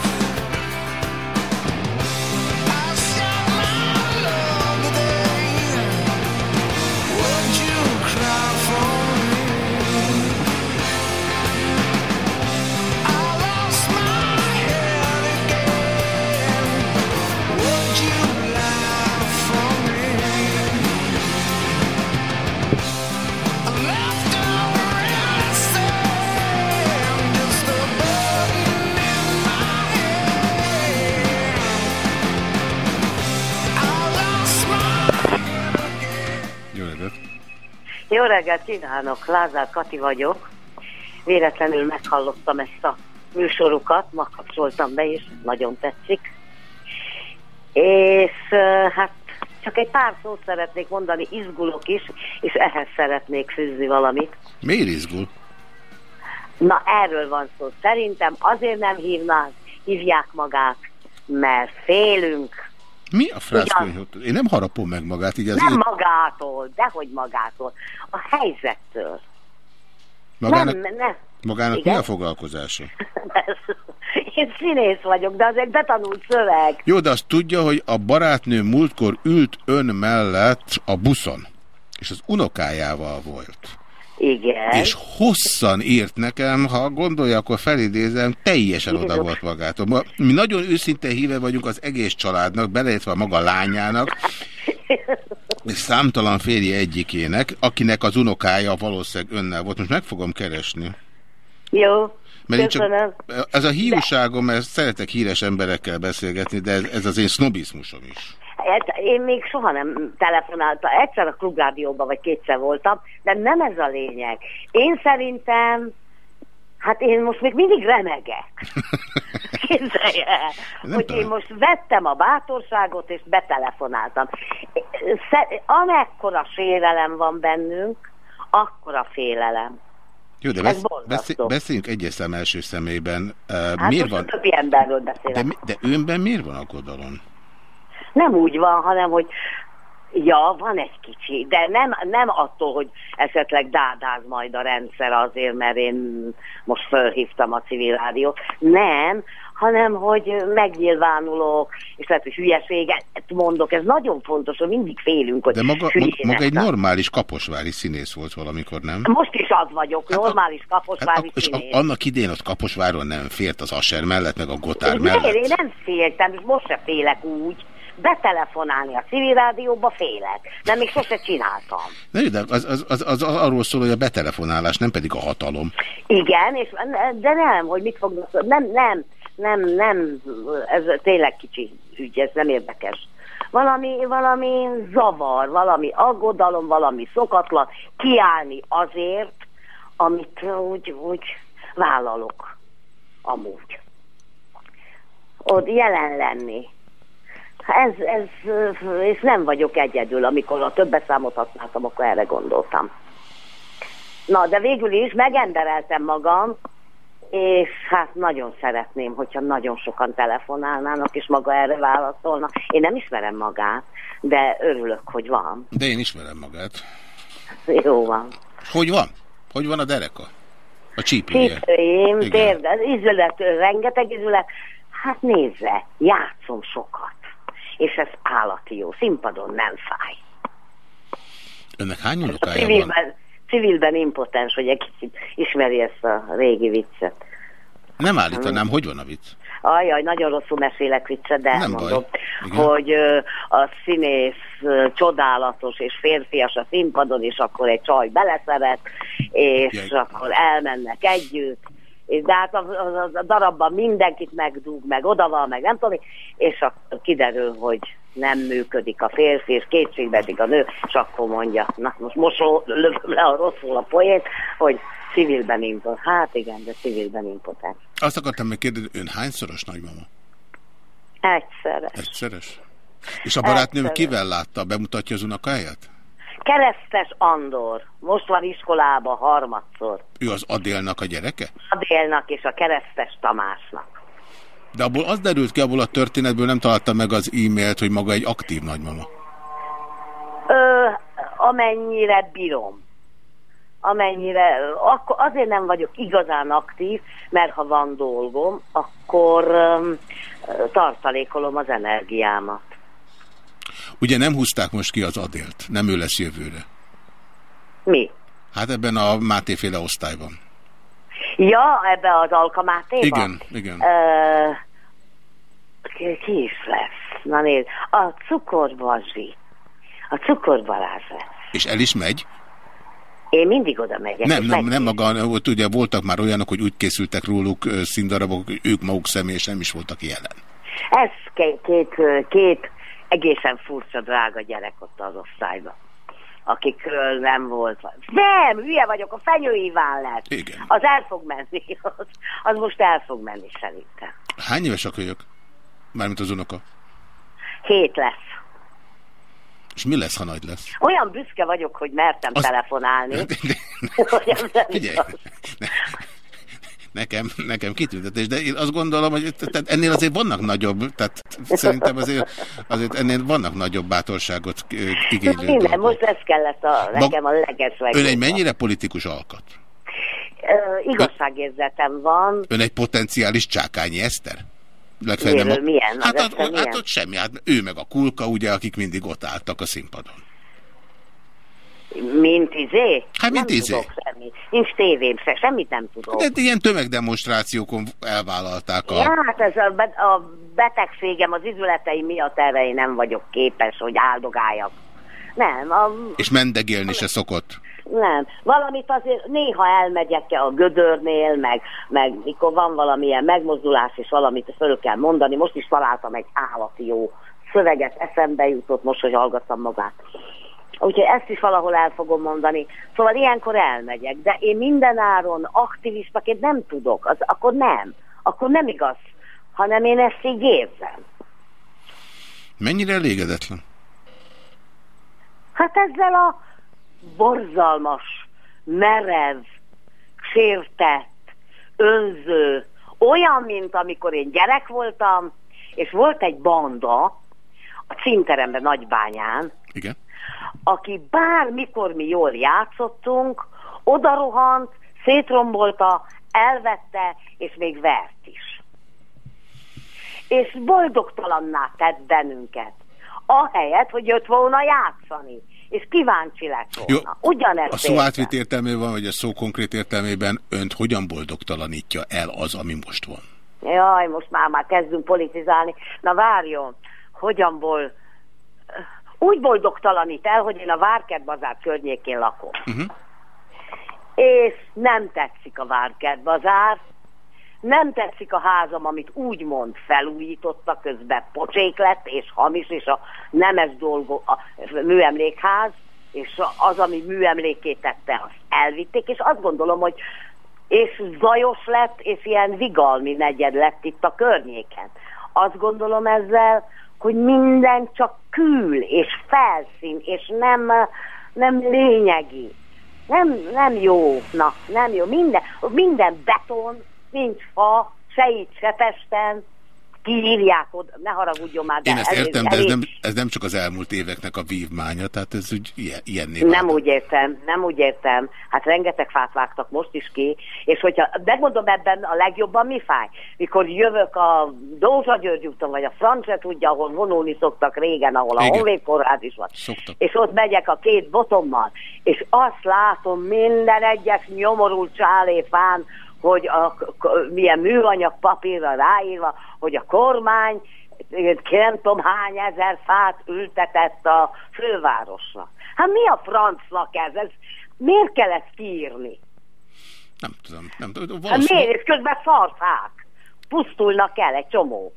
reggelt kívánok, Lázár Kati vagyok. Véletlenül meghallottam ezt a műsorukat, ma kapcsoltam be, és nagyon tetszik. És hát csak egy pár szót szeretnék mondani, izgulok is, és ehhez szeretnék fűzni valamit. Miért izgul? Na erről van szó. Szerintem azért nem hívnák, hívják magát, mert félünk. Mi a frász Ugyan. Én nem harapom meg magát, így az Nem én... magától, dehogy magától. A helyzettől. Magának, Nem, nem. magának mi a foglalkozása? Én színész vagyok, de az egy betanult szöveg. Jó, de azt tudja, hogy a barátnő múltkor ült ön mellett a buszon, és az unokájával volt. Igen. És hosszan írt nekem, ha gondolja, akkor felidézem, teljesen oda Igen. volt magától. Ma- Mi nagyon őszinte híve vagyunk az egész családnak, beleértve a maga lányának, és számtalan férje egyikének, akinek az unokája valószínűleg önnel volt. Most meg fogom keresni. Jó. Mert én csak, ez a hiúságom, mert szeretek híres emberekkel beszélgetni, de ez, ez az én sznobizmusom is. Hát én még soha nem telefonáltam. Egyszer a klubrádióban vagy kétszer voltam, de nem ez a lényeg. Én szerintem, hát én most még mindig remegek. Képzelje el, hogy én most vettem a bátorságot és betelefonáltam. Amekkora sérelem van bennünk, akkora félelem. Jó, de besz, beszél, beszéljünk egyes szám első személyben. Uh, Hát miért van, a többi emberről beszélek. de, de önben miért van aggodalom? Nem úgy van, hanem hogy ja, van egy kicsi, de nem, nem attól, hogy esetleg dádáz majd a rendszer azért, mert én most fölhívtam a civil rádiót. Nem, hanem hogy megnyilvánulok, és lehet, hogy hülyeséget mondok. Ez nagyon fontos, hogy mindig félünk, hogy De maga, maga, egy normális kaposvári színész volt valamikor, nem? Most is az vagyok, normális kaposvári Hát, és színész. a, annak idén ott Kaposváron nem fért az Asser mellett, meg a Gotár mellett. Én nem féltem, és most se félek úgy. Betelefonálni a civil rádióba félek. Nem, még sose csináltam. Na de az, az, az, az arról szól, hogy a betelefonálás, nem pedig a hatalom. Igen, és, de nem, hogy mit fognak, nem, nem, nem, nem, ez tényleg kicsi ügy, ez nem érdekes. Valami, valami zavar, valami aggodalom, valami szokatlan, kiállni azért, amit úgy, úgy vállalok amúgy. Ott jelen lenni. Ez, ez, és nem vagyok egyedül, amikor a többes számot használtam, akkor erre gondoltam. Na, de végül is megendereltem magam, és hát nagyon szeretném, hogyha nagyon sokan telefonálnának, és maga erre válaszolna. Én nem ismerem magát, de örülök, hogy van. De én ismerem magát. Jó van. Hogy van? Hogy van a dereka? A csípője? Cipőim, Igen. térd, az izület, rengeteg izület. Hát nézze, játszom sokat. És ez állati jó. Színpadon nem fáj. Önnek hány unokája van? Civilben, civilben impotens, hogy egy kicsit ismeri ezt a régi viccet. Nem állítanám, hogy van a vicc? Ajaj, nagyon rosszul mesélek viccet, de Nem. Igen. hogy a színész csodálatos és férfias a színpadon, és akkor egy csaj beleszeret, és akkor elmennek együtt, és de hát a, a, a darabban mindenkit megdúg, meg oda van, meg nem tudom, és akkor kiderül, hogy nem működik a férfi, és kétségbeesik a nő, és akkor mondja, na most mosó, lövöm le a rosszul a poét, hogy civilben impotens. Hát igen, de civilben impotens. Azt akartam meg kérdezni, ön hányszoros nagymama? Egyszerre. Egyszeres? És a barátnőm Egyszerre. kivel látta? Bemutatja az unokáját? Keresztes Andor, most van iskolába harmadszor. Ő az Adélnak a gyereke? Adélnak és a Keresztes Tamásnak. De abból az derült ki, abból a történetből nem találtam meg az e-mailt, hogy maga egy aktív nagymama. Ö, amennyire bírom. Amennyire, akkor azért nem vagyok igazán aktív, mert ha van dolgom, akkor tartalékolom az energiámat. Ugye nem húzták most ki az Adélt, nem ő lesz jövőre. Mi? Hát ebben a Mátéféle osztályban. Ja, ebbe az alkamátéba? Igen, igen. Ö, ki, ki is lesz? Na nézd, a cukorbazsi. A cukorbalázs lesz. És el is megy? Én mindig oda megyek. Nem, nem, nem maga, ott ugye voltak már olyanok, hogy úgy készültek róluk színdarabok, ők maguk személyesen nem is voltak jelen. Ez két, két, két egészen furcsa, drága gyerek ott az osztályban akikről nem volt. Nem, hülye vagyok, a Fenyő Iván lett. Igen. Az el fog menni, az, az most el fog menni szerintem. Hány éves a kölyök? Mármint az unoka. Hét lesz. És mi lesz, ha nagy lesz? Olyan büszke vagyok, hogy mertem Az- telefonálni. nem Figyelj. Nekem, nekem kitüntetés, de én azt gondolom, hogy tehát ennél azért vannak nagyobb, tehát szerintem azért, azért ennél vannak nagyobb bátorságot igénylő Minden, dolgok. most ez kellett a, nekem a leges Ön egy mennyire politikus alkat? Ö, igazságérzetem van. Ön egy potenciális csákányi Eszter? Legfeljebb milyen? Hát, hát, hát, ott semmi, hát ő meg a kulka, ugye, akik mindig ott álltak a színpadon. Mint izé? Hát, mint nem izé. tudok semmi. Nincs tévém se, semmit nem tudok. De ilyen tömegdemonstrációkon elvállalták a... Ja, hát ez a, be, a betegségem, az izületeim miatt erre én nem vagyok képes, hogy áldogáljak Nem, a, És mendegélni se szokott. nem. Valamit azért néha elmegyek a gödörnél, meg, meg mikor van valamilyen megmozdulás, és valamit föl kell mondani. Most is találtam egy állati jó szöveget, eszembe jutott most, hogy hallgattam magát. Úgyhogy ezt is valahol el fogom mondani. Szóval ilyenkor elmegyek, de én minden áron aktivistaként nem tudok, az, akkor nem. Akkor nem igaz, hanem én ezt így érzem. Mennyire elégedetlen? Hát ezzel a borzalmas, merev, sértett, önző, olyan, mint amikor én gyerek voltam, és volt egy banda a címteremben Nagybányán, Igen. Aki bármikor mi jól játszottunk, oda rohant, szétrombolta, elvette, és még vert is. És boldogtalanná tett bennünket. Ahelyett, hogy jött volna játszani. És kíváncsi lett Jó, volna. Ugyanezt A szó átvitt értelmében, vagy a szó konkrét értelmében önt hogyan boldogtalanítja el az, ami most van? Jaj, most már, már kezdünk politizálni. Na várjon, hogyanból... Úgy boldogtalanít el, hogy én a Várkert bazár környékén lakom. Uh-huh. És nem tetszik a Várkert bazár, nem tetszik a házam, amit úgymond felújította, közben pocsék lett, és hamis, és a nemes dolgok, a műemlékház, és az, ami műemléké tette, azt elvitték, és azt gondolom, hogy és zajos lett, és ilyen vigalmi negyed lett itt a környéken. Azt gondolom ezzel, hogy minden csak kül, és felszín, és nem, nem lényegi. Nem, nem jó, na, nem jó. Minden, minden beton, nincs fa, se itt, se Pesten, kiírják oda, ne haragudjon már, de Én ezt elég- értem, de ez nem, ez nem csak az elmúlt éveknek a vívmánya, tehát ez úgy ilyen, Nem vált. úgy értem, nem úgy értem. Hát rengeteg fát vágtak most is ki, és hogyha, megmondom ebben a legjobban mi fáj, mikor jövök a Dózsa György úton, vagy a Francia tudja, ahol vonulni szoktak régen, ahol a. Honvéd kórház is van. Szoktak. És ott megyek a két botommal, és azt látom minden egyes nyomorult csáléfán, hogy a, milyen műanyag papírra ráírva, hogy a kormány nem tudom hány ezer fát ültetett a fővárosnak. Hát mi a francnak ez? ez miért kell ezt kiírni? Nem tudom, nem tudom. Hát Valószínű, miért? És közben szarfák. Pusztulnak el egy csomó.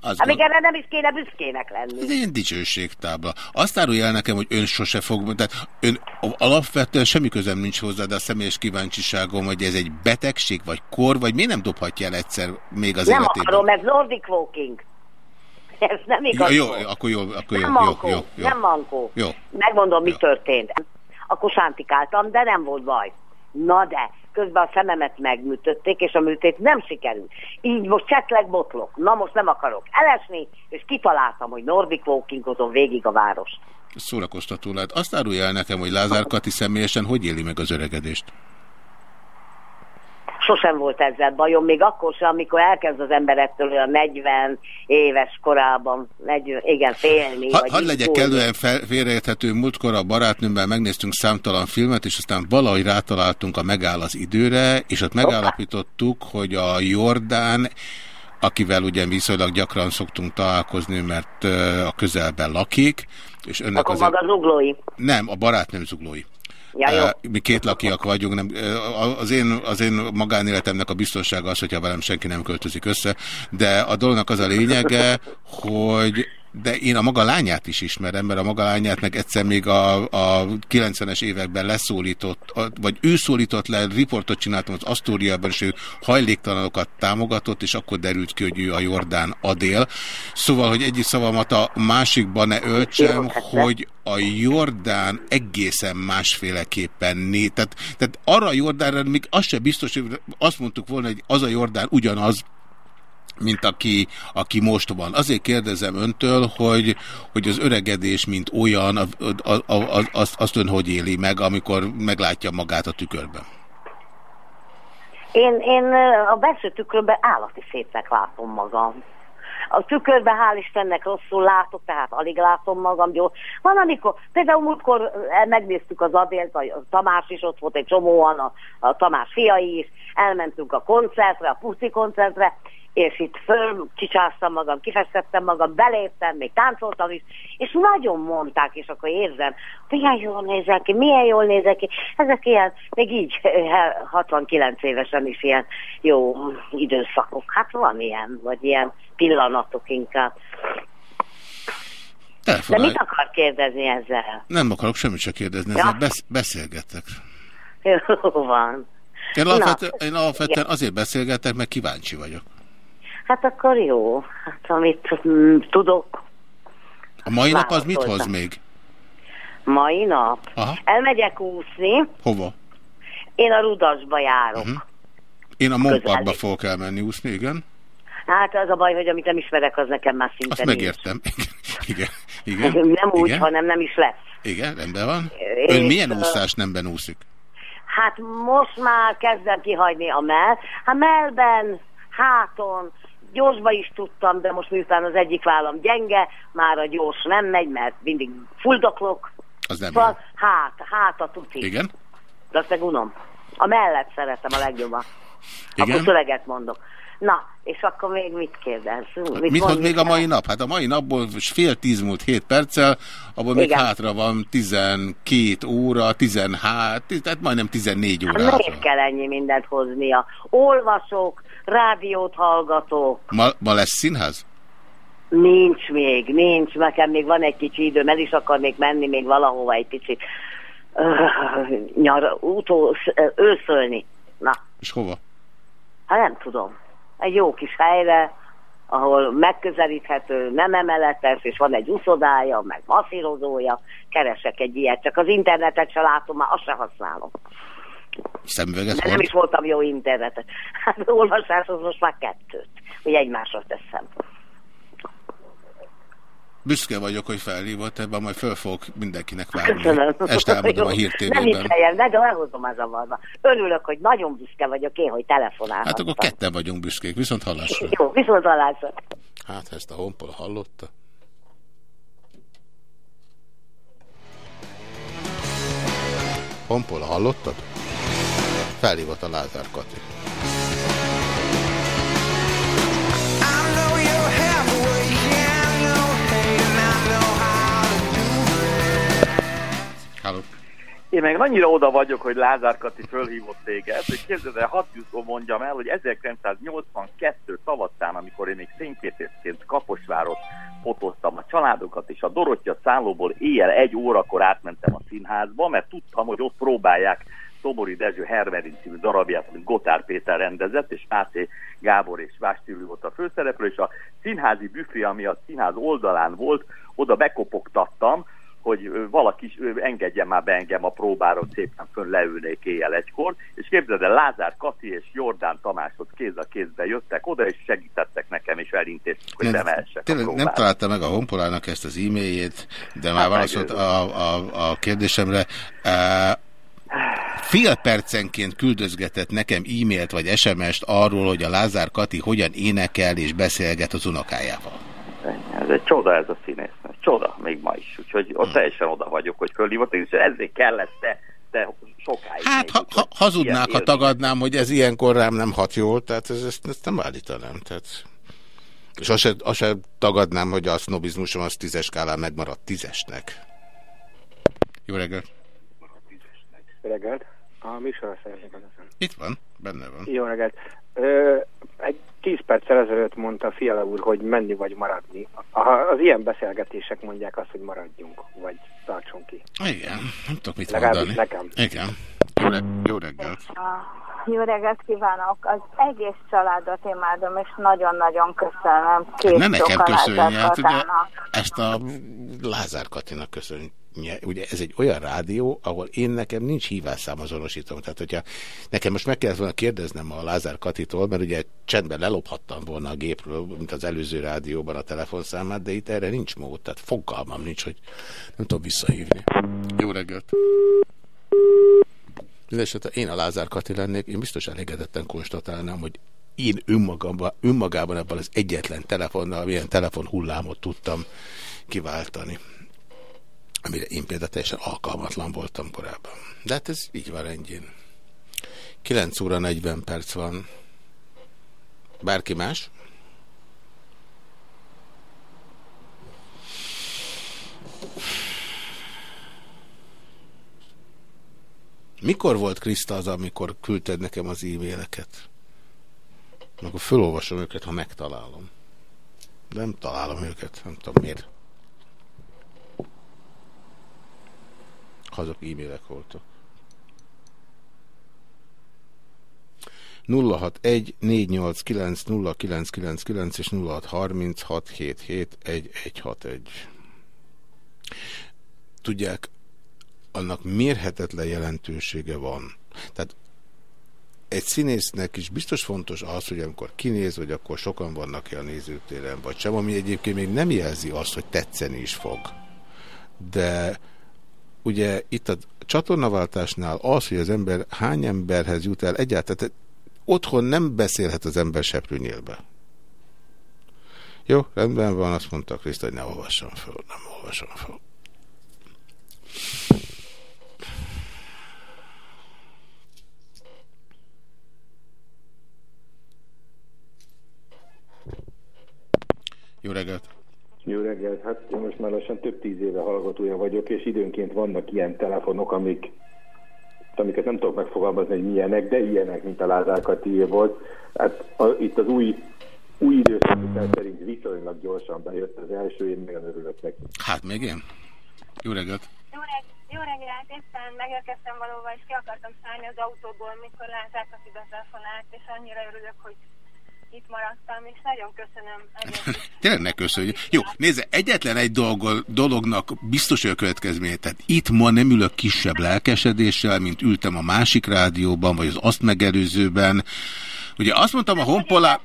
Az még gond- erre nem is kéne büszkének lenni. ez egy ilyen dicsőségtábla. Azt árulja el nekem, hogy ön sose fog, tehát ön alapvetően semmi közem nincs hozzá, de a személyes kíváncsiságom, hogy ez egy betegség, vagy kor, vagy miért nem dobhatja el egyszer még az nem életében? akarom, ez Nordic Walking. Ez nem Jó, igaz. jó, akkor jó, akkor jó, nem jó, mankó, jó, jó. nem mankó. Jó. Megmondom, mi történt. Akkor sántikáltam, de nem volt baj. Na de, közben a szememet megműtötték, és a műtét nem sikerült. Így most csetleg botlok. Na most nem akarok elesni, és kitaláltam, hogy Nordic Walkingozom végig a város. Szórakoztató lehet. Azt árulja el nekem, hogy Lázár Kati személyesen hogy éli meg az öregedést? Sosem volt ezzel bajom, még akkor sem, amikor elkezd az ember ettől olyan 40 éves korában, 40, igen, félni. Ha, vagy hadd legyek túlni. kellően fel- félreérthető, múltkor a barátnőmmel megnéztünk számtalan filmet, és aztán valahogy rátaláltunk a Megáll az időre, és ott megállapítottuk, hogy a Jordán, akivel ugye viszonylag gyakran szoktunk találkozni, mert a közelben lakik, és önnek Akkor azért... maga zuglói. Nem, a barátnőm zuglói. Ja, jó. Eh, Mi két lakiak vagyunk, nem, eh, az, én, az én magánéletemnek a biztonsága az, hogyha velem senki nem költözik össze, de a dolognak az a lényege, hogy de én a maga lányát is ismerem, mert a maga lányát meg egyszer még a, a 90-es években leszólított, vagy ő szólított le, riportot csináltam az Asztóriában, és ő hajléktalanokat támogatott, és akkor derült ki, hogy ő a Jordán Adél. Szóval, hogy egyik szavamat a másikban ne öltsem, hogy a Jordán egészen másféleképpen né. Tehát, tehát arra a Jordánra még az sem biztos, hogy azt mondtuk volna, hogy az a Jordán ugyanaz, mint aki, aki most van. Azért kérdezem öntől, hogy, hogy az öregedés, mint olyan, a, a, a, azt, azt ön hogy éli meg, amikor meglátja magát a tükörben? Én, én a belső tükrömben állati szépnek látom magam. A tükörben hál' Istennek rosszul látok, tehát alig látom magam jól. Van, amikor, például múltkor megnéztük az Adélt, a Tamás is ott volt egy csomóan, a, a Tamás fiai is, elmentünk a koncertre, a Puszi koncertre, és itt föl magam, kifestettem magam, beléptem, még táncoltam is, és nagyon mondták, és akkor érzem, milyen jól nézek ki, milyen jól nézek ki, ezek ilyen, még így eh, 69 évesen is ilyen jó időszakok, hát van ilyen, vagy ilyen pillanatok inkább. De Telefonálj. mit akar kérdezni ezzel? Nem akarok semmit se kérdezni, Ja. ezzel besz beszélgetek. Jó van. Én Na, alapvetően, én alapvetően igen. azért beszélgetek, mert kíváncsi vagyok. Hát akkor jó. Hát amit tudok, A mai nap az mit hoz még? mai nap. Aha. Elmegyek úszni, Hova? én a Rudasba járok. Uh-huh. Én a Monparkba fogok elmenni úszni, igen. Hát az a baj, hogy amit nem ismerek, az nekem már szinte Azt megértem. Igen. Igen. Nem úgy, igen. hanem nem is lesz. Igen, rendben van. És, Ön milyen úszás nemben úszik? Hát most már kezdem kihagyni a mell. Hát mellben, háton, gyorsba is tudtam, de most miután az egyik vállam gyenge, már a gyors nem megy, mert mindig fuldoklok. Az nem Szóval hát, hát a tuti. Igen? De azt meg unom. A mellett szeretem a legjobban. Igen? Akkor szöveget mondok. Na, és akkor még mit kérdez? Mit, mit hoz mond- még a mai nap? Hát a mai napból fél tíz múlt hét perccel, abból még Igen. hátra van 12 óra, 13, tehát majdnem 14 óra. Hát miért kell ennyi mindent hoznia? Olvasok, rádiót hallgatok, Ma, ma lesz színház? nincs még, nincs, nekem még van egy kicsi időm, el is akarnék menni még valahova egy picit uh, nyar, utó, őszölni. Na, És hova? hát nem tudom. Egy jó kis helyre, ahol megközelíthető, nem emeletes, és van egy uszodája, meg masszírozója, keresek egy ilyet, csak az internetet se látom, már azt se használom. Szemüveget De nem is voltam jó internetet. Hát olvasáshoz most már kettőt, hogy egymásra teszem. Büszke vagyok, hogy felhívott ebben, majd föl fogok mindenkinek várni. Köszönöm. Este elmondom a Jó. Hír Nem TV-ben. vicceljem, de elhozom a zavarba. Örülök, hogy nagyon büszke vagyok én, hogy telefonálhattam. Hát akkor ketten vagyunk büszkék, viszont hallásra. Jó, viszont hallásra. Hát, ezt a honpol hallotta. Honpol hallottad? Felhívott a Lázár Kati. Halló. Én meg annyira oda vagyok, hogy Lázár Kati fölhívott téged, hogy képzeld el, jusszó mondjam el, hogy 1982 tavaszán, amikor én még szénképészként Kaposvárot fotóztam a családokat, és a Dorottya szállóból éjjel egy órakor átmentem a színházba, mert tudtam, hogy ott próbálják Szobori Dezső Hermerin című darabját, amit Gotár Péter rendezett, és Máté Gábor és Vástillő volt a főszereplő, és a színházi büfé, ami a színház oldalán volt, oda bekopogtattam, hogy valaki ö, engedjen már be engem a próbára, hogy szépen fönn leülnék éjjel egykor, és képzeld el, Lázár Kati és Jordán Tamáshoz kéz a kézbe jöttek oda, és segítettek nekem, és elintézték, hogy bemehessek Tényleg nem találta meg a honpolának ezt az e-mailjét, de már Hát válaszolt a, a, a kérdésemre. Fél percenként küldözgetett nekem e-mailt vagy SMS-t arról, hogy a Lázár Kati hogyan énekel és beszélget az unokájával. Ez egy csoda ez a színész. Csoda, még ma is. Úgyhogy Hmm. ott teljesen oda vagyok, hogy fölhívott, és ezért kellett te, te sokáig. Hát, ha, ha, hazudnák, ha tagadnám, hogy ez ilyenkor rám nem hat jól, tehát ez, ezt, ezt nem állítanám. Tehát... És azt se, azt se tagadnám, hogy a sznobizmusom az tízes skálán megmaradt tízesnek. Jó reggelt! Reggelt. A műsorra szeretnék beszélni. Itt van, benne van. Jó reggelt. Ö, egy tíz perccel ezelőtt mondta Fiala úr, hogy menni vagy maradni. A, az ilyen beszélgetések mondják azt, hogy maradjunk, vagy tartsunk ki. Igen, nem tudok mit Legalábbis mondani. nekem. Igen. Jó, re jó reggelt. Jó reggelt kívánok! Az egész családot imádom, és nagyon-nagyon köszönöm. Két Ne nekem köszönje, hát ugye ezt a Lázár Katinak köszönje. Ugye ez egy olyan rádió, ahol én nekem nincs hívásszámazonosítom. Tehát, hogyha nekem most meg kellett volna kérdeznem a Lázár Katitól, mert ugye csendben lelophattam volna a gépről, mint az előző rádióban a telefonszámát, de itt erre nincs mód, tehát fogalmam nincs, hogy nem tudom visszahívni. Jó reggelt! Mindenesetre én a Lázár Kati lennék, én biztos elégedetten konstatálnám, hogy én önmagában, önmagában abban az egyetlen telefonnal, milyen telefon hullámot tudtam kiváltani. Amire én például teljesen alkalmatlan voltam korábban. De hát ez így van rendjén. 9 óra 40 perc van. Bárki más? you Mikor volt Kriszta az, amikor küldted nekem az e-maileket? Akkor felolvasom őket, ha megtalálom. Nem találom őket, nem tudom miért. Azok e-mailek voltak. 061 489 0999 és 0636771161. Tudják, annak mérhetetlen jelentősége van. Tehát egy színésznek is biztos fontos az, hogy amikor kinéz, hogy akkor sokan vannak-e a nézőtéren, vagy sem, ami egyébként még nem jelzi azt, hogy tetszeni is fog. De ugye itt a csatornaváltásnál az, hogy az ember hány emberhez jut el egyáltalán, otthon nem beszélhet az ember seprűnyélbe. Jó, rendben van, azt mondta Kriszt, hogy ne olvassam föl, nem olvasom föl. Jó reggelt! Jó reggelt! Hát én most már lassan több tíz éve hallgatója vagyok, és időnként vannak ilyen telefonok, amik, amiket nem tudok megfogalmazni, hogy milyenek, de ilyenek, mint a Lázár Kati volt. Hát a, itt az új új időszak szerint viszonylag gyorsan bejött az első, én nagyon örülök neki. Hát még én. Jó reggelt! Jó, reg jó reggelt, éppen megérkeztem valóban, és ki akartam szállni az autóból, mikor Lázár Kati betelefonált, és annyira örülök, hogy itt maradtam, és nagyon köszönöm. Tényleg ne köszönjük. Jó, nézze, egyetlen egy dolog, dolognak biztos a következménye. Tehát itt ma nem ülök kisebb lelkesedéssel, mint ültem a másik rádióban, vagy az azt megelőzőben. Ugye azt mondtam a honpolá...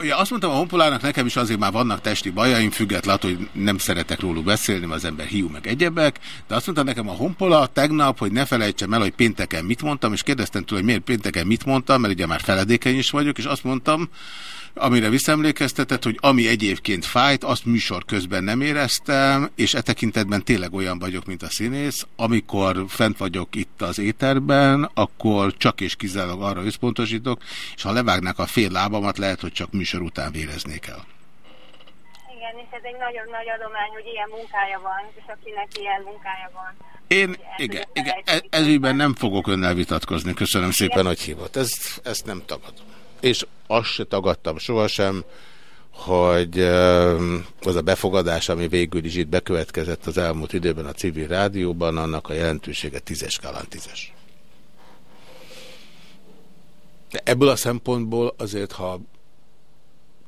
Ugye azt mondtam a honpolának, nekem is azért már vannak testi bajaim, függetlenül, hogy nem szeretek róluk beszélni, mert az ember hiú meg egyebek, de azt mondta nekem a honpola tegnap, hogy ne felejtsem el, hogy pénteken mit mondtam, és kérdeztem tőle, hogy miért pénteken mit mondtam, mert ugye már feledékeny is vagyok, és azt mondtam, amire visszaemlékeztetett, hogy ami egyébként fájt, azt műsor közben nem éreztem, és e tekintetben tényleg olyan vagyok, mint a színész. Amikor fent vagyok itt az éterben, akkor csak és kizárólag arra összpontosítok, és ha levágnák a fél lábamat, lehet, hogy csak műsor után véreznék el. Igen, és ez egy nagyon nagy adomány, hogy ilyen munkája van, és akinek ilyen munkája van. Én, igen, igen e- ezügyben nem fogok önnel vitatkozni. Köszönöm szépen, hogy hívott. Ezt, ezt nem tagadom és azt se tagadtam sohasem, hogy az a befogadás, ami végül is itt bekövetkezett az elmúlt időben a civil rádióban, annak a jelentősége tízes skálán tízes. De ebből a szempontból azért, ha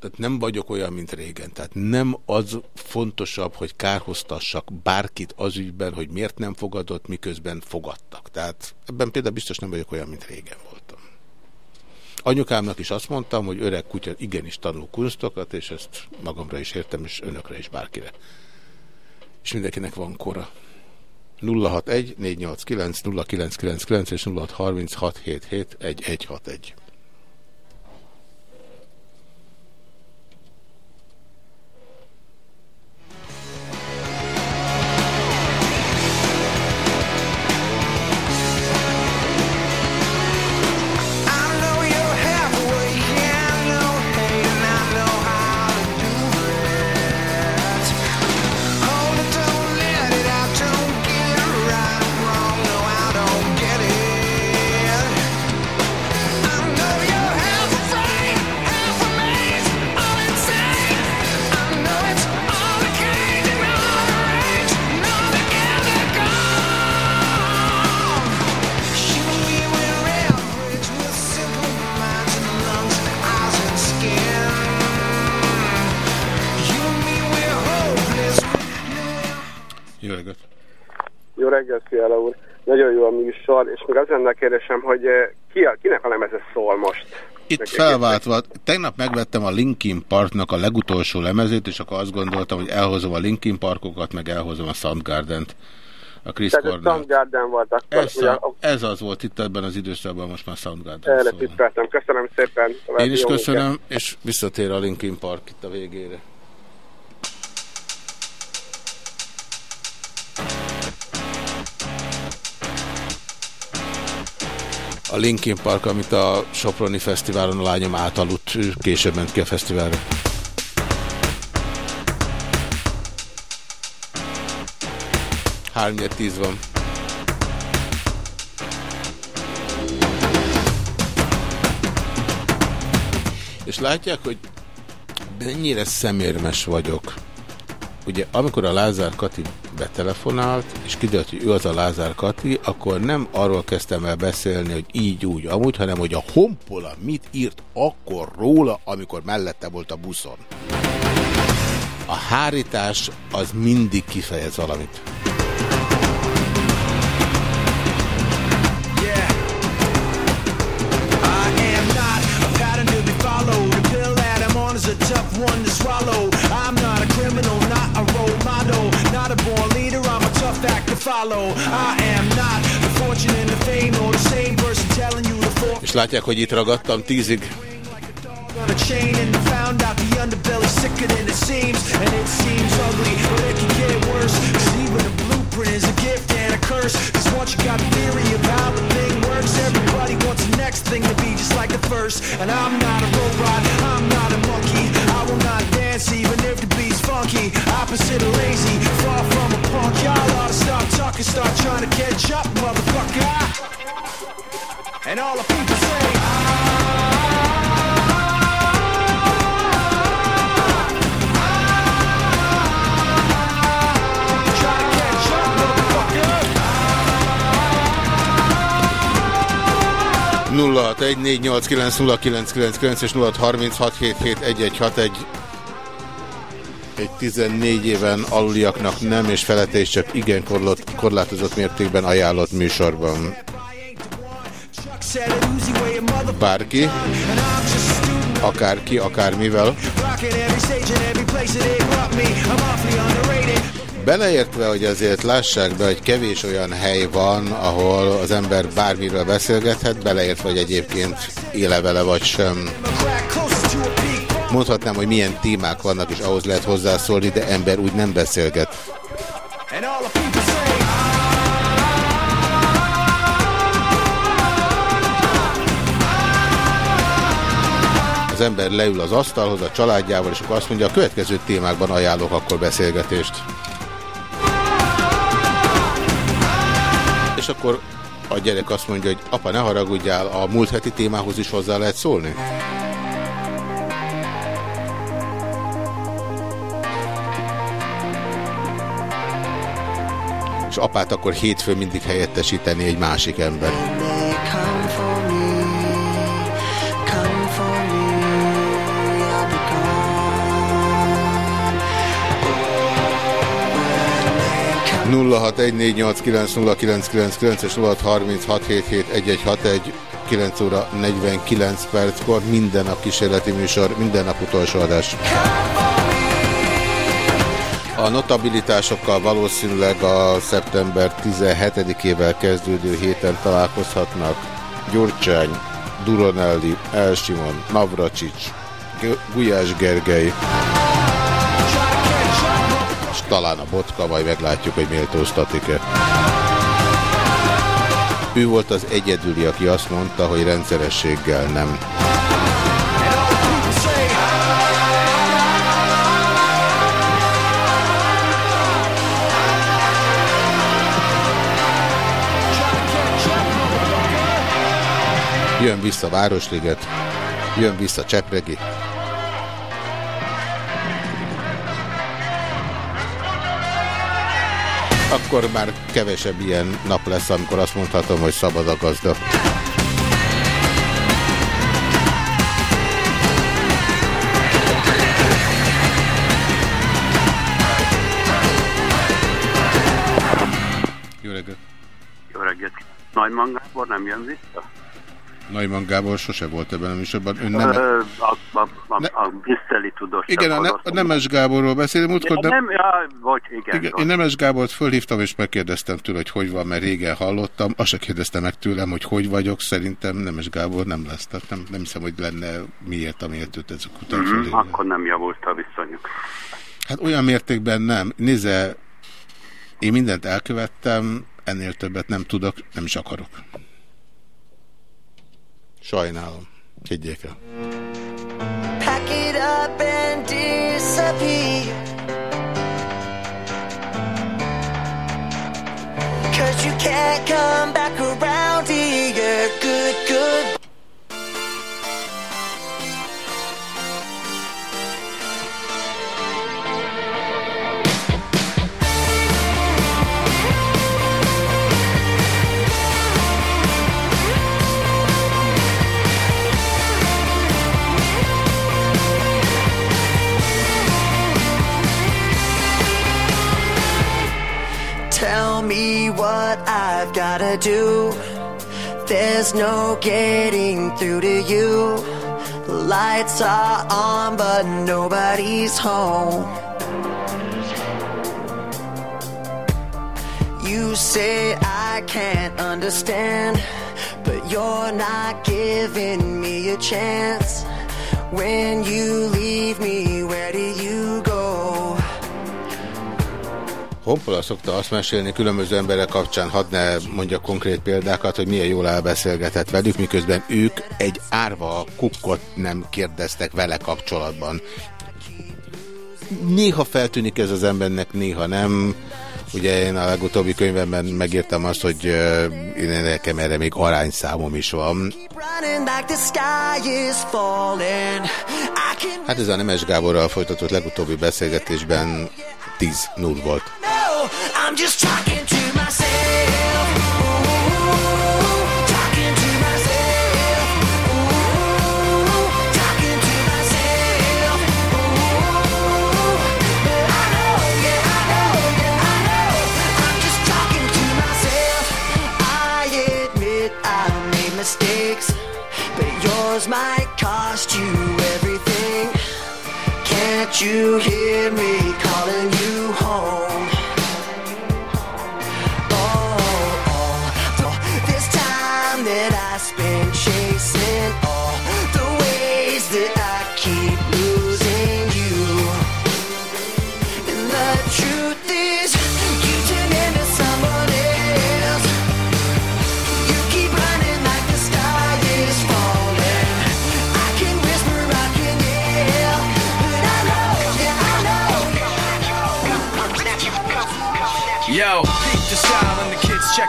tehát nem vagyok olyan, mint régen. Tehát nem az fontosabb, hogy kárhoztassak bárkit az ügyben, hogy miért nem fogadott, miközben fogadtak. Tehát ebben például biztos nem vagyok olyan, mint régen voltam. Anyukámnak is azt mondtam, hogy öreg kutya igenis tanul kunstokat, és ezt magamra is értem, és önökre is bárkire. És mindenkinek van kora. 061 489 0999 és 063677 reggelt, Fiala úr! Nagyon jó a műsor, és még az lenne a kérdésem, hogy eh, ki a, kinek a lemeze szól most? Itt felváltva, tegnap megvettem a Linkin Parknak a legutolsó lemezét, és akkor azt gondoltam, hogy elhozom a Linkin Parkokat, meg elhozom a Soundgarden-t. A Chris Tehát a Soundgarden volt akkor. Ez, a, ez az volt itt ebben az időszakban, most már Soundgarden Erre tippeltem. Köszönöm szépen. Én is köszönöm, és visszatér a Linkin Park itt a végére. a Linkin Park, amit a Soproni Fesztiválon a lányom átaludt, később ment ki a fesztiválra. Hárnyed tíz van. És látják, hogy mennyire szemérmes vagyok. Ugye amikor a Lázár Kati betelefonált, és kiderült, hogy ő az a Lázár Kati, akkor nem arról kezdtem el beszélni, hogy így úgy, amúgy, hanem hogy a Honpola mit írt akkor róla, amikor mellette volt a buszon. A hárítás az mindig kifejez valamit. Follow. I am not the fortune and the fame or the same person telling you to fall. És látják, hogy itt ragadtam tízig. on a chain and found out the underbelly sicker than it seems and it seems ugly but it can get worse cause even blueprint is a gift and a curse cause once you got theory of how the thing works everybody wants the next thing to be just like the first and I'm not a robot I'm not a monkey I will not dance even if the funky, opposite of lazy, far from a punk. Y'all ought to stop talking, start trying to catch up, motherfucker. And all the people say, ah. és 0636771161 egy egy hat egy egy 14 éven aluliaknak nem és felette is csak igen korlott, korlátozott mértékben ajánlott műsorban. Bárki, akárki, akármivel. Beleértve, hogy azért lássák be, hogy kevés olyan hely van, ahol az ember bármiről beszélgethet, beleértve, hogy egyébként éle vele vagy sem. Mondhatnám, hogy milyen témák vannak, és ahhoz lehet hozzászólni, de ember úgy nem beszélget. Az ember leül az asztalhoz a családjával, és akkor azt mondja, a következő témákban ajánlok akkor beszélgetést. És akkor a gyerek azt mondja, hogy apa, ne haragudjál, a múlt heti témához is hozzá lehet szólni? És apát akkor hétfőn mindig helyettesíteni egy másik ember. Come for me, come for me, I'll be gone. 0614890999 és 0636771161 9 óra 49 perckor minden nap kísérleti műsor, minden nap utolsó adás. A notabilitásokkal valószínűleg a szeptember 17-ével kezdődő héten találkozhatnak Gyurcsány, Duronelli, Elsimon, Navracsics, Gulyás Gergely, és talán a Botka, majd meglátjuk, hogy méltóztatik-e. Ő volt az egyedüli, aki azt mondta, hogy rendszerességgel nem. Jön vissza Városliget, jön vissza Csepregi. Akkor már kevesebb ilyen nap lesz, amikor azt mondhatom, hogy szabad a gazda. Jó reggelt! Jó reggelt. Nagyman Gábor nem jön vissza? Neumann Gábor sose volt ebben a műsorban. Ön nem... Ö, a, a, a, a brüsszeli tudós. Igen, a, ne, a Nemes Gáborról beszélünk. Múltkor Ja, nem... nem, ja, vagy, igen. Igen, én Nemes Gábort fölhívtam, és megkérdeztem tőle, hogy hogy van, mert régen hallottam. Azt se kérdezte meg tőlem, hogy hogy vagyok. Szerintem Nemes Gábor nem lesz. Tehát nem, nem hiszem, hogy lenne miért, amiért őt ezek után Mhm, fölhívni. akkor nem javult a viszonyuk. Hát olyan mértékben nem. Nézze, én mindent elkövettem, ennél többet nem tudok, nem is akarok. Sajnálom. Higgyék el. Pack it up and disappear. Cause you can't come back around here. Good, good. Me what I've gotta do. There's no getting through to you. The lights are on, but nobody's home. You say I can't understand, but you're not giving me a chance. When you leave me, where do you go? Honpola szokta azt mesélni különböző emberek kapcsán, hadd ne mondja konkrét példákat, hogy milyen jól elbeszélgetett velük, miközben ők egy árva kukkot nem kérdeztek vele kapcsolatban. Néha feltűnik ez az embernek, néha nem. Ugye én a legutóbbi könyvemben megírtam azt, hogy én nekem erre még arányszámom is van. Hát ez a Nemes Gáborral folytatott legutóbbi beszélgetésben 10-0 volt. I'm just talking to myself. Ooh, talking to myself. Ooh, talking to myself. Ooh, I know, yeah, I know, yeah, I know. I'm just talking to myself. I admit I made mistakes, but yours might cost you everything. Can't you hear me calling you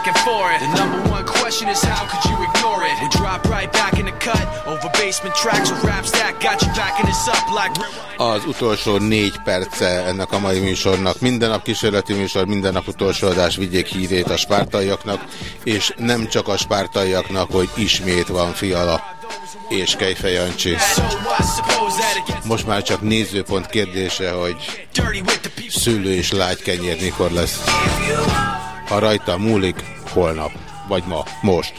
checking for it. The number one question is how could you ignore it? We drop right back in the cut over basement tracks with raps that got you backing this up like Az utolsó négy perce ennek a mai műsornak. Minden nap kísérleti műsor, minden nap utolsó adás vigyék hírét a spártaiaknak, és nem csak a spártaiaknak, hogy ismét van Fiala és Kejfej Jancsi. Most már csak nézőpont kérdése, hogy szőlő és lágy kenyér mikor lesz. Ha rajta múlik, holnap. Vagy ma. Most.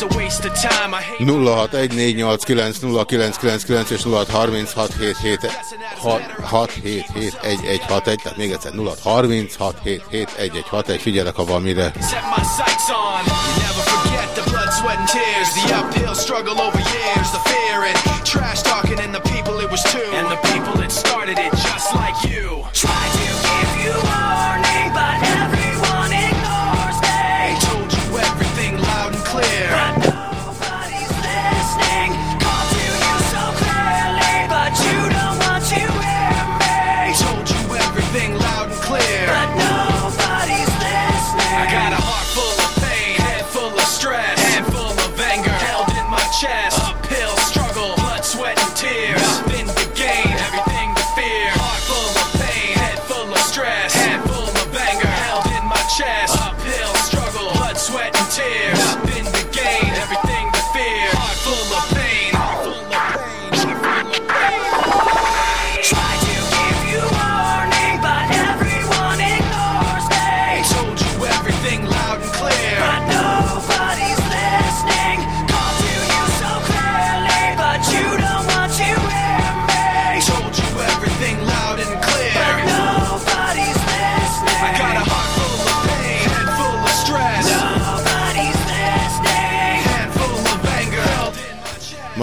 0614890999 és 0636771161, tehát még egyszer 0636771161, figyelek, ha van mire. sweat, and tears, the uphill struggle over years, the fear and trash talking, and the people it was too, and the people that started it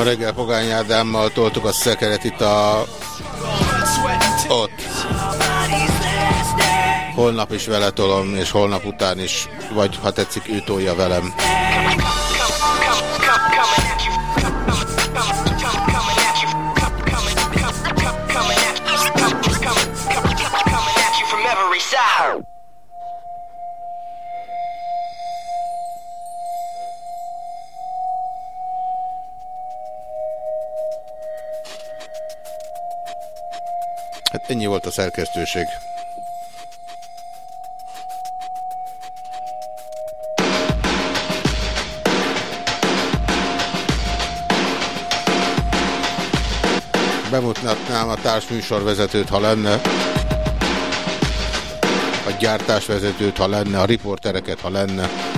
reggel Pogány Ádámmal toltuk a szekeret itt a... ott. Holnap is vele tolom, és holnap után is, vagy ha tetszik, ő tolja velem. Ennyi volt a szerkesztőség. Bemutatnám a társműsorvezetőt, ha lenne. A gyártásvezetőt, ha lenne. A riportereket, ha lenne.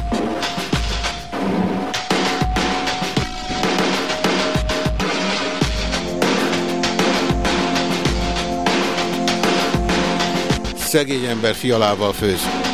Szegény ember fialával főz.